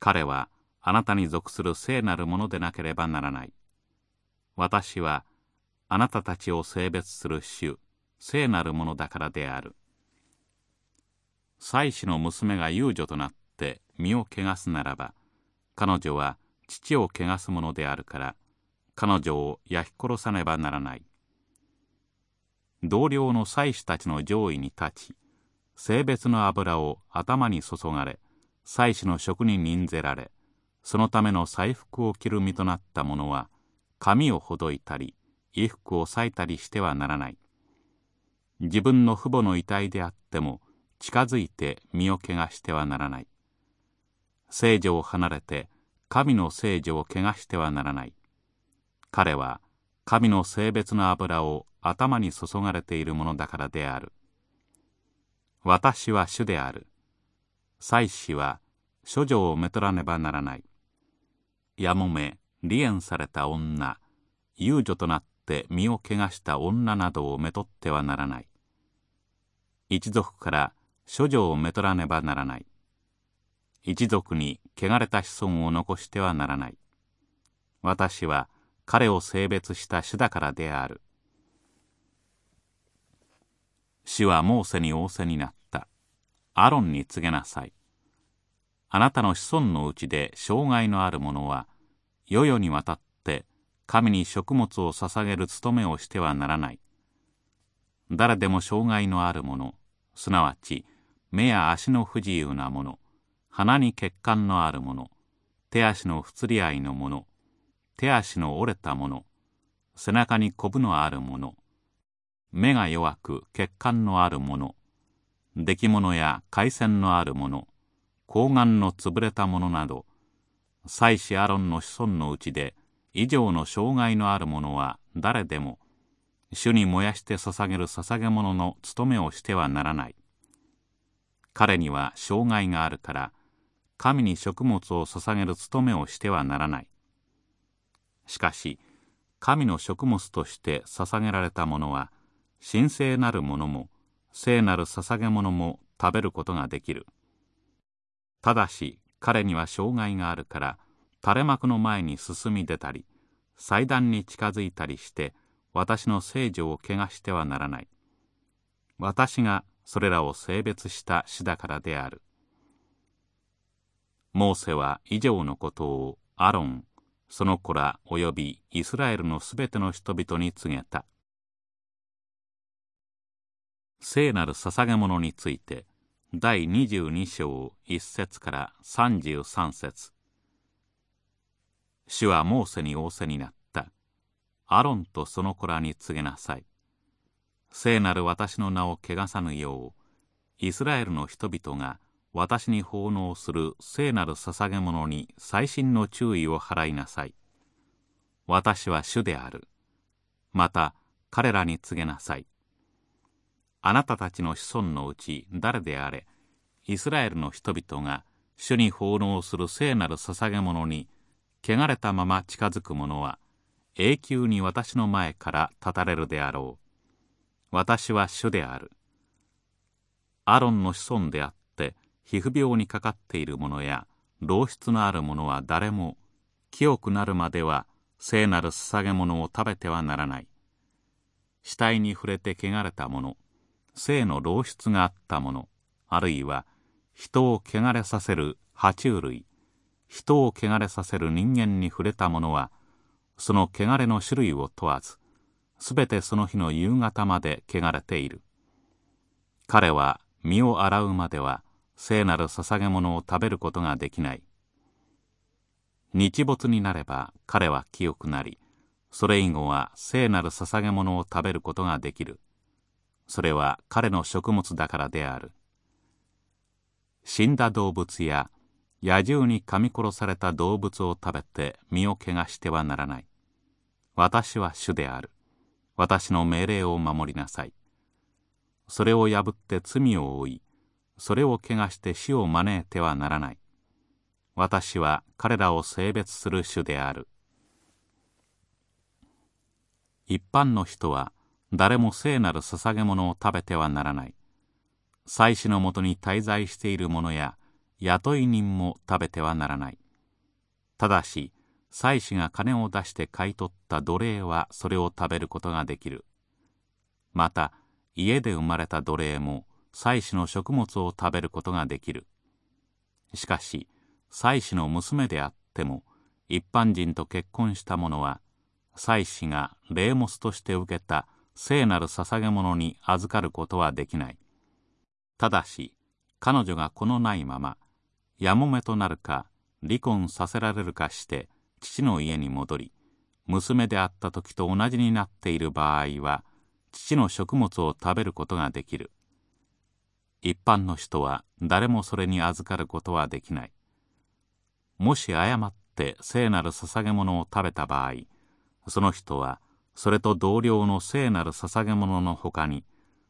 彼はあなたに属する聖なるものでなければならない。私はあなたたちを性別する主聖なるものだからである。妻子の娘が遊女となって身を汚すならば彼女は父を汚すものであるから彼女を焼き殺さねばならない。同僚の妻子たちの上位に立ち性別の油を頭に注がれ妻子の職に任ぜられそのための祭服を着る身となった者は髪をほどいたり衣服を裂いたりしてはならない。自分の父母の遺体であっても近づいて身を汚してはならない。聖女を離れて神の聖女を汚してはならない。彼は神の性別の油を頭に注がれているものだからである。私は主である。祭司は処女をめとらねばならない。やもめ離縁された女遊女となって身を汚した女などをめとってはならない。一族から処女をめとらねばならない。一族に汚れた子孫を残してはならない。私は彼を性別した主だからである。主はモーセに仰せになった。アロンに告げなさい。あなたの子孫のうちで障害のある者は世々にわたって神に食物を捧げる務めをしてはならない。誰でも障害のある者すなわち目や足の不自由な者鼻に血管のある者手足の不釣り合いの者手足の折れた者背中にコブのある者目が弱く血管のある者出来物や回線のある者睾丸の潰れた者など妻子アロンの子孫のうちで以上の障害のある者は誰でも主に燃やして捧げる捧げ物の務めをしてはならない。彼には障害があるから神に食物を捧げる務めをしてはならない。しかし神の食物として捧げられたものは神聖なるものも聖なる捧げ物も食べることができる。ただし彼には障害があるから垂れ幕の前に進み出たり祭壇に近づいたりして私の聖女を汚してはならない。私がそれらを性別した死だからである。モーセは以上のことをアロンその子らおよびイスラエルのすべての人々に告げた。聖なる捧げ物について第22章1節から33節。主はモーセに仰せになった。アロンとその子らに告げなさい。聖なる私の名を汚さぬようイスラエルの人々が私に奉納する聖なる捧げ物に細心の注意を払いなさい。私は主である。また彼らに告げなさい。あなたたちの子孫のうち誰であれイスラエルの人々が主に奉納する聖なる捧げ物に汚れたまま近づく者は永久に私の前から立たれるであろう。私は主である。アロンの子孫であって皮膚病にかかっている者や老質のある者は誰も清くなるまでは聖なる捧げ物を食べてはならない。死体に触れて汚れた者性の漏出があったものあるいは人を汚れさせる爬虫類人を汚れさせる人間に触れたものはその汚れの種類を問わずすべてその日の夕方まで汚れている。彼は身を洗うまでは聖なる捧げ物を食べることができない。日没になれば彼は清くなりそれ以後は聖なる捧げ物を食べることができる。それは彼の食物だからである。死んだ動物や野獣に噛み殺された動物を食べて身を汚してはならない。私は主である。私の命令を守りなさい。それを破って罪を負いそれを汚して死を招いてはならない。私は彼らを性別する主である。一般の人は誰も聖なる捧げ物を食べてはならない。祭司のもとに滞在している者や雇い人も食べてはならない。ただし祭司が金を出して買い取った奴隷はそれを食べることができる。また家で生まれた奴隷も祭司の食物を食べることができる。しかし祭司の娘であっても一般人と結婚した者は祭司が霊物として受けた聖なる捧げ物に預かることはできない。ただし彼女が子のないままやもめとなるか離婚させられるかして父の家に戻り娘であった時と同じになっている場合は父の食物を食べることができる。一般の人は誰もそれに預かることはできない。もし誤って聖なる捧げ物を食べた場合その人はそれと同量の聖なる捧げ物のほかに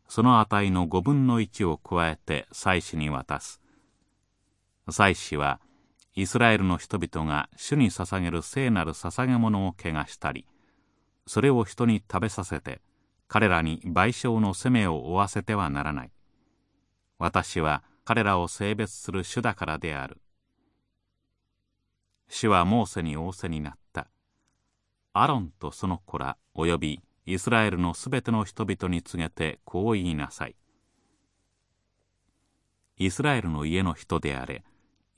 その値の五分の一を加えて祭司に渡す。祭司はイスラエルの人々が主に捧げる聖なる捧げ物を汚したりそれを人に食べさせて彼らに賠償の責めを負わせてはならない。私は彼らを性別する主だからである。主はモーセに仰せになった。アロンとその子らおよびイスラエルのすべての人々に告げてこう言いなさい。イスラエルの家の人であれ、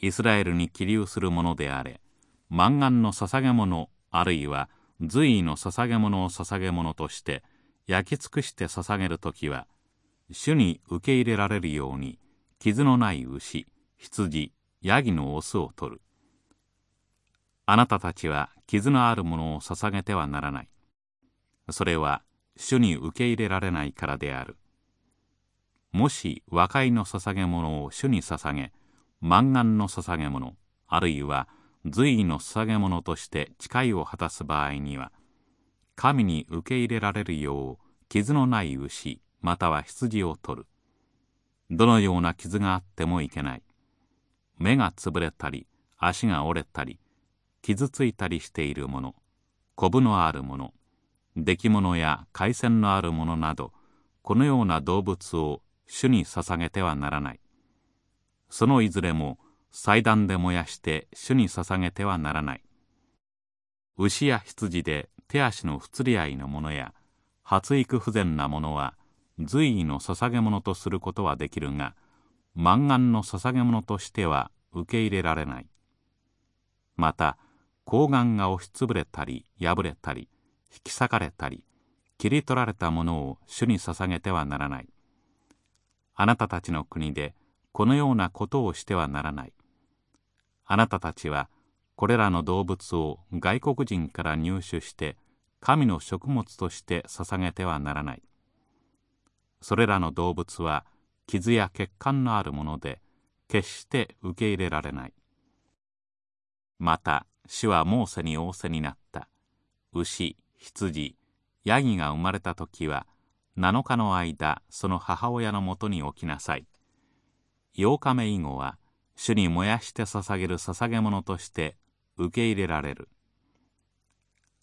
イスラエルに起立する者であれ、満願の捧げ物あるいは随意の捧げ物を捧げ物として焼き尽くして捧げる時は、主に受け入れられるように傷のない牛、羊、ヤギのオスを取る。あなたたちは傷のあるものを捧げてはならない。それは主に受け入れられないからである。もし和解の捧げ物を主に捧げ、満願の捧げ物、あるいは随意の捧げ物として誓いを果たす場合には、神に受け入れられるよう傷のない牛または羊を取る。どのような傷があってもいけない。目がつぶれたり、足が折れたり、傷ついたりしているもの、コブのあるもの、出来物や海鮮のあるものなどこのような動物を主に捧げてはならないそのいずれも祭壇で燃やして主に捧げてはならない。牛や羊で手足の不釣り合いのものや発育不全なものは随意の捧げ物とすることはできるが満願の捧げ物としては受け入れられない。また睾丸が押しつぶれたり破れたり引き裂かれたり切り取られたものを主に捧げてはならない。あなたたちの国でこのようなことをしてはならない。あなたたちはこれらの動物を外国人から入手して神の食物として捧げてはならない。それらの動物は傷や血管のあるもので決して受け入れられない。また主はモーセに仰せになった。牛羊ヤギが生まれた時は7日の間その母親のもとに置きなさい。8日目以後は主に燃やして捧げる捧げ物として受け入れられる。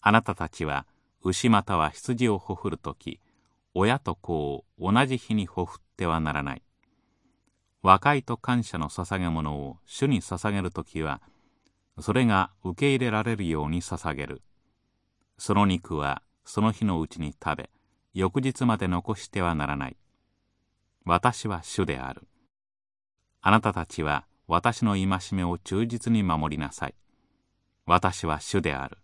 あなたたちは牛または羊をほふる時親と子を同じ日にほふってはならない。和解と感謝の捧げ物を主に捧げる時はそれが受け入れられるように捧げる。その肉はその日のうちに食べ翌日まで残してはならない。私は主である。あなたたちは私の戒めを忠実に守りなさい。私は主である。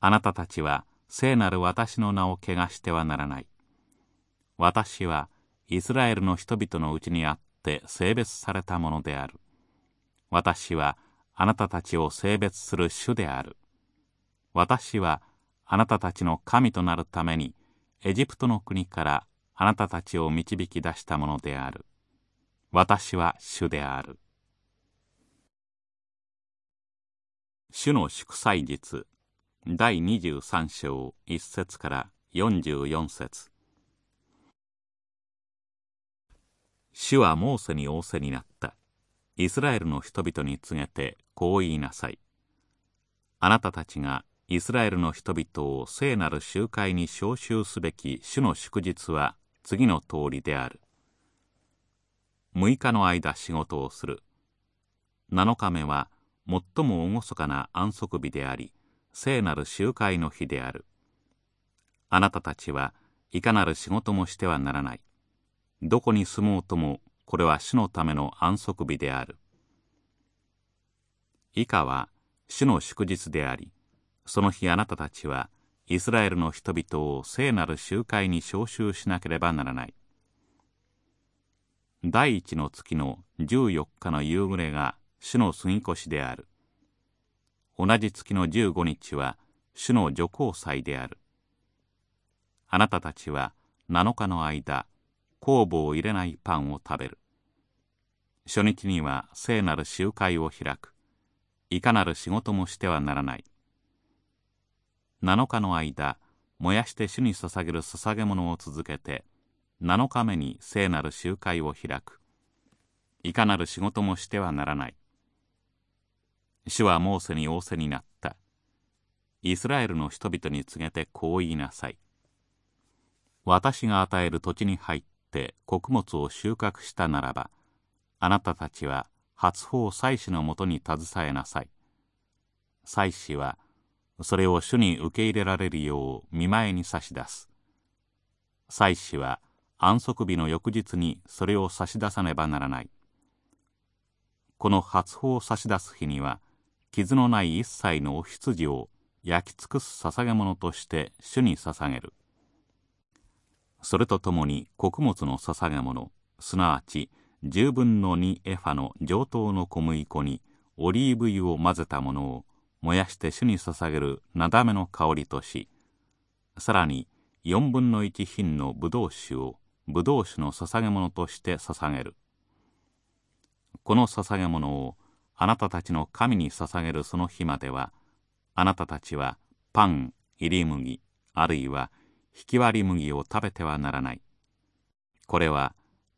あなたたちは聖なる私の名を汚してはならない。私はイスラエルの人々のうちにあって性別されたものである。私はあなたたちを性別する主である。私はあなたたちの神となるためにエジプトの国からあなたたちを導き出したものである。私は主である。主の祝祭日。第23章1節から44節。主はモーセに仰せになった。イスラエルの人々に告げてこう言いなさい。あなたたちがイスラエルの人々を聖なる集会に召集すべき主の祝日は次の通りである。6日の間仕事をする。7日目は最も厳かな安息日であり聖なる集会の日である。あなたたちはいかなる仕事もしてはならない。どこに住もうともこれは主のための安息日である。以下は主の祝日でありその日あなたたちはイスラエルの人々を聖なる集会に召集しなければならない。第一の月の14日の夕暮れが主の杉越しである。同じ月の15日は主の女皇祭である。あなたたちは7日の間酵母を入れないパンを食べる。初日には聖なる集会を開く。いかなる仕事もしてはならない。7日の間燃やして主に捧げる捧げ物を続けて7日目に聖なる集会を開く。いかなる仕事もしてはならない。主はモーセに仰せになった。イスラエルの人々に告げてこう言いなさい。私が与える土地に入って穀物を収穫したならばあなたたちは初法祭司のもとに携えなさい。祭司はそれを主に受け入れられるよう見舞いに差し出す。祭司は安息日の翌日にそれを差し出さねばならない。この初歩を差し出す日には傷のない一切のお羊を焼き尽くす捧げ物として主に捧げる。それとともに穀物の捧げ物すなわち10分の2エファの上等の小麦粉にオリーブ油を混ぜたものを燃やして主に捧げるなだめの香りとしさらに4分の1品のブドウ酒をブドウ酒の捧げ物として捧げる。この捧げ物をあなたたちの神に捧げるその日まではあなたたちはパン入り麦あるいは引き割り麦を食べてはならない。これは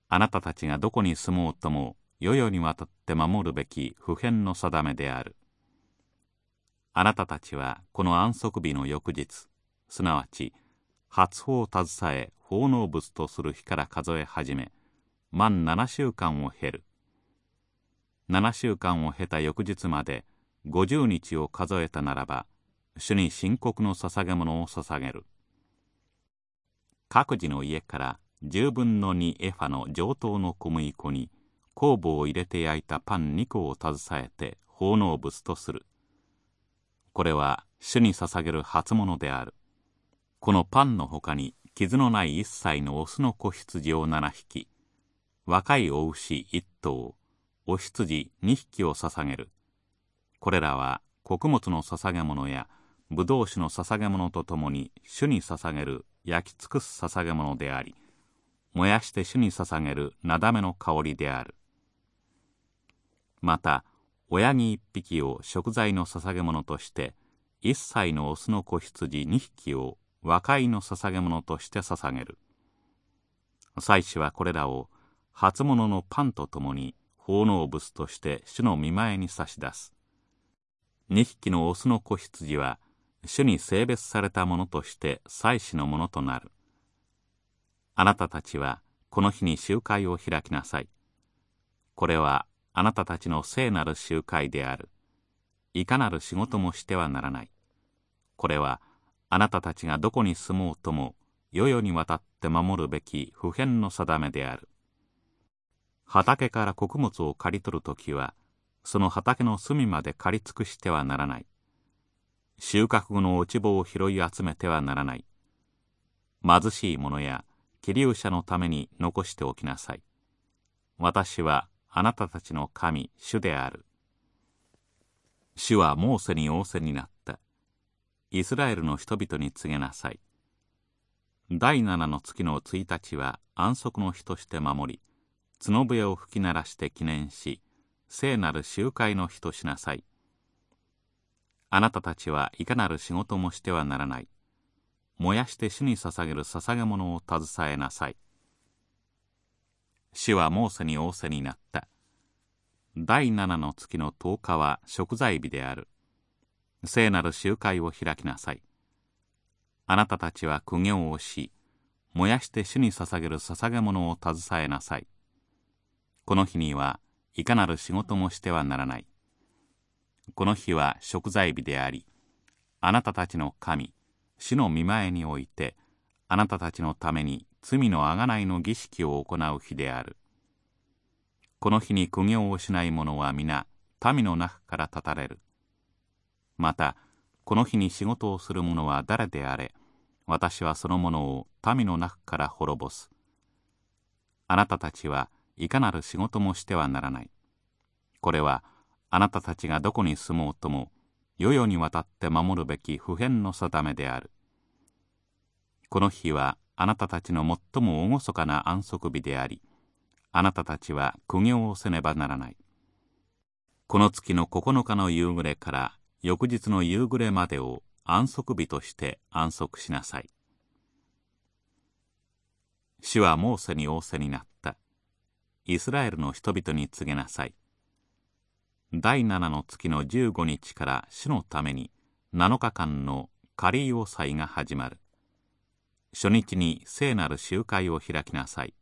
あなたたちがどこに住もうとも世々にわたって守るべき普遍の定めである。あなたたちはこの安息日の翌日すなわち初歩を携え奉納物とする日から数え始め満7週間を経る。7週間を経た翌日まで50日を数えたならば主に深刻の捧げ物を捧げる。各自の家から10分の2エファの上等の小麦粉に酵母を入れて焼いたパン2個を携えて奉納物とする。これは主に捧げる初物である。このパンのほかに傷のない一切のオスの子羊を7匹若いお牛1頭お羊2匹を捧げる。これらは穀物の捧げ物やブドウ酒の捧げ物とともに主に捧げる焼き尽くす捧げ物であり燃やして主に捧げるなだめの香りである。また親木一匹を食材の捧げ物として一歳のオスの子羊二匹を和解の捧げ物として捧げる祭司はこれらを初物のパンとともに奉納物として主の見前に差し出す二匹のオスの子羊は主に性別されたものとして祭司のものとなるあなたたちはこの日に集会を開きなさいこれはあなたたちの聖なる集会である。いかなる仕事もしてはならない。これはあなたたちがどこに住もうとも世々にわたって守るべき普遍の定めである。畑から穀物を刈り取るときは、その畑の隅まで刈り尽くしてはならない。収穫後の落ち葉を拾い集めてはならない。貧しい者や気流者のために残しておきなさい。私はあなたたちの神主である主はモーセに仰せになったイスラエルの人々に告げなさい。第七の月の1日は安息の日として守り角笛を吹き鳴らして記念し聖なる集会の日としなさい。あなたたちはいかなる仕事もしてはならない。燃やして主に捧げる捧げ物を携えなさい。主はモーセに仰せになった。第七の月の10日は食材日である。聖なる集会を開きなさい。あなたたちは苦行をし燃やして主に捧げる捧げ物を携えなさい。この日にはいかなる仕事もしてはならない。この日は食材日でありあなたたちの神主の見前においてあなたたちのために罪の贖いの儀式を行う日である。この日に苦行をしない者は皆民の中から断たれる。またこの日に仕事をする者は誰であれ私はその者を民の中から滅ぼす。あなたたちはいかなる仕事もしてはならない。これはあなたたちがどこに住もうとも世々にわたって守るべき普遍の定めである。この日はあなたたちの最も厳かな安息日でありあなたたちは苦行をせねばならない。この月の9日の夕暮れから翌日の夕暮れまでを安息日として安息しなさい。主はモーセに仰せになった。イスラエルの人々に告げなさい。第七の月の15日から主のために7日間のカリーオ祭が始まる。初日に聖なる集会を開きなさい。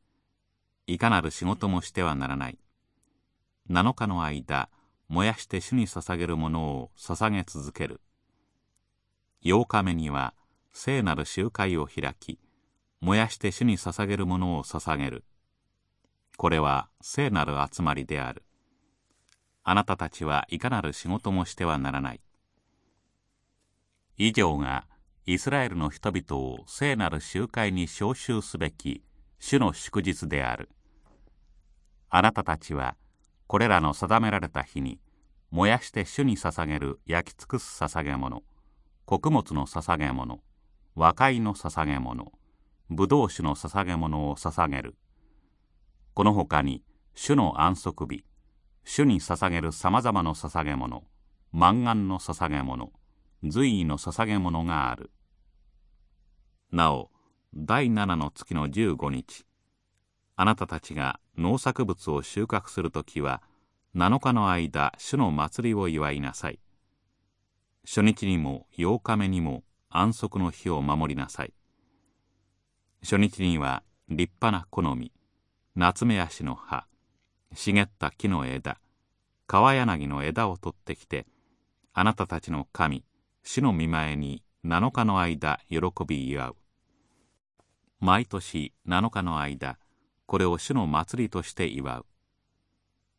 いかなる仕事もしてはならない。7日の間、燃やして主に捧げるものを捧げ続ける。8日目には聖なる集会を開き、燃やして主に捧げるものを捧げる。これは聖なる集まりである。あなたたちはいかなる仕事もしてはならない。以上がイスラエルの人々を聖なる集会に召集すべき主の祝日である。あなたたちはこれらの定められた日に燃やして主に捧げる焼き尽くす捧げ物、穀物の捧げ物、和解の捧げ物、葡萄酒の捧げ物を捧げる。このほかに主の安息日、主に捧げるさまざまな捧げ物、満願の捧げ物、随意の捧げ物がある。なお、第七の月の15日あなたたちが農作物を収穫するときは7日の間主の祭りを祝いなさい。初日にも8日目にも安息の日を守りなさい。初日には立派な好み夏目足の葉茂った木の枝川柳の枝を取ってきてあなたたちの神主の見前に7日の間喜び祝う。毎年7日の間これを主の祭りとして祝う。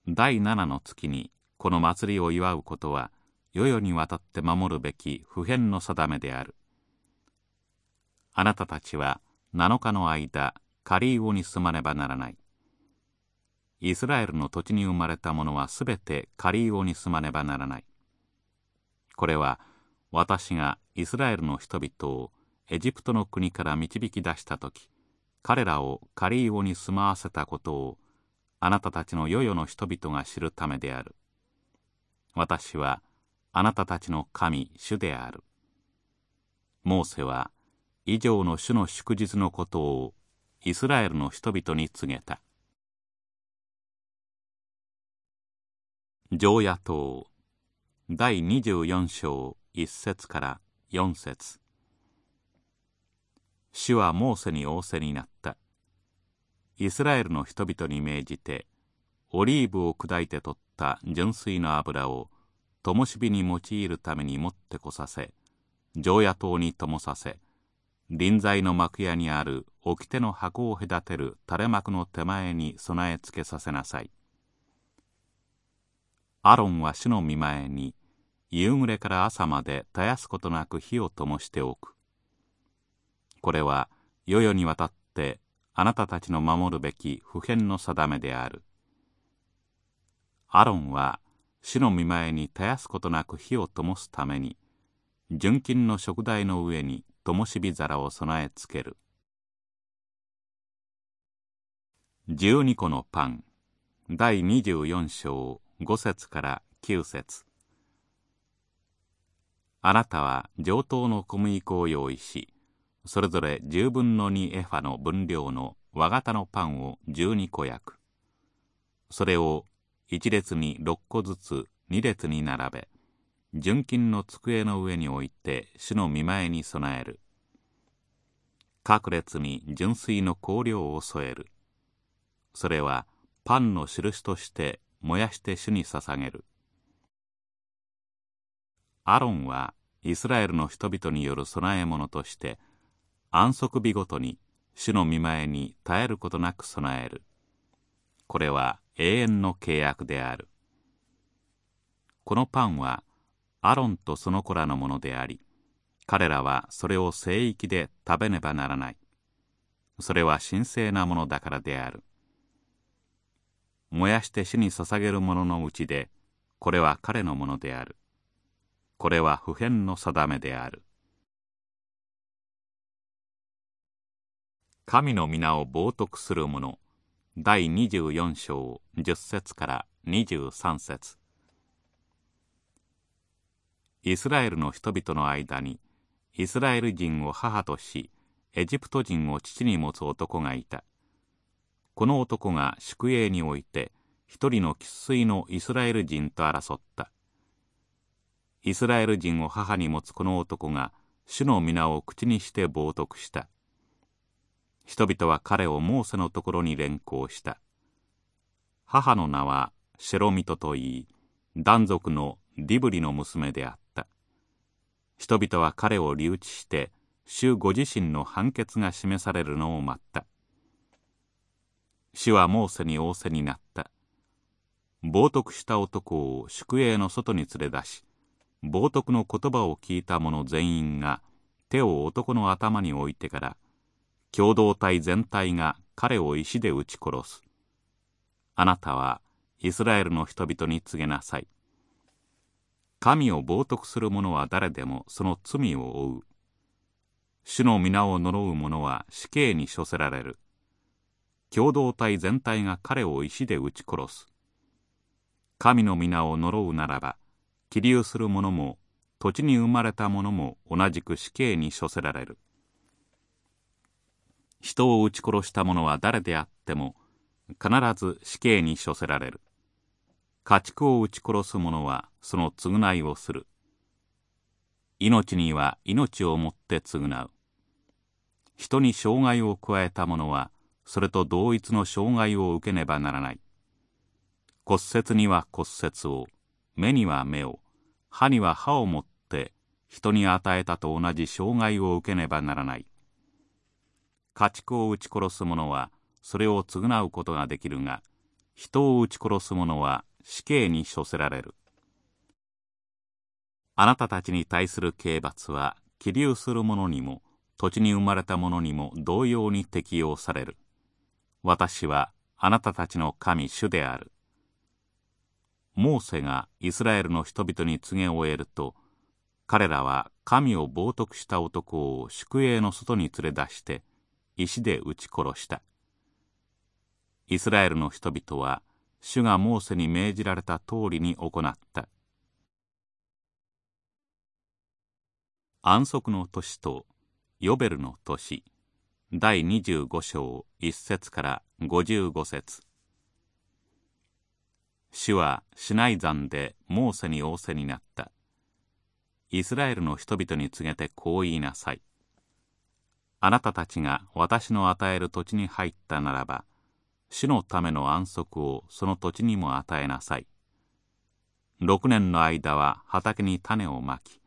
第7の月にこの祭りを祝うことは世々にわたって守るべき普遍の定めである。あなたたちは7日の間カリーオに住まねばならない。イスラエルの土地に生まれた者はすべてカリーオに住まねばならない。これは私がイスラエルの人々をエジプトの国から導き出した時彼らをカリーオに住まわせたことをあなたたちの世々の人々が知るためである。私はあなたたちの神主である。モーセは以上の主の祝日のことをイスラエルの人々に告げた。常夜灯第24章1節から4節。主はモーセに仰せになった。イスラエルの人々に命じて、オリーブを砕いて取った純粋の油を、灯火に用いるために持ってこさせ、常夜灯に灯させ、臨在の幕屋にある掟の箱を隔てる垂れ幕の手前に備え付けさせなさい。アロンは主の見前に、夕暮れから朝まで絶やすことなく火を灯しておく。これは世々にわたってあなたたちの守るべき普遍の定めである。アロンは死の見前に絶やすことなく火を灯すために純金の食台の上に灯火皿を備えつける12個のパン第24章5節から9節あなたは上等の小麦粉を用意しそれぞれ10分の2エファの分量の和型のパンを12個焼く。それを一列に6個ずつ2列に並べ純金の机の上に置いて主の見前に備える。各列に純粋の香料を添える。それはパンの印として燃やして主に捧げる。アロンはイスラエルの人々による供え物として安息日ごとに主の見前に絶えることなく備える。これは永遠の契約である。このパンはアロンとその子らのものであり彼らはそれを聖域で食べねばならない。それは神聖なものだからである。燃やして死に捧げるもののうちでこれは彼のものである。これは普遍の定めである。神の皆を冒涜する者第24章10節から23節。イスラエルの人々の間にイスラエル人を母としエジプト人を父に持つ男がいた。この男が宿営において一人の生粋のイスラエル人と争った。イスラエル人を母に持つこの男が主の皆を口にして冒涜した。人々は彼をモーセのところに連行した。母の名はシェロミトといい男族のディブリの娘であった。人々は彼を留置して主ご自身の判決が示されるのを待った。主はモーセに仰せになった。冒涜した男を宿営の外に連れ出し冒涜の言葉を聞いた者全員が手を男の頭に置いてから共同体全体が彼を石で撃ち殺す。あなたはイスラエルの人々に告げなさい。神を冒涜する者は誰でもその罪を負う。主の皆を呪う者は死刑に処せられる。共同体全体が彼を石で撃ち殺す。神の皆を呪うならば起立する者も土地に生まれた者も同じく死刑に処せられる。人を撃ち殺した者は誰であっても必ず死刑に処せられる。家畜を撃ち殺す者はその償いをする。命には命をもって償う。人に障害を加えた者はそれと同一の障害を受けねばならない。骨折には骨折を目には目を歯には歯を持って人に与えたと同じ障害を受けねばならない。家畜を撃ち殺す者はそれを償うことができるが人を撃ち殺す者は死刑に処せられるあなたたちに対する刑罰は起立する者にも土地に生まれた者にも同様に適用される私はあなたたちの神主である。モーセがイスラエルの人々に告げ終えると、彼らは神を冒涜した男を宿営の外に連れ出して石で撃ち殺した。イスラエルの人々は主がモーセに命じられた通りに行った。安息の年とヨベルの年第25章1節から55節主はシナイ山でモーセに仰せになったイスラエルの人々に告げてこう言いなさいあなたたちが私の与える土地に入ったならば主のための安息をその土地にも与えなさい6年の間は畑に種をまき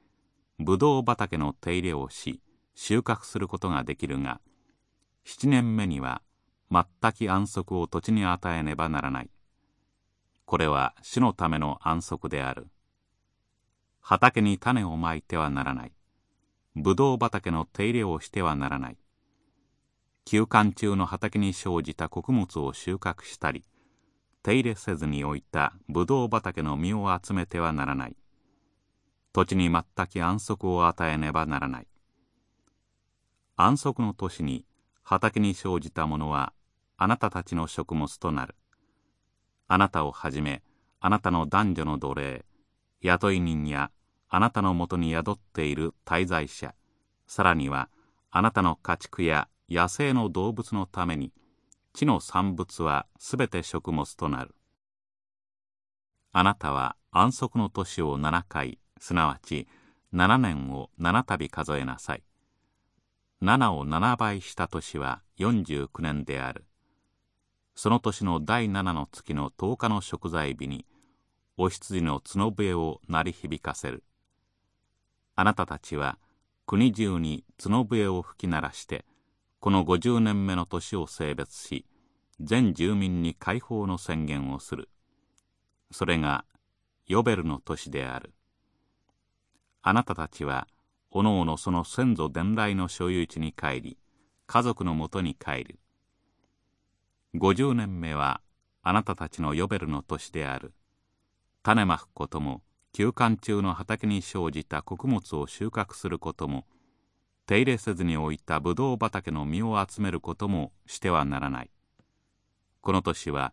ぶどう畑の手入れをし収穫することができるが7年目には全き安息を土地に与えねばならない。これは主のための安息である。畑に種をまいてはならない。ぶどう畑の手入れをしてはならない。休館中の畑に生じた穀物を収穫したり、手入れせずに置いたぶどう畑の実を集めてはならない。土地に全き安息を与えねばならない。安息の年に畑に生じたものはあなたたちの食物となるあなたをはじめあなたの男女の奴隷雇い人やあなたのもとに宿っている滞在者。さらにはあなたの家畜や野生の動物のために地の産物はすべて食物となる。あなたは安息の年を7回すなわち7年を7度数えなさい。7を7倍した年は49年である。その年の第7の月の10日の食材日にお羊の角笛を鳴り響かせる。あなたたちは国中に角笛を吹き鳴らしてこの50年目の年を性別し全住民に解放の宣言をする。それがヨベルの年である。あなたたちはおのおのその先祖伝来の所有地に帰り家族のもとに帰る。50年目はあなたたちのヨベルの年である。種まくことも休館中の畑に生じた穀物を収穫することも手入れせずに置いたブドウ畑の実を集めることもしてはならない。この年は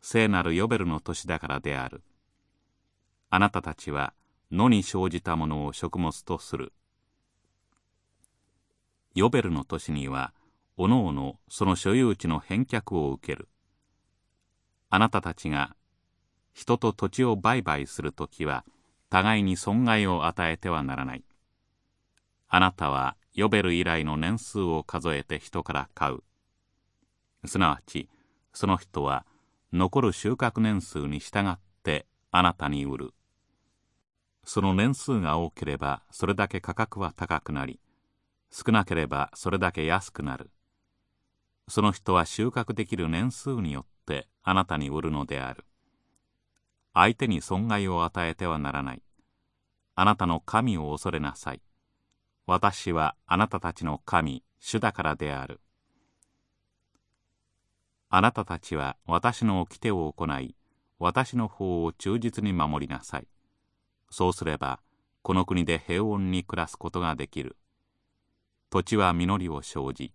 聖なるヨベルの年だからである。あなたたちは野に生じたものを食物とする。ヨベルの年にはおのおのその所有地の返却を受ける。あなたたちが人と土地を売買するときは互いに損害を与えてはならない。あなたはヨベル以来の年数を数えて人から買う。すなわちその人は残る収穫年数に従ってあなたに売る。その年数が多ければそれだけ価格は高くなり少なければそれだけ安くなる。その人は収穫できる年数によってあなたに売るのである。相手に損害を与えてはならない。あなたの神を恐れなさい。私はあなたたちの神主だからである。あなたたちは私の掟を行い私の法を忠実に守りなさい。そうすればこの国で平穏に暮らすことができる。土地は実りを生じ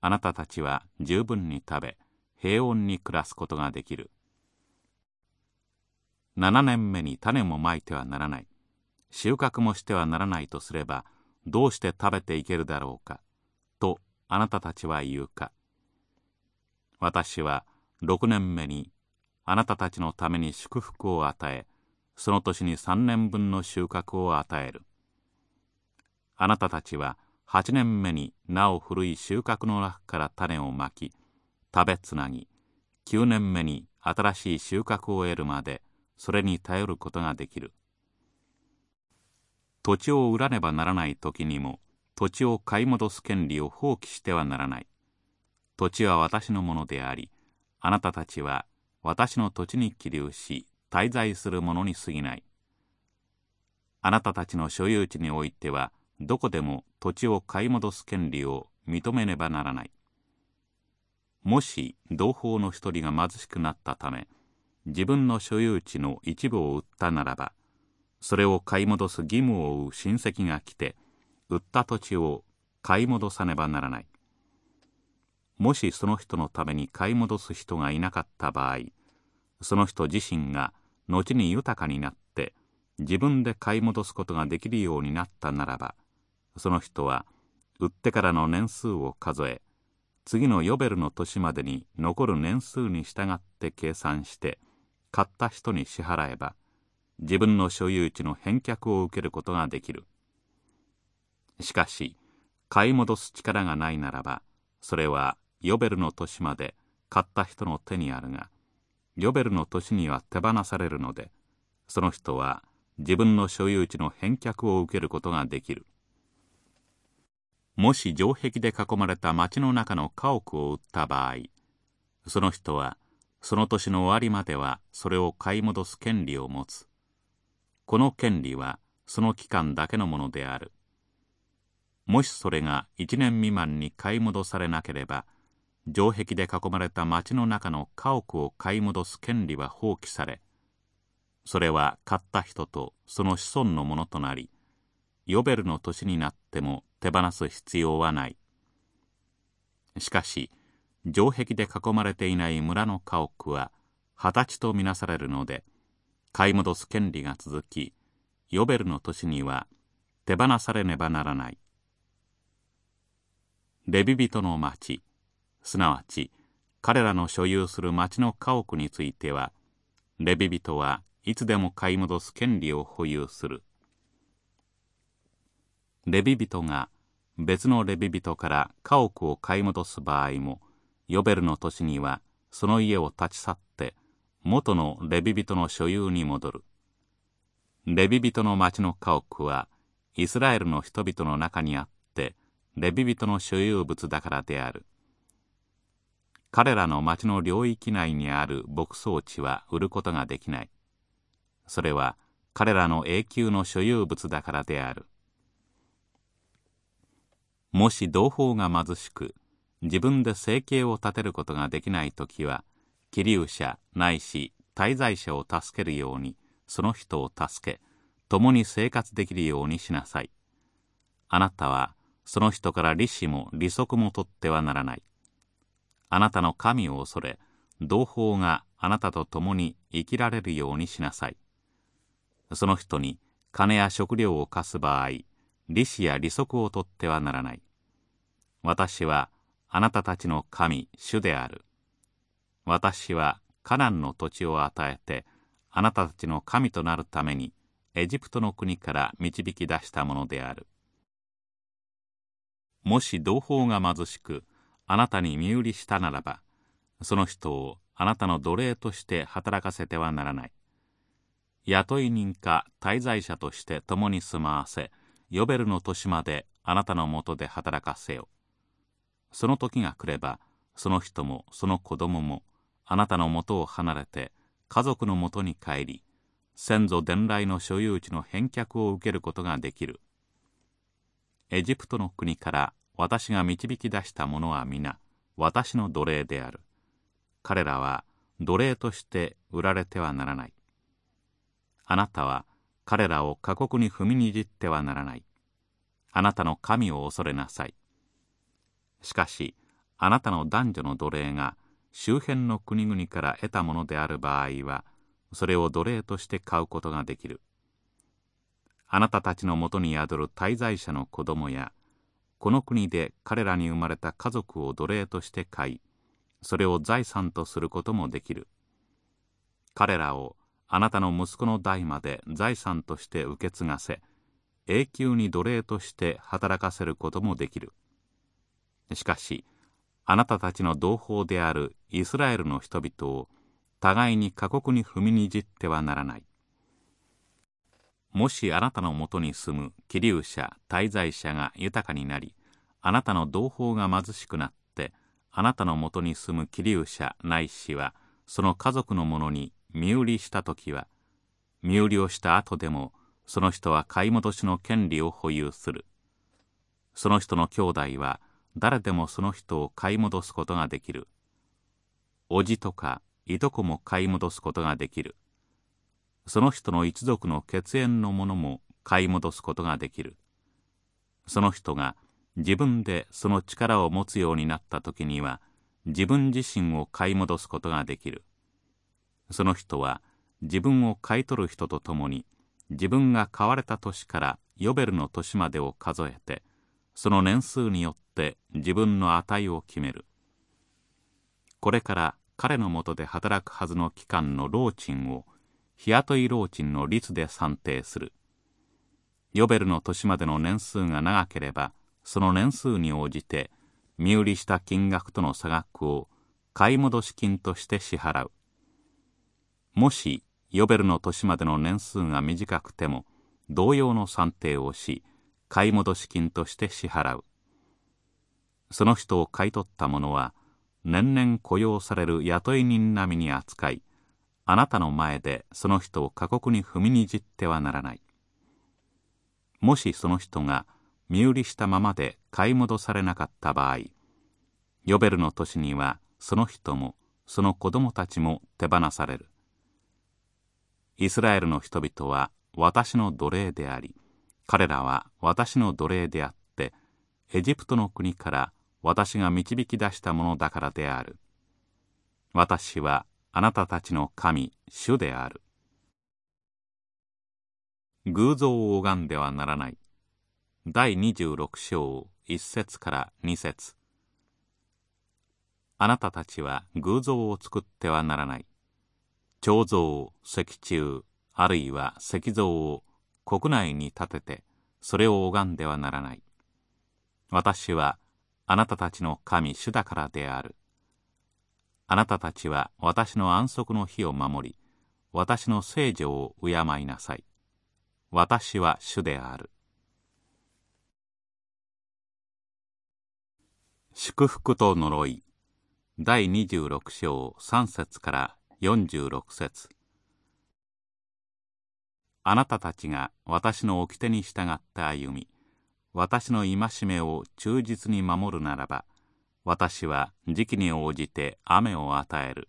あなたたちは十分に食べ平穏に暮らすことができる。7年目に種もまいてはならない。収穫もしてはならないとすればどうして食べていけるだろうかとあなたたちは言うか。私は6年目にあなたたちのために祝福を与えその年に3年分の収穫を与える。あなたたちは8年目になお古い収穫の中から種をまき食べつなぎ9年目に新しい収穫を得るまでそれに頼ることができる。土地を売らねばならない時にも土地を買い戻す権利を放棄してはならない。土地は私のものでありあなたたちは私の土地に起立し滞在するものに過ぎない。あなたたちの所有地においてはどこでも土地を買い戻す権利を認めねばならない。もし同胞の一人が貧しくなったため自分の所有地の一部を売ったならばそれを買い戻す義務を負う親戚が来て売った土地を買い戻さねばならない。もしその人のために買い戻す人がいなかった場合その人自身が後に豊かになって自分で買い戻すことができるようになったならばその人は売ってからの年数を数え次のヨベルの年までに残る年数に従って計算して買った人に支払えば自分の所有地の返却を受けることができる。しかし買い戻す力がないならばそれはヨベルの年まで買った人の手にあるがヨベルの年には手放されるのでその人は自分の所有地の返却を受けることができる。もし城壁で囲まれた町の中の家屋を売った場合その人はその年の終わりまではそれを買い戻す権利を持つ。この権利はその期間だけのものである。もしそれが1年未満に買い戻されなければ城壁で囲まれた町の中の家屋を買い戻す権利は放棄されそれは買った人とその子孫のものとなりヨベルの年になっても手放す必要はない。しかし城壁で囲まれていない村の家屋は二十歳とみなされるので買い戻す権利が続きヨベルの年には手放されねばならない。レビ人の町すなわち彼らの所有する町の家屋についてはレビ人はいつでも買い戻す権利を保有する。レビ人が別のレビ人から家屋を買い戻す場合もヨベルの年にはその家を立ち去って元のレビ人の所有に戻る。レビ人の町の家屋はイスラエルの人々の中にあってレビ人の所有物だからである。彼らの町の領域内にある牧草地は売ることができない。それは彼らの永久の所有物だからである。もし同胞が貧しく自分で生計を立てることができない時は気流者ないし滞在者を助けるようにその人を助け共に生活できるようにしなさい。あなたはその人から利子も利息も取ってはならない。あなたの神を恐れ同胞があなたと共に生きられるようにしなさい。その人に金や食料を貸す場合利子や利息を取ってはならない。私はあなたたちの神主である。私はカナンの土地を与えてあなたたちの神となるためにエジプトの国から導き出したものである。もし同胞が貧しくあなたに身売りしたならばその人をあなたの奴隷として働かせてはならない。雇い人か滞在者として共に住まわせヨベルの年まであなたのもとで働かせよ。その時が来ればその人もその子供もあなたのもとを離れて家族のもとに帰り先祖伝来の所有地の返却を受けることができる。エジプトの国から私が導き出した者は皆私の奴隷である。彼らは奴隷として売られてはならない。あなたは彼らを過酷に踏みにじってはならない。あなたの神を恐れなさい。しかしあなたの男女の奴隷が周辺の国々から得たものである場合はそれを奴隷として買うことができる。あなたたちのもとに宿る滞在者の子供やこの国で彼らに生まれた家族を奴隷として買いそれを財産とすることもできる。彼らをあなたの息子の代まで財産として受け継がせ永久に奴隷として働かせることもできる。しかしあなたたちの同胞であるイスラエルの人々を互いに過酷に踏みにじってはならない。もしあなたのもとに住む気流者滞在者が豊かになりあなたの同胞が貧しくなってあなたのもとに住む気流者ないしはその家族の者に身売りした時は身売りをした後でもその人は買い戻しの権利を保有する。その人の兄弟は誰でもその人を買い戻すことができる。叔父とかいとこも買い戻すことができる。その人の一族の血縁のものも買い戻すことができる。その人が自分でその力を持つようになった時には自分自身を買い戻すことができる。その人は自分を買い取る人と共に自分が買われた年からヨベルの年までを数えてその年数によっって自分の値を決める。これから彼のもとで働くはずの期間の労賃を日雇い労賃の率で算定する。ヨベルの年までの年数が長ければその年数に応じて身売りした金額との差額を買い戻し金として支払う。もしヨベルの年までの年数が短くても同様の算定をし買い戻し金として支払う。その人を買い取った者は年々雇用される雇い人並みに扱いあなたの前でその人を過酷に踏みにじってはならない。もしその人が身売りしたままで買い戻されなかった場合ヨベルの年にはその人もその子供たちも手放される。イスラエルの人々は私の奴隷であり彼らは私の奴隷であってエジプトの国から私が導き出したものだからである。私はあなたたちの神主である。偶像を拝んではならない。第26章1節から2節。あなたたちは偶像を作ってはならない。彫像石柱あるいは石像を国内に建ててそれを拝んではならない。私はあなたたちの神主だからである。あなたたちは私の安息の日を守り私の聖女を敬いなさい。私は主である。祝福と呪い。第26章3節から46節。あなたたちが私の掟に従って歩み私の戒めを忠実に守るならば私は時期に応じて雨を与える。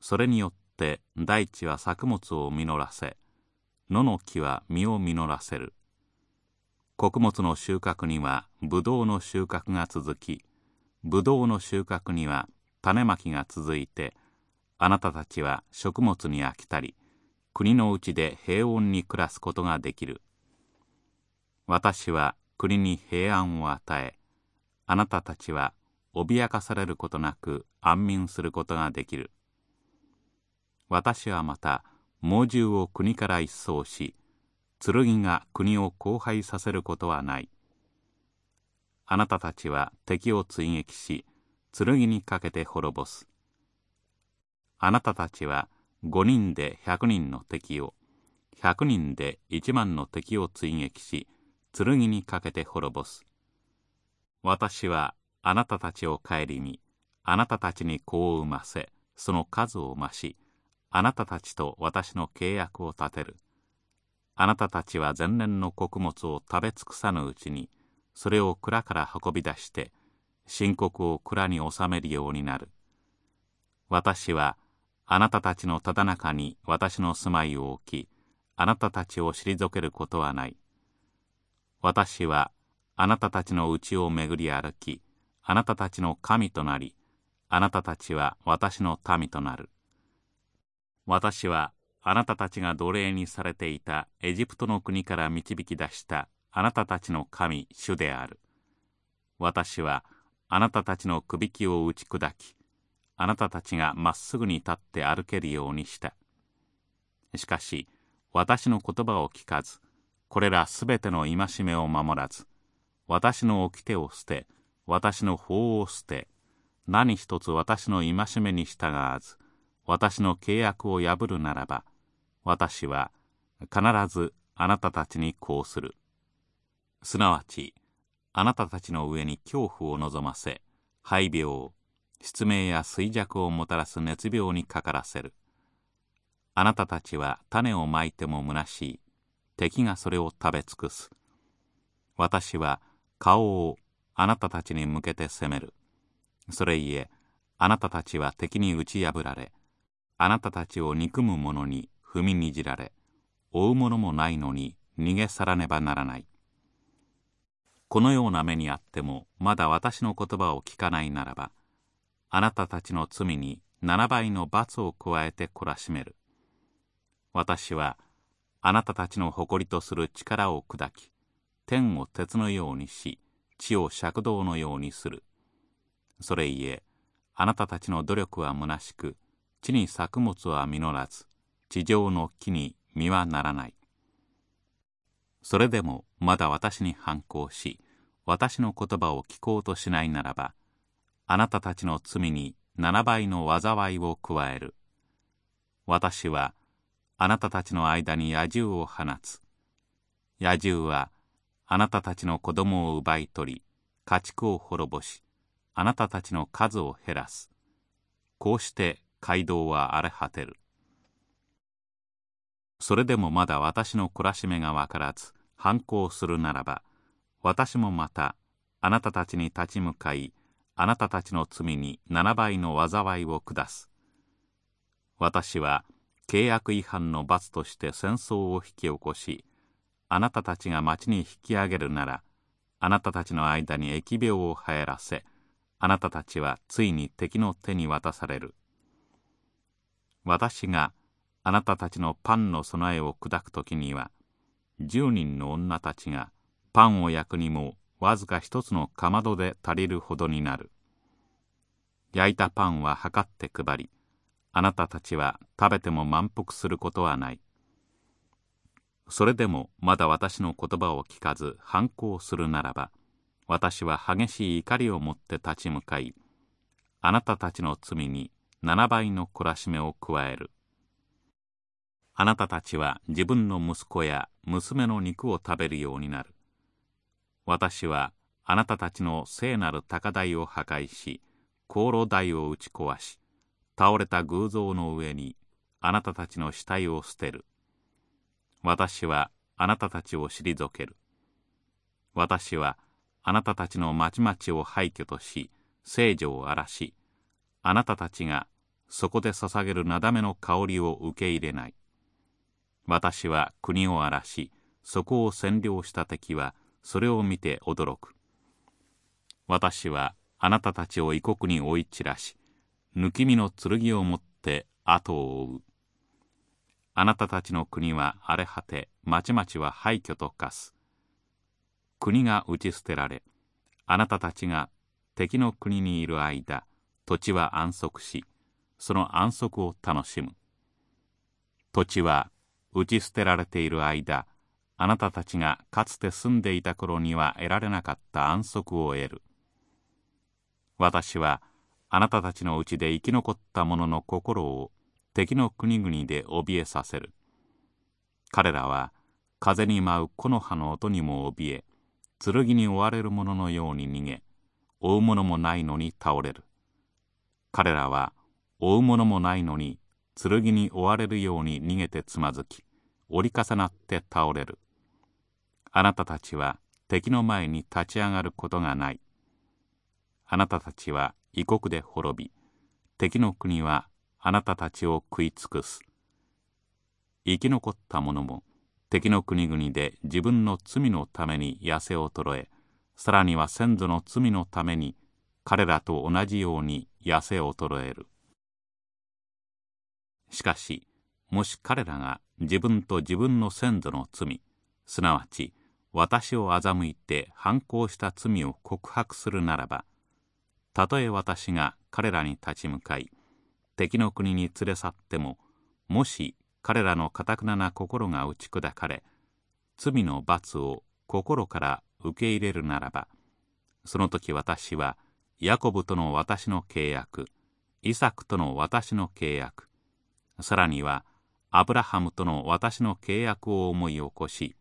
それによって大地は作物を実らせ野の木は実を実らせる。穀物の収穫にはブドウの収穫が続きブドウの収穫には種まきが続いてあなたたちは食物に飽きたり国のうちで平穏に暮らすことができる。私は国に平安を与えあなたたちは脅かされることなく安眠することができる。私はまた猛獣を国から一掃し剣が国を荒廃させることはない。あなたたちは敵を追撃し剣にかけて滅ぼす。あなたたちは5人で100人の敵を100人で1万の敵を追撃し剣にかけて滅ぼす私はあなたたちを顧みあなたたちに子を産ませその数を増しあなたたちと私の契約を立てる。あなたたちは前年の穀物を食べ尽くさぬうちに、それを蔵から運び出して、深刻を蔵に収めるようになる。私は、あなたたちのただ中に私の住まいを置き、あなたたちを退けることはない。私は、あなたたちの内を巡り歩き、あなたたちの神となり、あなたたちは私の民となる。私はあなたたちが奴隷にされていたエジプトの国から導き出したあなたたちの神主である私はあなたたちのくびきを打ち砕きあなたたちがまっすぐに立って歩けるようにしたしかし私の言葉を聞かずこれらすべての戒めを守らず私の掟を捨て私の法を捨て何一つ私の戒めに従わず私の契約を破るならば私は必ずあなたたちにこうする。すなわちあなたたちの上に恐怖を望ませ肺病失明や衰弱をもたらす熱病にかからせる。あなたたちは種をまいても虚しい。敵がそれを食べ尽くす。私は顔をあなたたちに向けて責める。それゆえあなたたちは敵に打ち破られあなたたちを憎む者に踏みにじられ追うものもないのに逃げ去らねばならない。このような目にあってもまだ私の言葉を聞かないならばあなたたちの罪に7倍の罰を加えて懲らしめる。私はあなたたちの誇りとする力を砕き天を鉄のようにし地を赤道のようにする。それゆえあなたたちの努力は虚しく地に作物は実らず地上の木に実はならない。それでもまだ私に反抗し私の言葉を聞こうとしないならばあなたたちの罪に7倍の災いを加える。私はあなたたちの間に野獣を放つ。野獣はあなたたちの子供を奪い取り家畜を滅ぼしあなたたちの数を減らす。こうして街道は荒れ果てる。それでもまだ私の懲らしめが分からず反抗するならば私もまたあなたたちに立ち向かいあなたたちの罪に7倍の災いを下す。私は契約違反の罰として戦争を引き起こしあなたたちが町に引き上げるならあなたたちの間に疫病を流行らせあなたたちはついに敵の手に渡される。私があなたたちのパンの備えを砕く時には十人の女たちがパンを焼くにもわずか一つのかまどで足りるほどになる。焼いたパンは測って配りあなたたちは食べても満腹することはない。それでもまだ私の言葉を聞かず反抗するならば私は激しい怒りを持って立ち向かいあなたたちの罪に7倍の懲らしめを加える。あなたたちは自分の息子や娘の肉を食べるようになる。私はあなたたちの聖なる高台を破壊し香炉台を打ち壊し倒れた偶像の上にあなたたちの死体を捨てる。私はあなたたちを退ける。私はあなたたちの町々を廃墟とし聖女を荒らしあなたたちがそこで捧げるなだめの香りを受け入れない。私は国を荒らしそこを占領した敵はそれを見て驚く。私はあなたたちを異国に追い散らし抜き身の剣を持って後を追う。あなたたちの国は荒れ果て町々は廃墟と化す。国が打ち捨てられあなたたちが敵の国にいる間土地は安息しその安息を楽しむ。土地は打ち捨てられている間あなたたちがかつて住んでいた頃には得られなかった安息を得る。私はあなたたちのうちで生き残った者の心を敵の国々で怯えさせる。彼らは風に舞う木の葉の音にも怯え剣に追われる者のように逃げ追うものもないのに倒れる。彼らは追うものもないのに剣に追われるように逃げてつまずき折り重なって倒れる。あなたたちは敵の前に立ち上がることがない。あなたたちは異国で滅び敵の国はあなたたちを食い尽くす。生き残った者も敵の国々で自分の罪のために痩せ衰えさらには先祖の罪のために彼らと同じように痩せ衰える。しかしもし彼らが自分と自分の先祖の罪すなわち私を欺いて反抗した罪を告白するならばたとえ私が彼らに立ち向かい敵の国に連れ去ってももし彼らのかたくなな心が打ち砕かれ罪の罰を心から受け入れるならばその時私はヤコブとの私の契約イサクとの私の契約さらにはアブラハムとの私の契約を思い起こし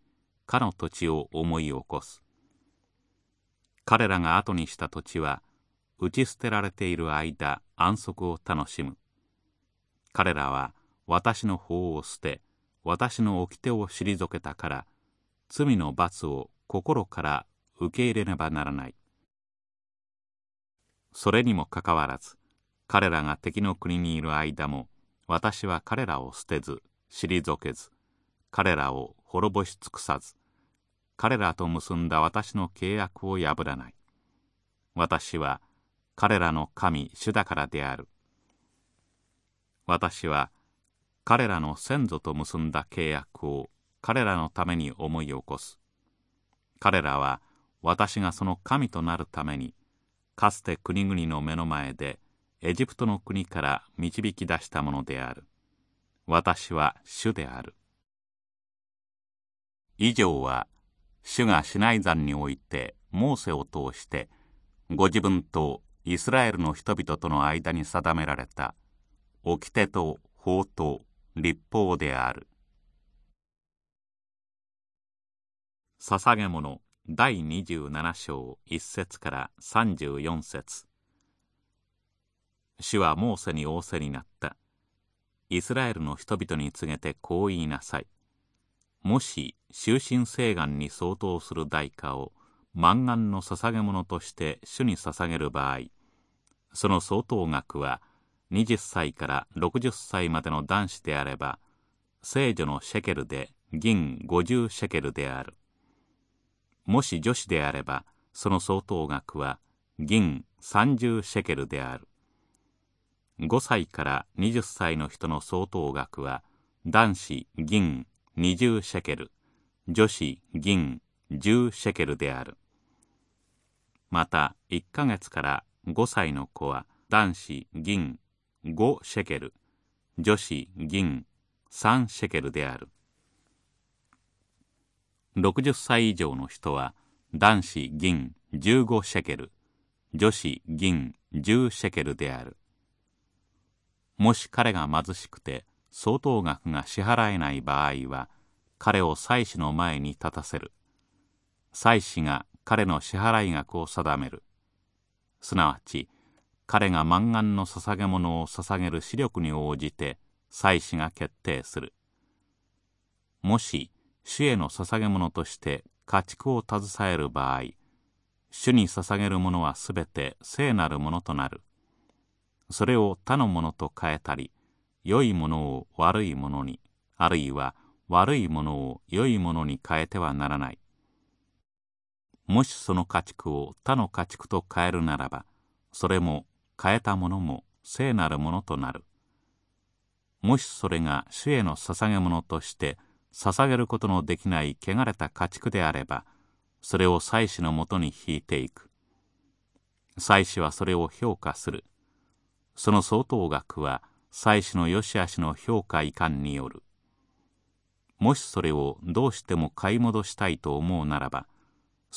かの土地を思い起こす。彼らが後にした土地は打ち捨てられている間安息を楽しむ。彼らは私の法を捨て私の掟を退けたから罪の罰を心から受け入れねばならない。それにもかかわらず彼らが敵の国にいる間も私は彼らを捨てず退けず彼らを滅ぼし尽くさず彼らと結んだ私の契約を破らない。私は彼らの神主だからである。私は彼らの先祖と結んだ契約を彼らのために思い起こす。彼らは私がその神となるためにかつて国々の目の前でエジプトの国から導き出したものである。私は主である。以上は主がシナイ山においてモーセを通してご自分とイスラエルの人々との間に定められた掟と法と立法である。捧げ物第27章1節から34節。主はモーセに仰せになった。イスラエルの人々に告げてこう言いなさい。もし終身請願に相当する代価を満願の捧げ物として主に捧げる場合、その相当額は20歳から60歳までの男子であれば、聖女のシェケルで銀50シェケルである。もし女子であればその相当額は銀30シェケルである5歳から20歳の人の相当額は男子銀20シェケル女子銀10シェケルであるまた1ヶ月から5歳の子は男子銀5シェケル女子銀3シェケルである。60歳以上の人は男子銀15シェケル女子銀10シェケルである。もし彼が貧しくて相当額が支払えない場合は彼を祭司の前に立たせる。祭司が彼の支払い額を定める。すなわち彼が満願の捧げ物を捧げる視力に応じて祭司が決定する。もし主への捧げ物として家畜を携える場合主に捧げるものはすべて聖なるものとなる。それを他のものと変えたり良いものを悪いものにあるいは悪いものを良いものに変えてはならない。もしその家畜を他の家畜と変えるならばそれも変えたものも聖なるものとなる。もしそれが主への捧げ物として捧げることのできない汚れた家畜であればそれを祭司のもとに引いていく。祭司はそれを評価する。その相当額は祭司の良し悪しの評価遺憾による。もしそれをどうしても買い戻したいと思うならば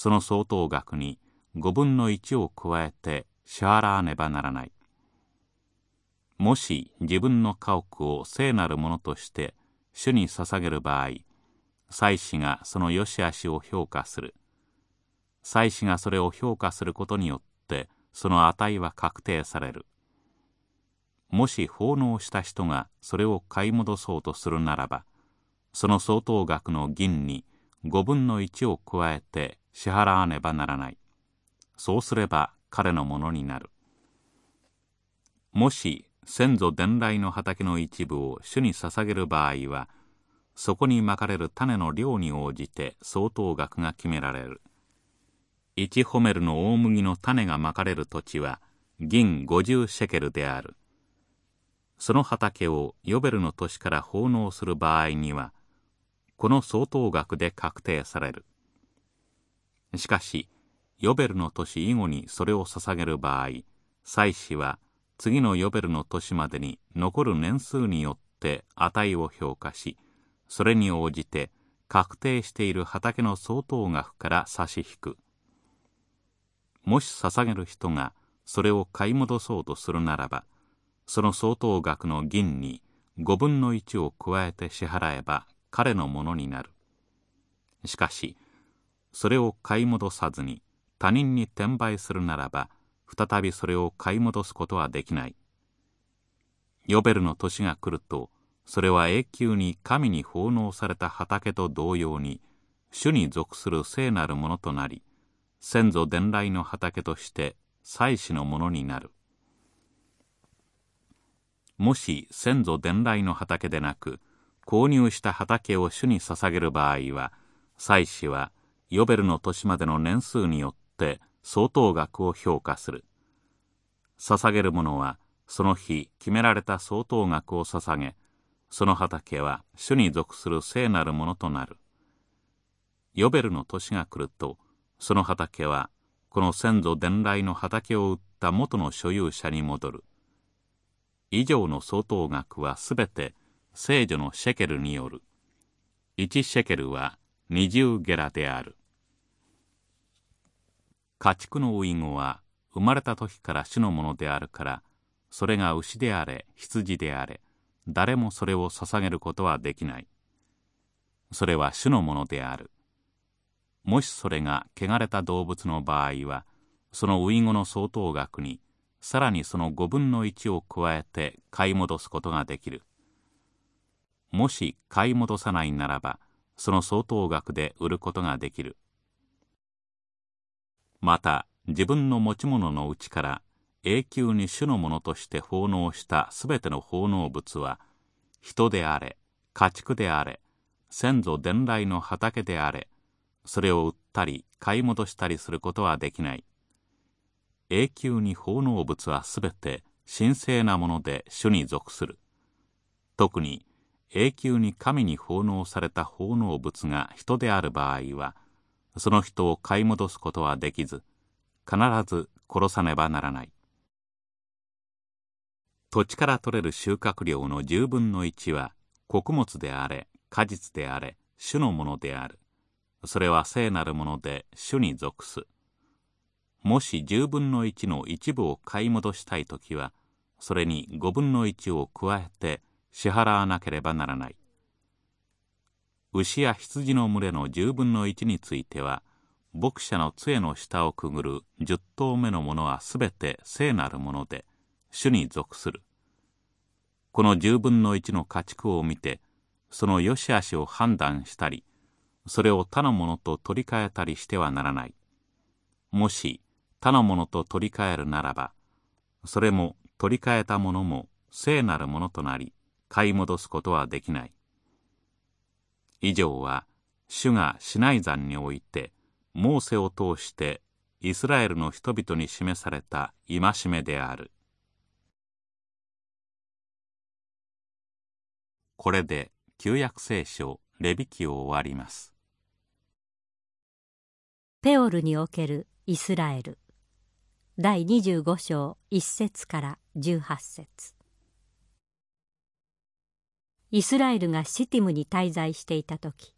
その相当額に5分の1を加えて支払わねばならない。もし自分の家屋を聖なるものとして主に捧げる場合祭司がその良し悪しを評価する。祭司がそれを評価することによってその値は確定される。もし奉納した人がそれを買い戻そうとするならばその相当額の銀に5分の1を加えて支払わねばならない。そうすれば彼のものになる。もし先祖伝来の畑の一部を主に捧げる場合はそこにまかれる種の量に応じて相当額が決められる。1ホメルの大麦の種がまかれる土地は銀50シェケルである。その畑をヨベルの年から奉納する場合にはこの相当額で確定される。しかしヨベルの年以後にそれを捧げる場合祭司は次のヨベルの年までに残る年数によって値を評価しそれに応じて確定している畑の相当額から差し引く。もし捧げる人がそれを買い戻そうとするならばその相当額の銀に5分の1を加えて支払えば彼のものになる。しかしそれを買い戻さずに他人に転売するならば再びそれを買い戻すことはできない。ヨベルの年が来るとそれは永久に神に奉納された畑と同様に主に属する聖なるものとなり先祖伝来の畑として祭祀のものになる。もし先祖伝来の畑でなく購入した畑を主に捧げる場合は祭司はヨベルの年までの年数によって相当額を評価する。捧げる者はその日決められた相当額を捧げその畑は主に属する聖なるものとなる。ヨベルの年が来るとその畑はこの先祖伝来の畑を売った元の所有者に戻る。以上の相当額はすべて聖女のシェケルによる。1シェケルは20ゲラである。家畜のウイゴは生まれた時から主のものであるからそれが牛であれ羊であれ誰もそれを捧げることはできない。それは主のものである。もしそれが汚れた動物の場合はそのウイゴの相当額にさらにその5分の1を加えて買い戻すことができる。もし買い戻さないならばその相当額で売ることができる。また自分の持ち物のうちから永久に主のものとして奉納したすべての奉納物は人であれ家畜であれ先祖伝来の畑であれそれを売ったり買い戻したりすることはできない。永久に奉納物はすべて神聖なもので主に属する。特に永久に神に奉納された奉納物が人である場合はその人を買い戻すことはできず必ず殺さねばならない。土地から取れる収穫量の10分の1は穀物であれ果実であれ主のものである。それは聖なるもので主に属す。もし10分の1の一部を買い戻したいときはそれに5分の1を加えて支払わなければならない。牛や羊の群れの10分の1については牧者の杖の下をくぐる10頭目のものはすべて聖なるもので主に属する。この10分の1の家畜を見てその良し悪しを判断したりそれを他のものと取り替えたりしてはならない。もし他のものと取り替えるならばそれも取り替えたものも聖なるものとなり買い戻すことはできない。以上は主がシナイ山においてモーセを通してイスラエルの人々に示された戒めである。これで旧約聖書レビ記を終わります。ペオルにおけるイスラエル。第25章1節から18節。イスラエルがシティムに滞在していた時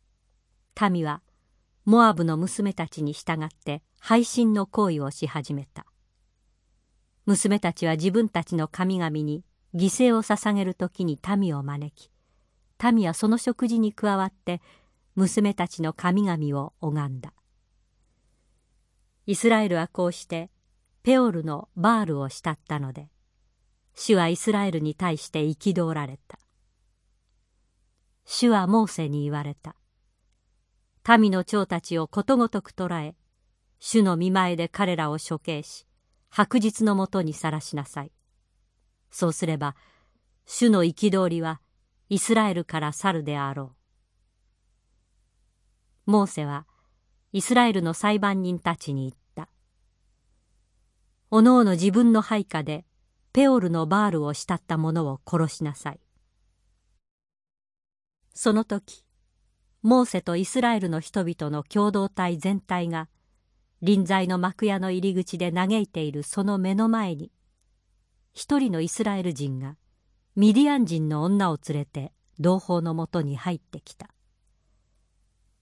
民はモアブの娘たちに従って背信の行為をし始めた。娘たちは自分たちの神々に犠牲を捧げる時に民を招き民はその食事に加わって娘たちの神々を拝んだ。イスラエルはこうしてペオルのバールを慕ったので主はイスラエルに対して憤られた。主はモーセに言われた。民の長たちをことごとく捕らえ主の見前で彼らを処刑し白日のもとにさらしなさい。そうすれば主の憤りはイスラエルから去るであろう。モーセはイスラエルの裁判人たちに言った。おのおの自分の配下でペオルのバールを慕った者を殺しなさい。その時モーセとイスラエルの人々の共同体全体が臨在の幕屋の入り口で嘆いているその目の前に一人のイスラエル人がミディアン人の女を連れて同胞のもとに入ってきた。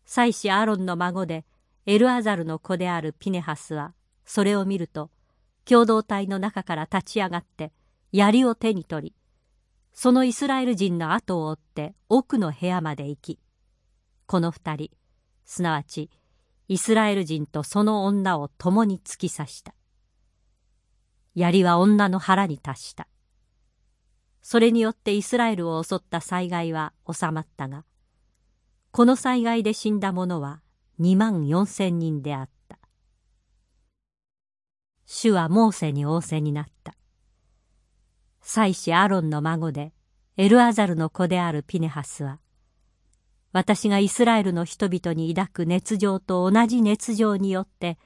祭司アロンの孫でエルアザルの子であるピネハスはそれを見ると共同体の中から立ち上がって槍を手に取りそのイスラエル人の後を追って奥の部屋まで行きこの二人すなわちイスラエル人とその女を共に突き刺した。槍は女の腹に達した。それによってイスラエルを襲った災害は収まったがこの災害で死んだ者は2万4千人であった。主はモーセに仰せになった。祭司アロンの孫でエルアザルの子であるピネハスは私がイスラエルの人々に抱く熱情と同じ熱情によって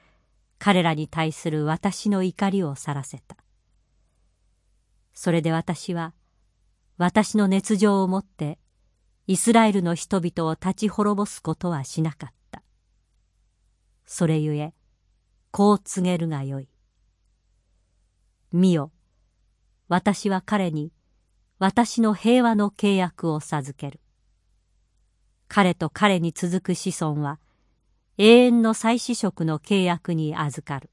彼らに対する私の怒りをさらせた。それで私は私の熱情をもってイスラエルの人々を立ち滅ぼすことはしなかった。それゆえこう告げるがよい。見よ私は彼に私の平和の契約を授ける。彼と彼に続く子孫は永遠の再子職の契約に預かる。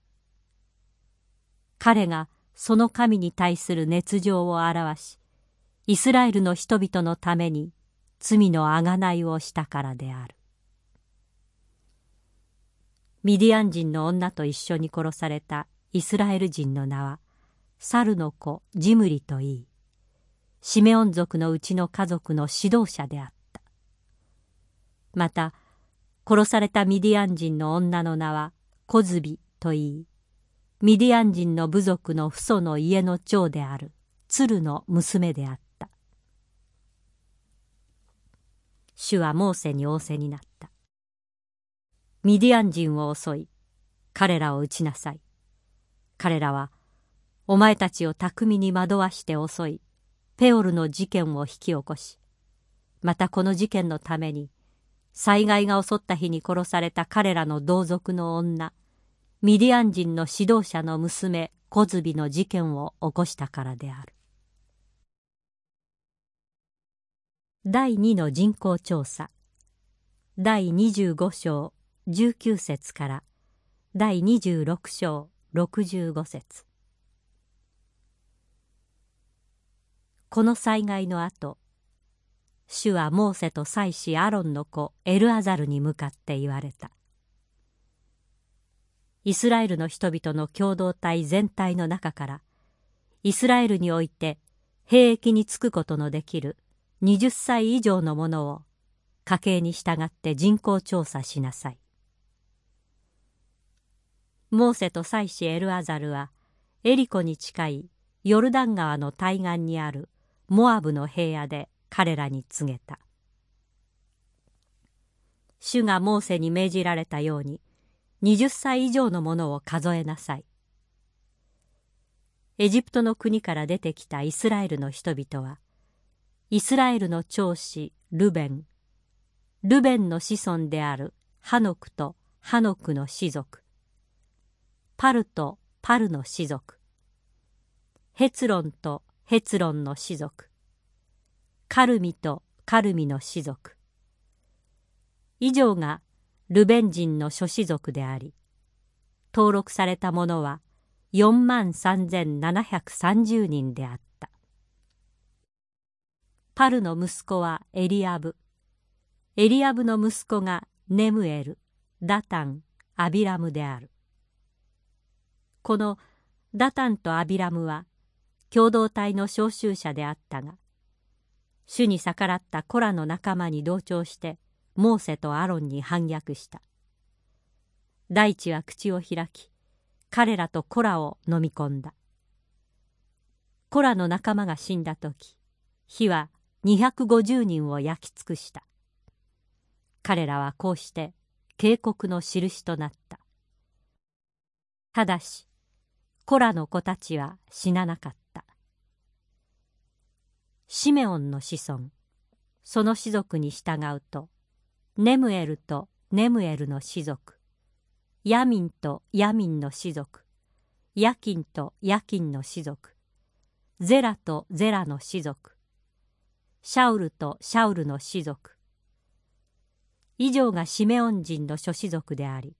彼がその神に対する熱情を表しイスラエルの人々のために罪の贖いをしたからである。ミディアン人の女と一緒に殺されたイスラエル人の名はサルの子ジムリといいシメオン族のうちの家族の指導者であった。また殺されたミディアン人の女の名はコズビといいミディアン人の部族の父祖の家の長である鶴の娘であった。主はモーセに仰せになった。ミディアン人を襲い彼らを撃ちなさい。彼らはお前たちを巧みに惑わして襲いペオルの事件を引き起こしまたこの事件のために災害が襲った日に殺された彼らの同族の女ミディアン人の指導者の娘コズビの事件を起こしたからである。第2の人口調査第25章19節から第26章65節。この災害の後主はモーセと祭司アロンの子エルアザルに向かって言われたイスラエルの人々の共同体全体の中からイスラエルにおいて兵役に就くことのできる20歳以上の者を家計に従って人口調査しなさい。モーセと祭司エルアザルはエリコに近いヨルダン川の対岸にあるモアブの平野で彼らに告げた。主がモーセに命じられたように20歳以上のものを数えなさい。エジプトの国から出てきたイスラエルの人々はイスラエルの長子ルベンルベンの子孫であるハノクとハノクの氏族パルとパルの氏族ヘツロンとヘツロンの氏族カルミとカルミの氏族以上がルベン人の諸氏族であり登録されたものは4万3730人であった。パルの息子はエリアブ。エリアブの息子がネムエル、ダタン、アビラムである。このダタンとアビラムは共同体の召集者であったが、主に逆らったコラの仲間に同調してモーセとアロンに反逆した。大地は口を開き、彼らとコラを飲み込んだ。コラの仲間が死んだ時火は250人を焼き尽くした。彼らはこうして警告の印となった。ただしコラの子たちは死ななかった。シメオンの子孫。その氏族に従うとネムエルとネムエルの氏族ヤミンとヤミンの氏族ヤキンとヤキンの氏族ゼラとゼラの氏族シャウルとシャウルの氏族。以上がシメオン人の諸氏族であり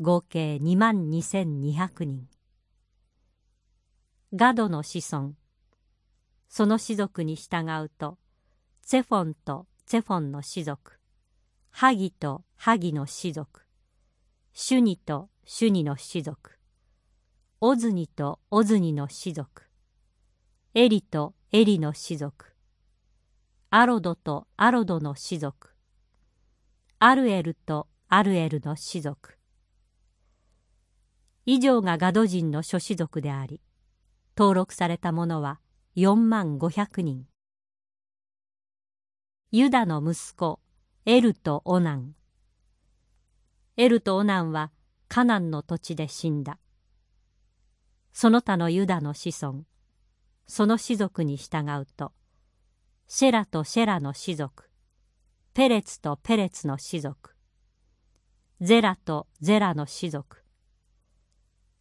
合計2万2200人。ガドの子孫その氏族に従うとツェフォンとツェフォンの氏族ハギとハギの氏族シュニとシュニの氏族オズニとオズニの氏族エリとエリの氏族アロドとアロドの氏族アルエルとアルエルの氏族。以上がガド人の諸氏族であり登録された者は4万500人ユダの息子エルとオナンエルとオナンはカナンの土地で死んだ。その他のユダの子孫、その氏族に従うと、シェラとシェラの氏族、ペレツとペレツの氏族、ゼラとゼラの氏族、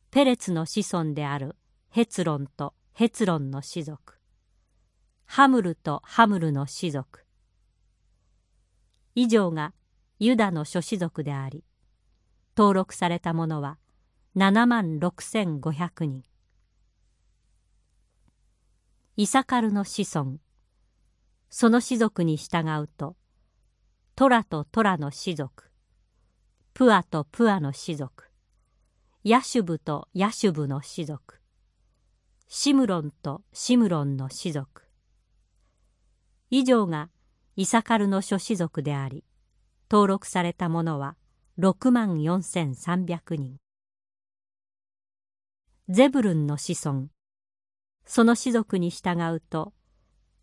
ペレツの子孫であるヘツロンとヘツロンの氏族、ハムルとハムルの氏族、以上がユダの諸氏族であり、登録されたものは7万6500人。イサカルの子孫。その氏族に従うとトラとトラの氏族。プアとプアの氏族。ヤシュブとヤシュブの氏族。シムロンとシムロンの氏族。以上がイサカルの諸氏族であり登録されたものは6万4300人。ゼブルンの子孫。その氏族に従うと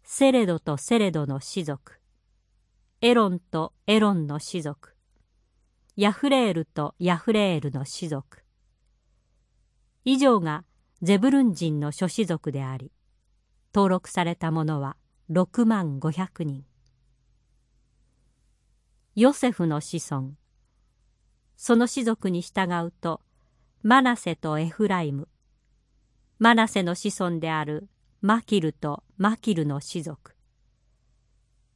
セレドとセレドの氏族。エロンとエロンの氏族。ヤフレールとヤフレールの氏族。以上がゼブルン人の諸氏族であり登録されたものは6万500人。ヨセフの子孫その氏族に従うとマナセとエフライムマナセの子孫であるマキルとマキルの氏族。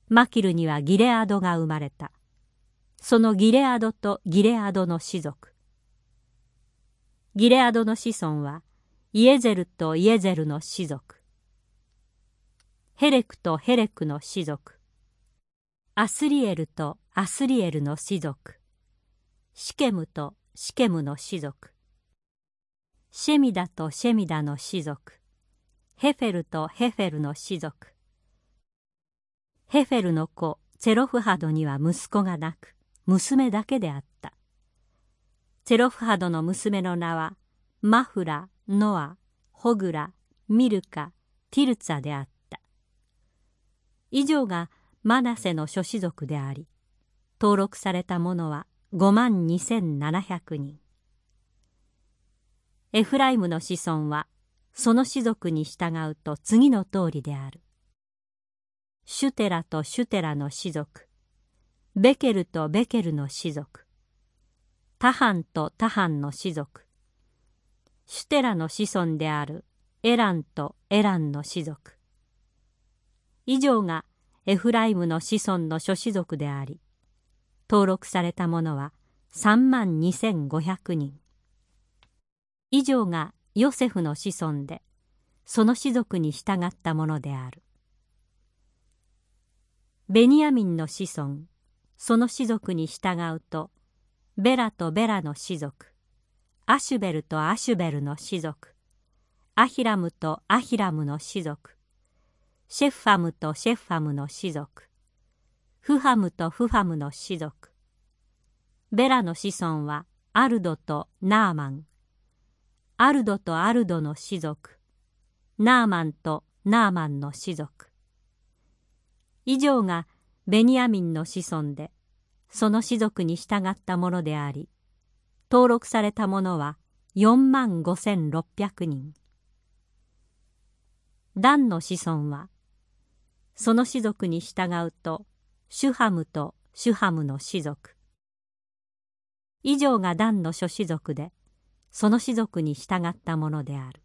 マキルにはギレアドが生まれた。そのギレアドとギレアドの氏族。ギレアドの子孫はイエゼルとイエゼルの氏族。ヘレクとヘレクの氏族。アスリエルとアスリエルの氏族。シケムとシケムの氏族。シェミダとシェミダの氏族。ヘフェルとヘフェルの氏族。ヘフェルの子ツェロフハドには息子がなく娘だけであった。ツェロフハドの娘の名はマフラノアホグラミルカティルツァであった以上がマナセの諸子族であり登録された者は5万2700人エフライムの子孫はその氏族に従うと次の通りである。シュテラとシュテラの氏族、ベケルとベケルの氏族、タハンとタハンの氏族、シュテラの子孫であるエランとエランの氏族。以上がエフライムの子孫の諸氏族であり、登録された者は3万2500人。以上がヨセフの子孫でその氏族に従ったものであるベニヤミンの子孫その氏族に従うとベラとベラの氏族アシュベルとアシュベルの氏族。アヒラムとアヒラムの氏族。シェフファムとシェファムの氏族。フハムとフハムの氏族。ベラの子孫はアルドとナーマン。アルドとアルドの氏族。ナーマンとナーマンの氏族。以上がベニヤミンの子孫でその氏族に従ったものであり登録されたものは4万5600人。ダンの子孫はその氏族に従うとシュハムとシュハムの氏族。以上がダンの諸氏族でその氏族に従ったものである。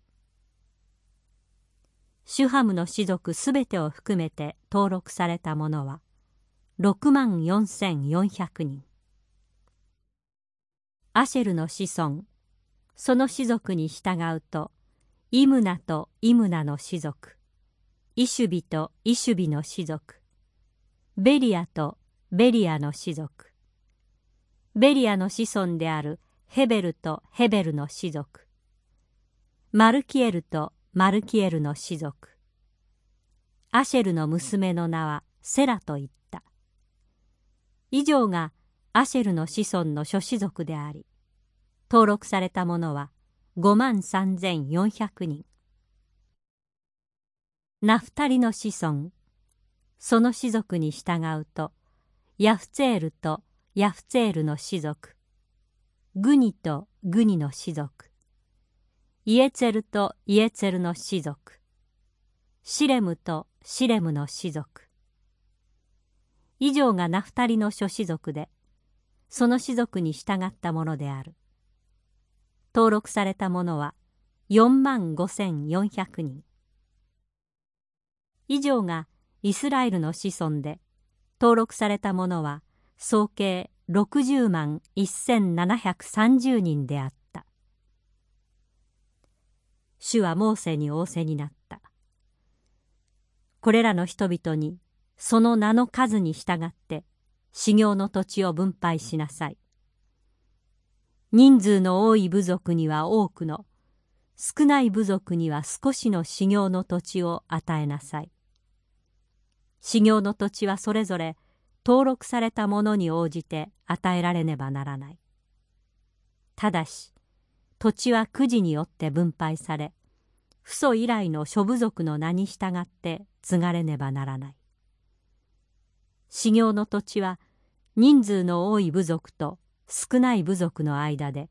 シュハムの氏族すべてを含めて登録されたものは6万4400人。アシェルの子孫。その氏族に従うとイムナとイムナの氏族。イシュビとイシュビの氏族。ベリアとベリアの氏族。ベリアの子孫であるヘベルとヘベルの氏族。マルキエルとマルキエルの氏族。アシェルの娘の名はセラと言った。以上がアシェルの子孫の諸氏族であり登録されたものは5万3400人。ナフタリの子孫その氏族に従うとヤフツェールとヤフツェールの氏族グニとグニの氏族イエツェルとイエツェルの氏族シレムとシレムの氏族。以上がナフタリの諸氏族でその氏族に従ったものである。登録されたものは4万5400人。以上がイスラエルの子孫で登録されたものは総計60万1730人であった。主はモーセに仰せになった。これらの人々にその名の数に従って修行の土地を分配しなさい。人数の多い部族には多くの少ない部族には少しの修行の土地を与えなさい。修行の土地はそれぞれ登録されたものに応じて与えられねばならない。ただし土地はくじによって分配され父祖以来の諸部族の名に従って継がれねばならない。修行の土地は人数の多い部族と少ない部族の間で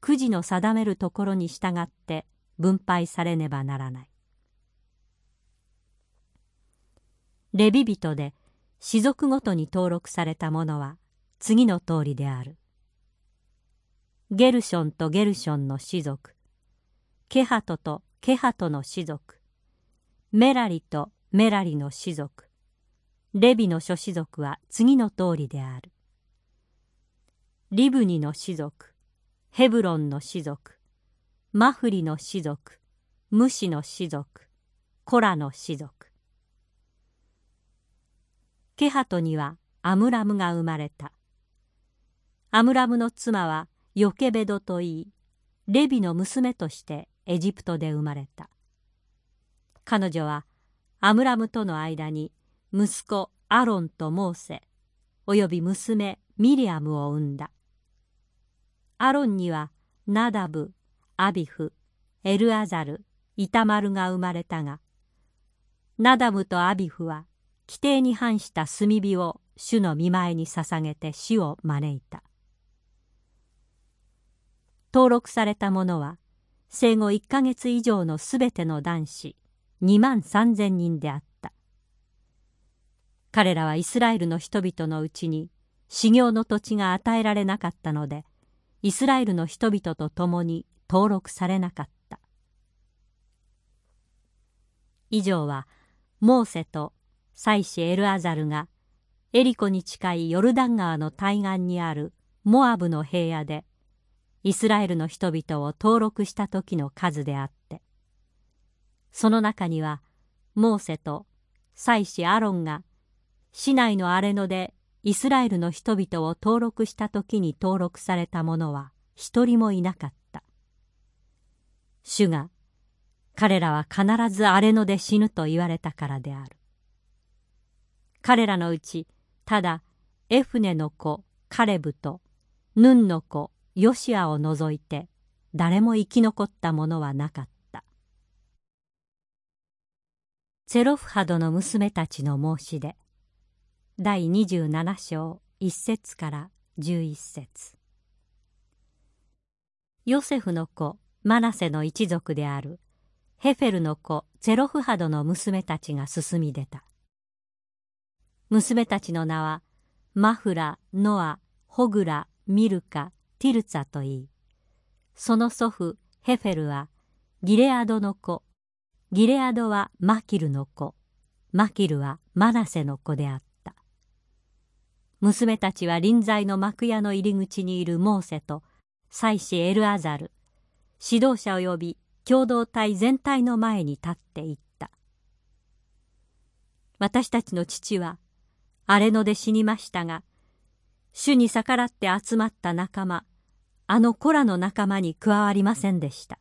くじの定めるところに従って分配されねばならない。レビ人で氏族ごとに登録されたものは次の通りである。ゲルションとゲルションの氏族、ケハトとケハトの氏族、メラリとメラリの氏族、レビの諸氏族は次の通りである。リブニの氏族、ヘブロンの氏族、マフリの氏族、ムシの氏族、コラの氏族。ケハトにはアムラムが生まれた。アムラムの妻はヨケベドといい、レビの娘としてエジプトで生まれた。彼女はアムラムとの間に息子アロンとモーセ、および娘ミリアムを産んだ。アロンにはナダブ、アビフ、エルアザル、イタマルが生まれたが、ナダムとアビフは規定に反した炭火を主の見舞いに捧げて死を招いた。登録された者は生後1ヶ月以上のすべての男子2万3千人であった。彼らはイスラエルの人々のうちに修行の土地が与えられなかったので、イスラエルの人々と共に登録されなかった。以上はモーセと祭司エルアザルがエリコに近いヨルダン川の対岸にあるモアブの平野でイスラエルの人々を登録した時の数であってその中にはモーセと祭司アロンが市内の荒れ野でイスラエルの人々を登録した時に登録された者は一人もいなかった。主が彼らは必ず荒れ野で死ぬと言われたからである。彼らのうちただエフネの子カレブとヌンの子ヨシアを除いて誰も生き残った者はなかった。ツェロフハドの娘たちの申し出第27章1節から11節。ヨセフの子マナセの一族である。ヘフェルの子ゼロフハドの娘たちが進み出た。娘たちの名はマフラノアホグラミルカティルツァといい。その祖父ヘフェルはギレアドの子。ギレアドはマキルの子。マキルはマナセの子であった。娘たちは臨在の幕屋の入り口にいるモーセと祭司エルアザル指導者を呼び共同体全体の前に立っていった。私たちの父は荒れ野で死にましたが主に逆らって集まった仲間あの子らの仲間に加わりませんでした。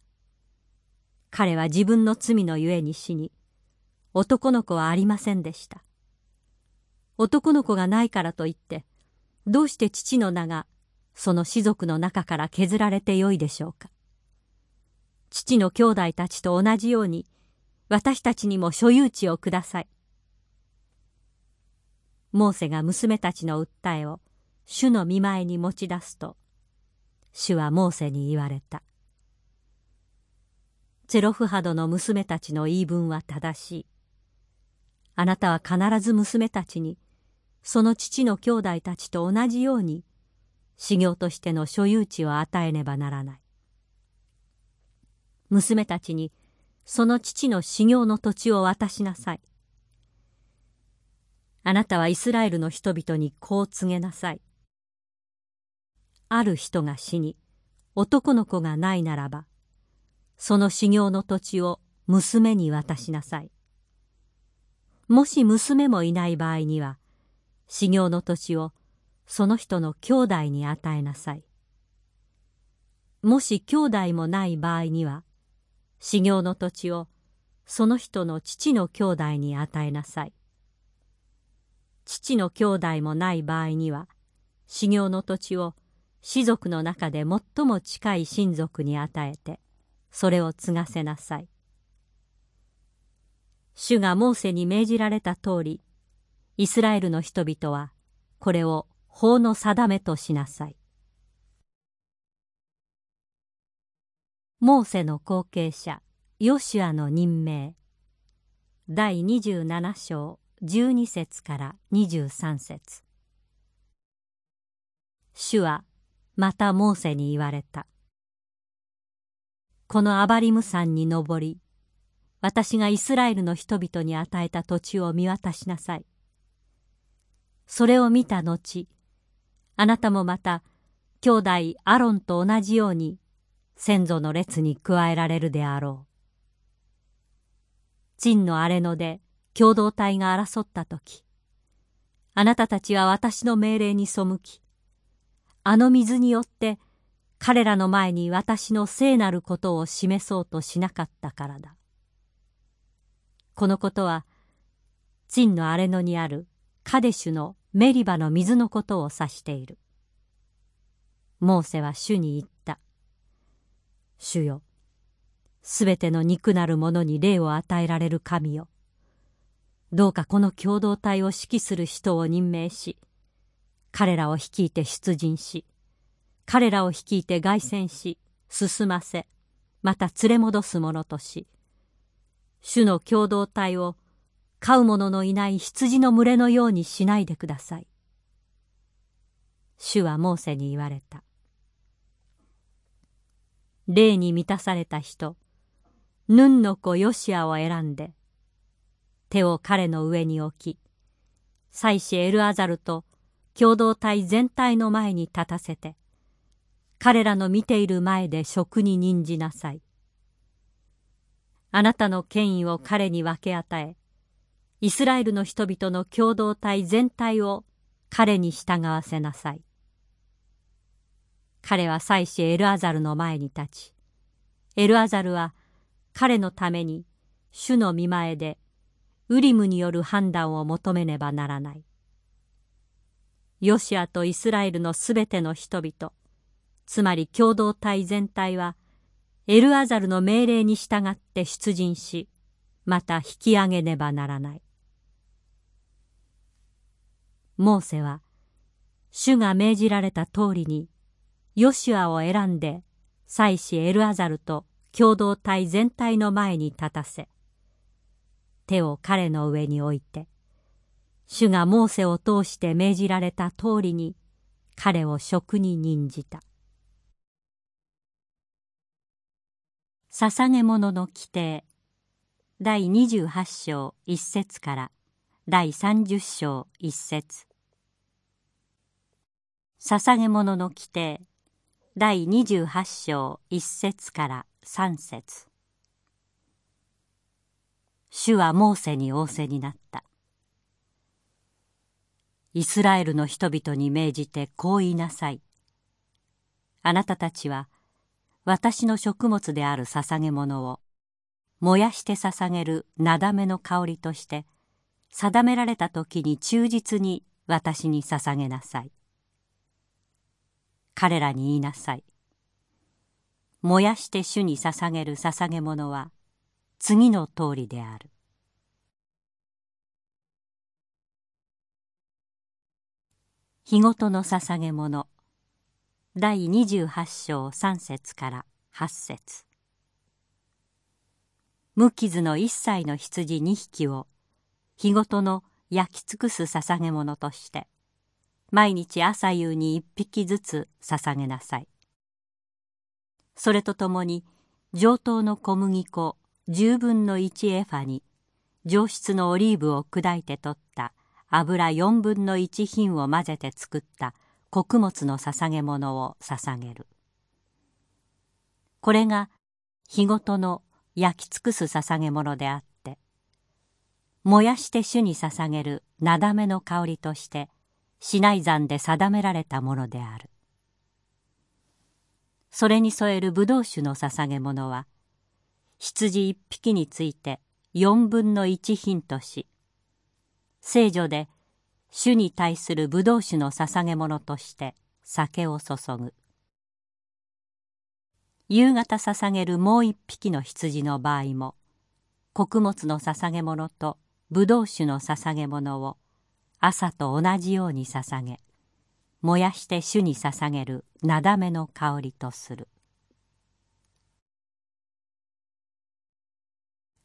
彼は自分の罪のゆえに死に男の子はありませんでした。男の子がないからといってどうして父の名がその士族の中から削られてよいでしょうか。父の兄弟たちと同じように私たちにも所有地をください。モーセが娘たちの訴えを主の見前に持ち出すと主はモーセに言われた。チェロフハドの娘たちの言い分は正しい。あなたは必ず娘たちにその父の兄弟たちと同じように修行としての所有地を与えねばならない。娘たちにその父の修行の土地を渡しなさい。あなたはイスラエルの人々にこう告げなさい。ある人が死に男の子がないならばその修行の土地を娘に渡しなさい。もし娘もいない場合には修行の年をその人の兄弟に与えなさい。もし兄弟もない場合には修行の土地をその人の父の兄弟に与えなさい。父の兄弟もない場合には修行の土地を士族の中で最も近い親族に与えてそれを継がせなさい。主がモーセに命じられた通りイスラエルの人々はこれを法の定めとしなさい。モーセの後継者ヨシュアの任命。第27章12節から23節。主はまたモーセに言われた。このアバリム山に登り私がイスラエルの人々に与えた土地を見渡しなさい。それを見た後、あなたもまた兄弟アロンと同じように先祖の列に加えられるであろう。陳の荒れ野で共同体が争った時、あなたたちは私の命令に背き、あの水によって彼らの前に私の聖なることを示そうとしなかったからだ。このことは、陳の荒れ野にあるカデシュのメリバの水のことを指している。モーセは主に言った。主よ、すべての肉なる者に霊を与えられる神よ。どうかこの共同体を指揮する人を任命し、彼らを率いて出陣し、彼らを率いて凱旋し、進ませ、また連れ戻す者とし、主の共同体を飼う者のいない羊の群れのようにしないでください。主はモーセに言われた。霊に満たされた人、ヌンの子ヨシアを選んで手を彼の上に置き妻子エルアザルと共同体全体の前に立たせて彼らの見ている前で職に任じなさいあなたの権威を彼に分け与えイスラエルの人々の共同体全体を彼に従わせなさい彼は妻子エルアザルの前に立ちエルアザルは彼のために主の見前でウリムによる判断を求めねばならない。ヨシアとイスラエルのすべての人々、つまり共同体全体は、エルアザルの命令に従って出陣し、また引き上げねばならない。モーセは、主が命じられた通りに、ヨシュアを選んで、妻子エルアザルと共同体全体の前に立たせ手を彼の上に置いて主がモーセを通して命じられた通りに彼を職に任じた。捧げ物の規定第28章1節から第30章1節。捧げ物の規定第28章1節から3節主はモーセに仰せになった。イスラエルの人々に命じてこう言いなさい。あなたたちは私の食物である捧げ物を燃やして捧げるなだめの香りとして定められた時に忠実に私に捧げなさい。彼らに言いなさい。燃やして主に捧げる捧げ物は次の通りである。日ごとの捧げ物第28章3節から8節無傷の一切の羊2匹を日ごとの焼き尽くす捧げ物として毎日朝夕に1匹ずつ捧げなさい。それとともに上等の小麦粉10分の1エファに上質のオリーブを砕いて取った油4分の1品を混ぜて作った穀物の捧げ物を捧げるこれが日ごとの焼き尽くす捧げ物であって燃やして主に捧げるなだめの香りとして市内山で定められたものである。それに添える葡萄酒の捧げ物は羊一匹について四分の一品とし聖女で主に対する葡萄酒の捧げ物として酒を注ぐ。夕方捧げるもう一匹の羊の場合も穀物の捧げ物と葡萄酒の捧げ物を朝と同じように捧げ燃やして主に捧げるなだめの香りとする。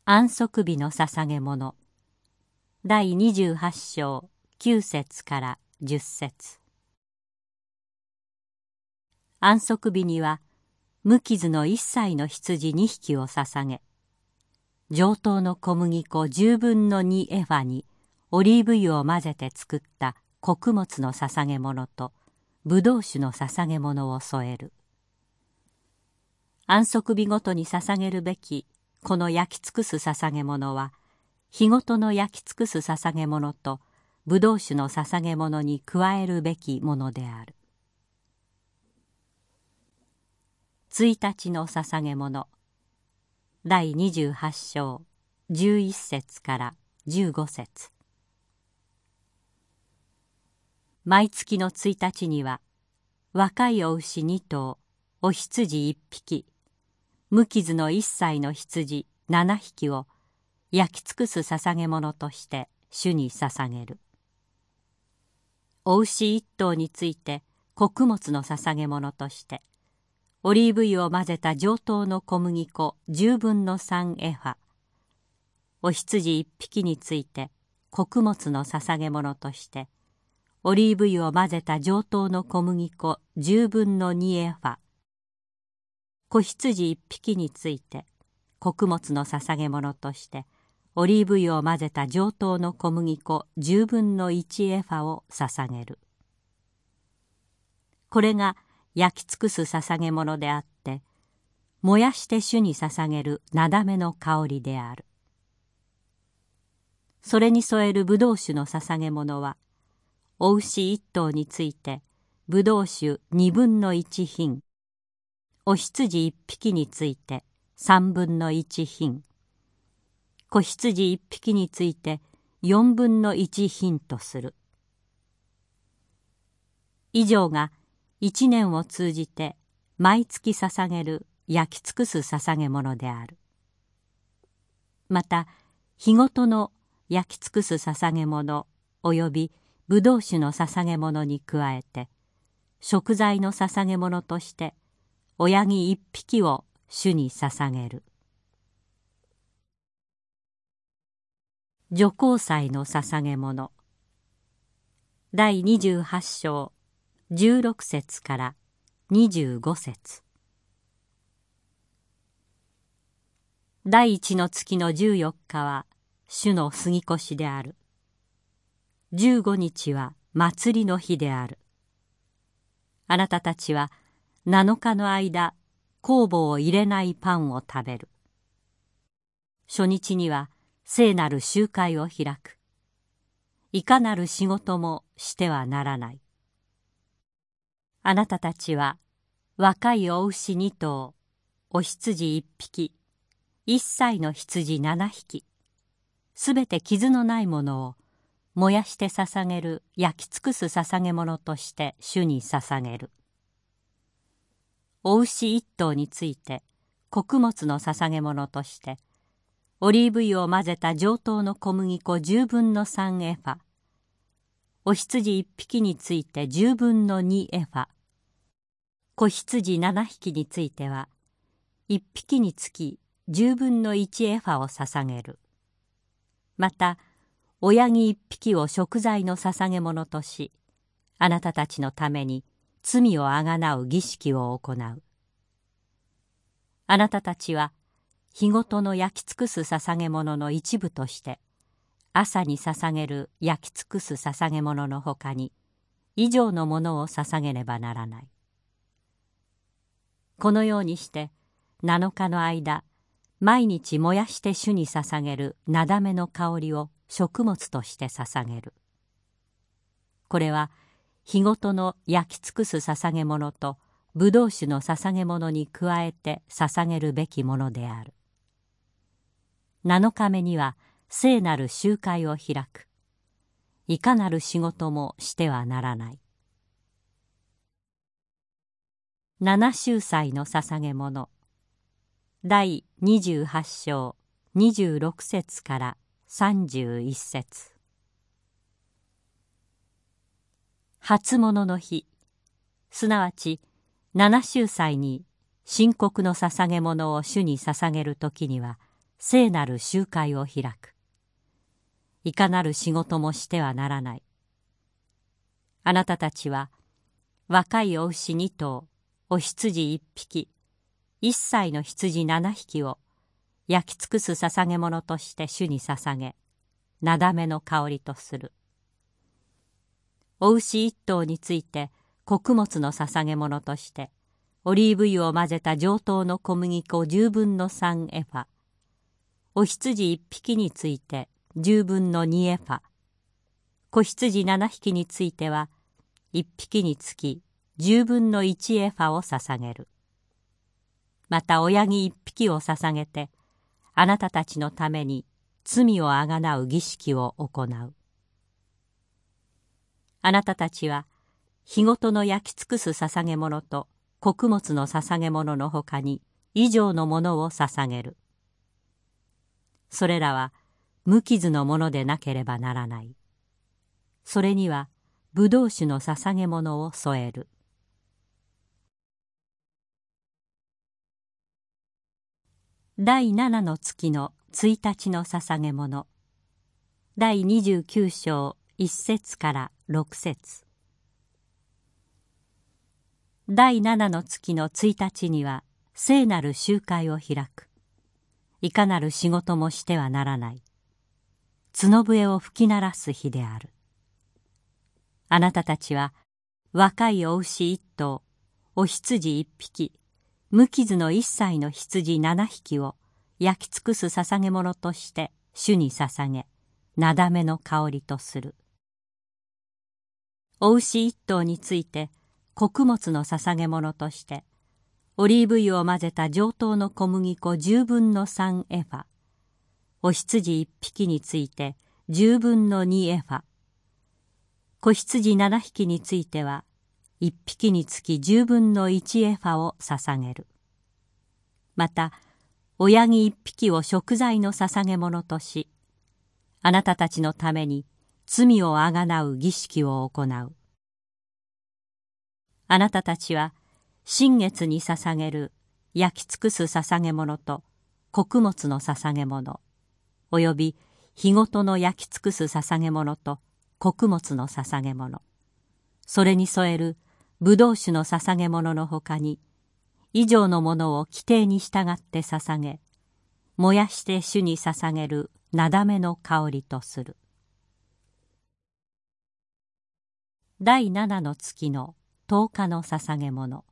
安息日の捧げ物第28章9節から10節。安息日には無傷の一歳の羊2匹を捧げ上等の小麦粉10分の2エファにオリーブ油を混ぜて作った穀物の捧げ物とブドウ酒の捧げ物を添える。安息日ごとに捧げるべきこの焼き尽くす捧げ物は日ごとの焼き尽くす捧げ物とブドウ酒の捧げ物に加えるべきものである。1日の捧げ物第28章11節から15節。毎月の1日には若いお牛2頭お羊1匹無傷の1歳の羊7匹を焼き尽くす捧げ物として主に捧げる。お牛1頭について穀物の捧げ物としてオリーブ油を混ぜた上等の小麦粉10分の3エファお羊一匹について穀物の捧げ物としてオリーブ油を混ぜた上等の小麦粉10分の2エファ子羊一匹について穀物の捧げ物としてオリーブ油を混ぜた上等の小麦粉10分の1エファを捧げる。これが焼き尽くす捧げ物であって燃やして主に捧げるなだめの香りである。それに添えるブドウ酒の捧げ物はお牛一頭についてブドウ酒二分の一品。お羊一匹について三分の一品。子羊一匹について四分の一品とする。以上が一年を通じて毎月捧げる焼き尽くす捧げ物である。また日ごとの焼き尽くす捧げ物およびブドウ酒の捧げ物に加えて食材の捧げ物として親木一匹を主に捧げる。女皇祭の捧げ物。第28章16節から25節。第一の月の14日は主の杉越である。15日は祭りの日である。あなたたちは7日の間酵母を入れないパンを食べる。初日には聖なる集会を開く。いかなる仕事もしてはならない。あなたたちは若いお牛2頭お羊1匹1歳の羊7匹すべて傷のないものを燃やして捧げる焼き尽くす捧げ物として主に捧げる。お牛1頭について穀物の捧げ物としてオリーブ油を混ぜた上等の小麦粉10分の3エファ。お羊1匹について10分の2エファ。子羊7匹については1匹につき10分の1エファを捧げる。また親木1匹を食材の捧げ物としあなたたちのために罪をあがなう儀式を行う。あなたたちは日ごとの焼き尽くす捧げ物の一部として朝に捧げる焼き尽くす捧げ物のほかに以上のものを捧げねばならない。このようにして7日の間毎日燃やして主に捧げるなだめの香りを食物として捧げる。これは日ごとの焼き尽くす捧げ物とブドウ酒の捧げ物に加えて捧げるべきものである。7日目には聖なる集会を開く。いかなる仕事もしてはならない。七周祭の捧げ物。第28章26節から31節。初物の日。すなわち七周祭に深刻の捧げ物を主に捧げる時には聖なる集会を開く。いかなる仕事もしてはならない。あなたたちは若いお牛2頭お羊1匹1歳の羊7匹を焼き尽くす捧げ物として主に捧げなだめの香りとする。お牛一頭について穀物の捧げ物としてオリーブ油を混ぜた上等の小麦粉10分の3エファ。お羊1匹について10分の2エファ。子羊7匹については1匹につき10分の1エファを捧げる。また親木1匹を捧げてあなたたちのために罪をあがなう儀式を行う。あなたたちは日ごとの焼き尽くす捧げ物と穀物の捧げ物のほかに以上のものを捧げる。それらは無傷のものでなければならない。それには葡萄酒の捧げ物を添える。第七の月の1日の捧げ物。第29章1節から6節。第七の月の1日には聖なる集会を開く。いかなる仕事もしてはならない。角笛を吹き鳴らす日である。あなたたちは若いお牛一頭お羊一匹無傷の一歳の羊七匹を焼き尽くす捧げ物として主に捧げなだめの香りとする。お牛一頭について穀物の捧げ物としてオリーブ油を混ぜた上等の小麦粉十分の三エファ。お羊一匹について十分の二エファ。子羊七匹については一匹につき十分の一エファを捧げる。また親木一匹を食材の捧げ物としあなたたちのために罪をあがなう儀式を行う。あなたたちは新月に捧げる焼き尽くす捧げ物と穀物の捧げ物および日ごとの焼き尽くす捧げ物と穀物の捧げ物。それに添える葡萄酒の捧げ物のほかに以上のものを規定に従って捧げ燃やして主に捧げるなだめの香りとする。第七の月の十日の捧げ物。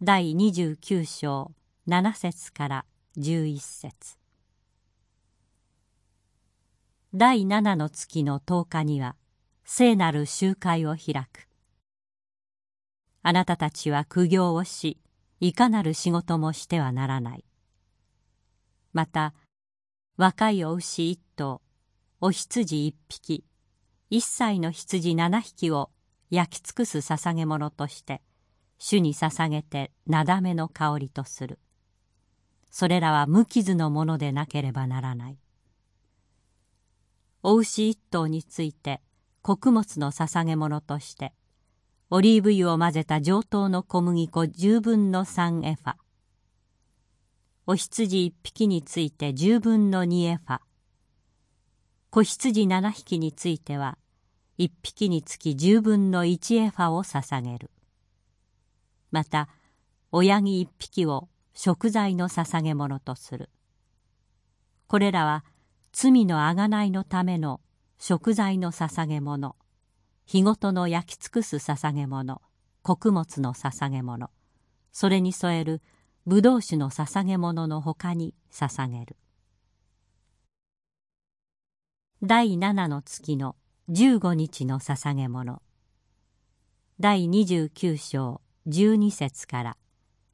第29章7節から11節。第七の月の十日には聖なる集会を開く。あなたたちは苦行をしいかなる仕事もしてはならない。また若いお牛一頭お羊一匹一歳の羊七匹を焼き尽くす捧げ物として主に捧げてなだめの香りとする。それらは無傷のものでなければならない。お牛一頭について穀物の捧げ物としてオリーブ油を混ぜた上等の小麦粉十分の三エファ。お羊一匹について十分の二エファ。子羊七匹については一匹につき十分の一エファを捧げる。また親木一匹を食材の捧げ物とする。これらは罪のあがないのための食材の捧げ物。日ごとの焼き尽くす捧げ物穀物の捧げ物それに添える葡萄酒の捧げ物のほかに捧げる。第七の月の十五日の捧げ物。第二十九章十二節から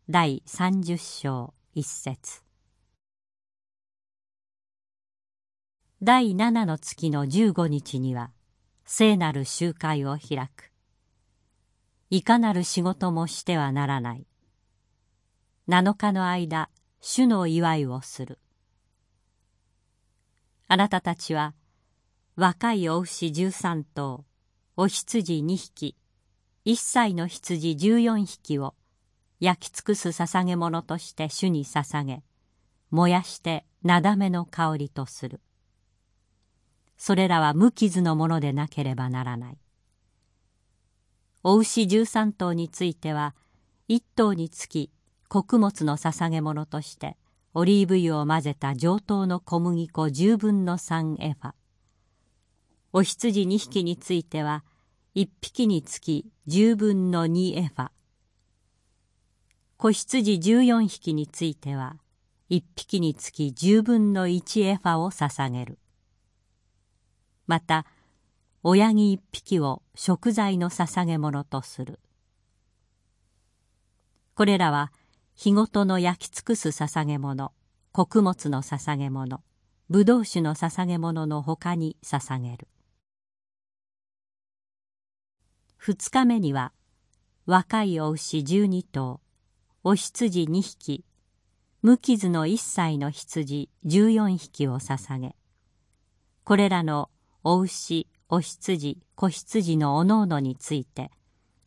第三十章一節。第七の月の十五日には聖なる集会を開く。いかなる仕事もしてはならない。七日の間主の祝いをする。あなたたちは若いお牛十三頭お羊二匹一歳の羊十四匹を焼き尽くす捧げ物として主に捧げ燃やしてなだめの香りとする。それらは無傷のものでなければならない。お牛十三頭については一頭につき穀物の捧げ物としてオリーブ油を混ぜた上等の小麦粉十分の三エファ。お羊二匹については一匹につき十分の二エファ。子羊十四匹については一匹につき十分の一エファを捧げる。また親木一匹を食材の捧げ物とする。これらは日ごとの焼き尽くす捧げ物穀物の捧げ物ブドウ酒の捧げ物のほかに捧げる。2日目には若いお牛12頭お羊2匹無傷の1歳の羊14匹を捧げ。これらのお牛お羊子羊のおのおのについて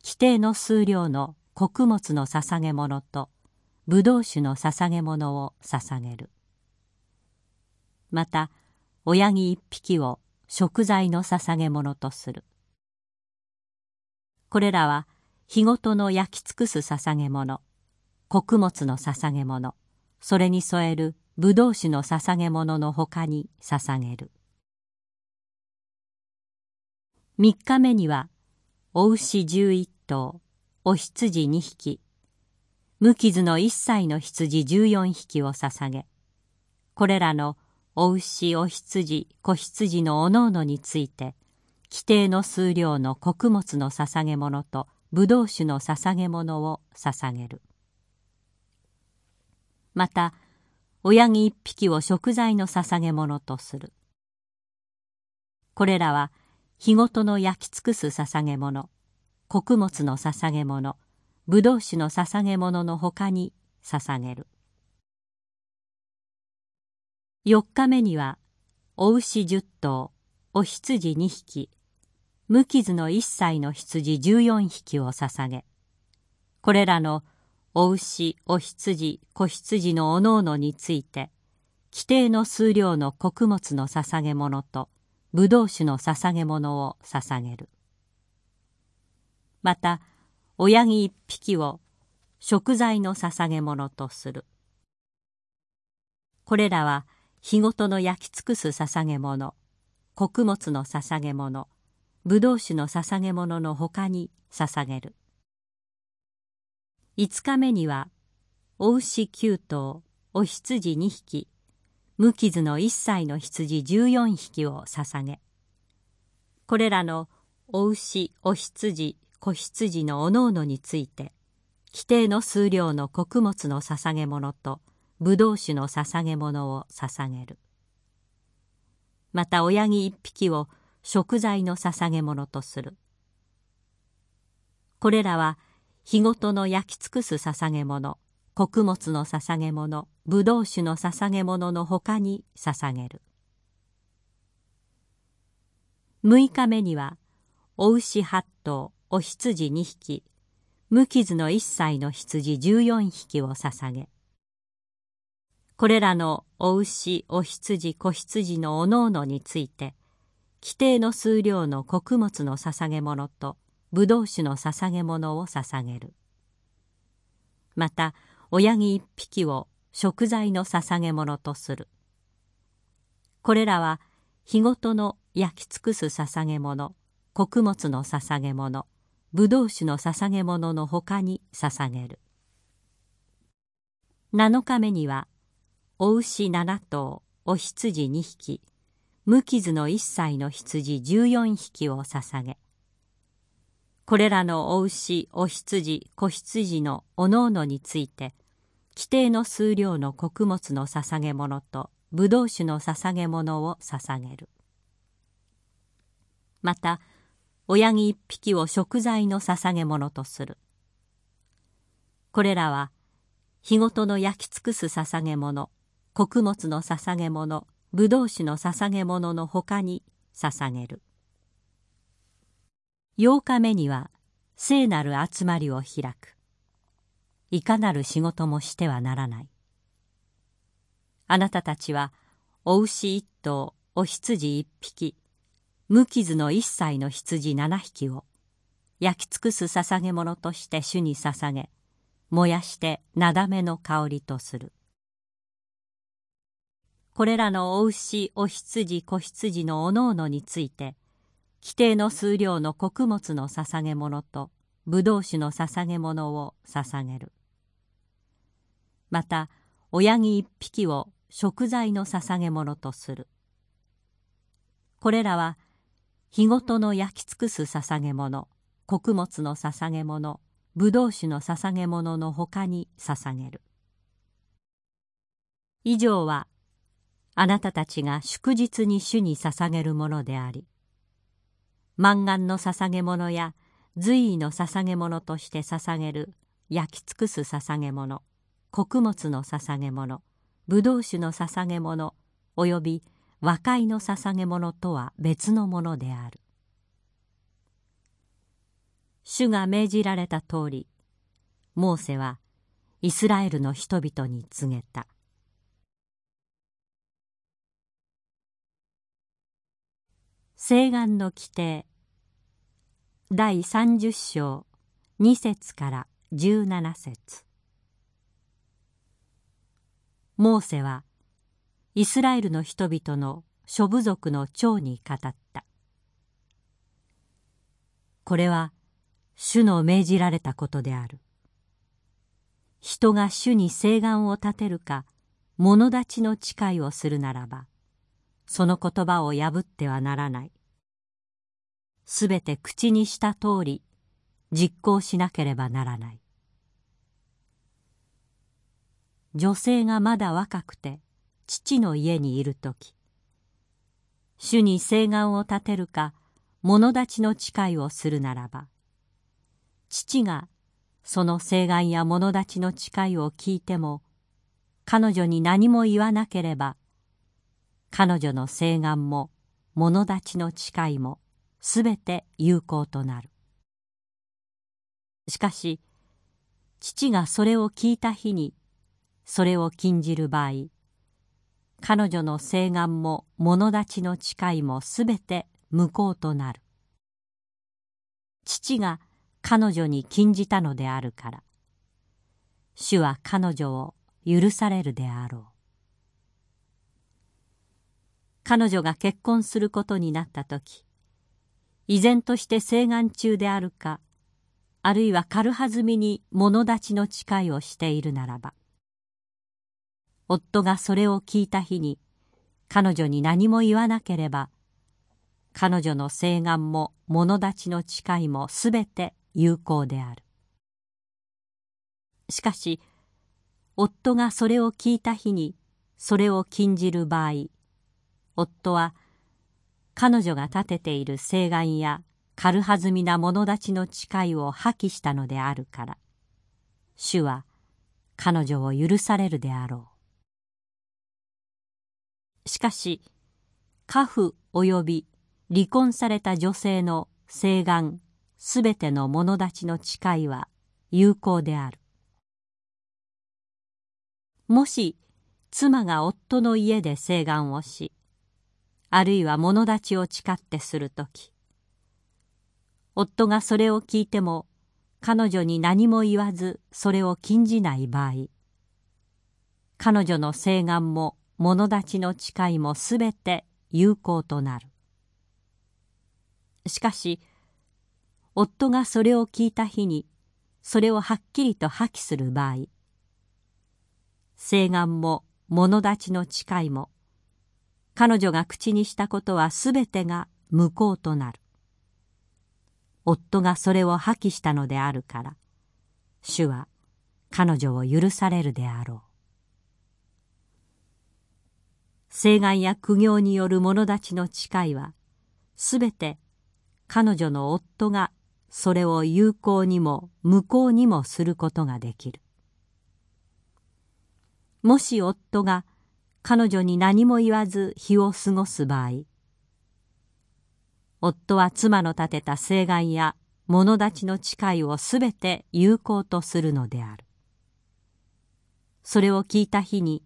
規定の数量の穀物の捧げ物とブドウ酒の捧げ物を捧げる。また親木一匹を食材の捧げ物とする。これらは日ごとの焼き尽くす捧げ物穀物の捧げ物それに添えるブドウ酒の捧げ物のほかに捧げる。3日目にはお牛11頭お羊2匹。無傷の1歳の羊14匹を捧げ。これらのお牛お羊子羊のおのおのについて規定の数量の穀物の捧げ物とブドウ酒の捧げ物を捧げる。また親木一匹を食材の捧げ物とする。これらは日ごとの焼き尽くす捧げ物。穀物の捧げ物。ブドウ酒の捧げ物のほかに捧げる。4日目にはお牛10頭お羊2匹。無傷の1歳の羊14匹を捧げ。これらのお牛お羊子羊のおのおのについて規定の数量の穀物の捧げ物とブドウ酒の捧げ物を捧げる。また親木一匹を食材の捧げ物とする。これらは日ごとの焼き尽くす捧げ物穀物の捧げ物ブドウ酒の捧げ物のほかに捧げる。5日目にはお牛9頭お羊2匹無傷の1歳の羊14匹を捧げ。これらのお牛お羊子羊のおのおのについて規定の数量の穀物の捧げ物とブドウ酒の捧げ物を捧げる。また親木一匹を食材の捧げ物とする。これらは日ごとの焼き尽くす捧げ物。穀物の捧げ物ブドウ酒の捧げ物のほかに捧げる。6日目にはお牛8頭お羊2匹無傷の1歳の羊14匹を捧げ。これらのお牛お羊子羊のおのおのについて規定の数量の穀物の捧げ物とブドウ酒の捧げ物を捧げる。また親木一匹を食材の捧げ物とする。これらは日ごとの焼き尽くす捧げ物穀物の捧げ物ブドウ酒の捧げ物のほかに捧げる。7日目にはお牛7頭お羊2匹無傷の1歳の羊14匹を捧げ。これらのお牛お羊子羊のおのおのについて規定の数量の穀物の捧げ物とブドウ酒の捧げ物を捧げる。また親木一匹を食材の捧げ物とする。これらは日ごとの焼き尽くす捧げ物穀物の捧げ物ブドウ酒の捧げ物のほかに捧げる。8日目には聖なる集まりを開く。いかなる仕事もしてはならない。あなたたちはお牛一頭お羊一匹無傷の一歳の羊七匹を焼き尽くす捧げ物として主に捧げ燃やしてなだめの香りとする。これらのお牛お羊子羊のおのおのについて規定の数量の穀物の捧げ物とブドウ酒の捧げ物を捧げる。また親木一匹を食材の捧げ物とする。これらは日ごとの焼き尽くす捧げ物穀物の捧げ物ブドウ酒の捧げ物のほかに捧げる。以上はあなたたちが祝日に主に捧げるものであり満願の捧げ物や随意の捧げ物として捧げる焼き尽くす捧げ物穀物の捧げ物ブドウ酒の捧げ物および和解の捧げ物とは別のものである。主が命じられた通りモーセはイスラエルの人々に告げた。西岸の規定。第30章2節から17節。モーセはイスラエルの人々の諸部族の長に語った。これは主の命じられたことである。人が主に誓願を立てるか物立ちの誓いをするならばその言葉を破ってはならない。すべて口にした通り実行しなければならない。女性がまだ若くて父の家にいる時主に誓願を立てるか物立ちの誓いをするならば父がその誓願や物立ちの誓いを聞いても彼女に何も言わなければ彼女の誓願も物立ちの誓いもすべて有効となる。しかし父がそれを聞いた日にそれを禁じる場合彼女の誓願も物立ちの誓いもすべて無効となる。父が彼女に禁じたのであるから主は彼女を許されるであろう。彼女が結婚することになった時依然として請願中であるかあるいは軽はずみに物立ちの誓いをしているならば夫がそれを聞いた日に彼女に何も言わなければ彼女の請願も物立ちの誓いもすべて有効である。しかし夫がそれを聞いた日にそれを禁じる場合夫は彼女が立てている誓願や軽はずみな者立ちの誓いを破棄したのであるから。主は彼女を許されるであろう。しかし家父及び離婚された女性の誓願すべての者立ちの誓いは有効である。もし妻が夫の家で誓願をしあるいは物立ちを誓ってする時夫がそれを聞いても彼女に何も言わずそれを禁じない場合彼女の誓願も物立ちの誓いもすべて有効となる。しかし夫がそれを聞いた日にそれをはっきりと破棄する場合誓願も物立ちの誓いも彼女が口にしたことはすべてが無効となる。夫がそれを破棄したのであるから主は彼女を許されるであろう。誓願や苦行による者たちの誓いはすべて彼女の夫がそれを有効にも無効にもすることができる。もし夫が彼女に何も言わず日を過ごす場合夫は妻の立てた誓願や物立ちの誓いをすべて有効とするのである。それを聞いた日に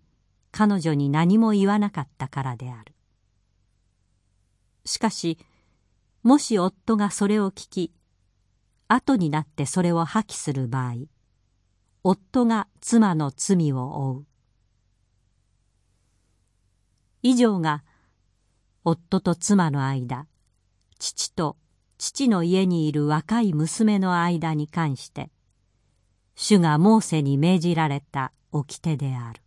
彼女に何も言わなかったからである。しかしもし夫がそれを聞き後になってそれを破棄する場合夫が妻の罪を負う。以上が夫と妻の間父と父の家にいる若い娘の間に関して主がモーセに命じられた掟である。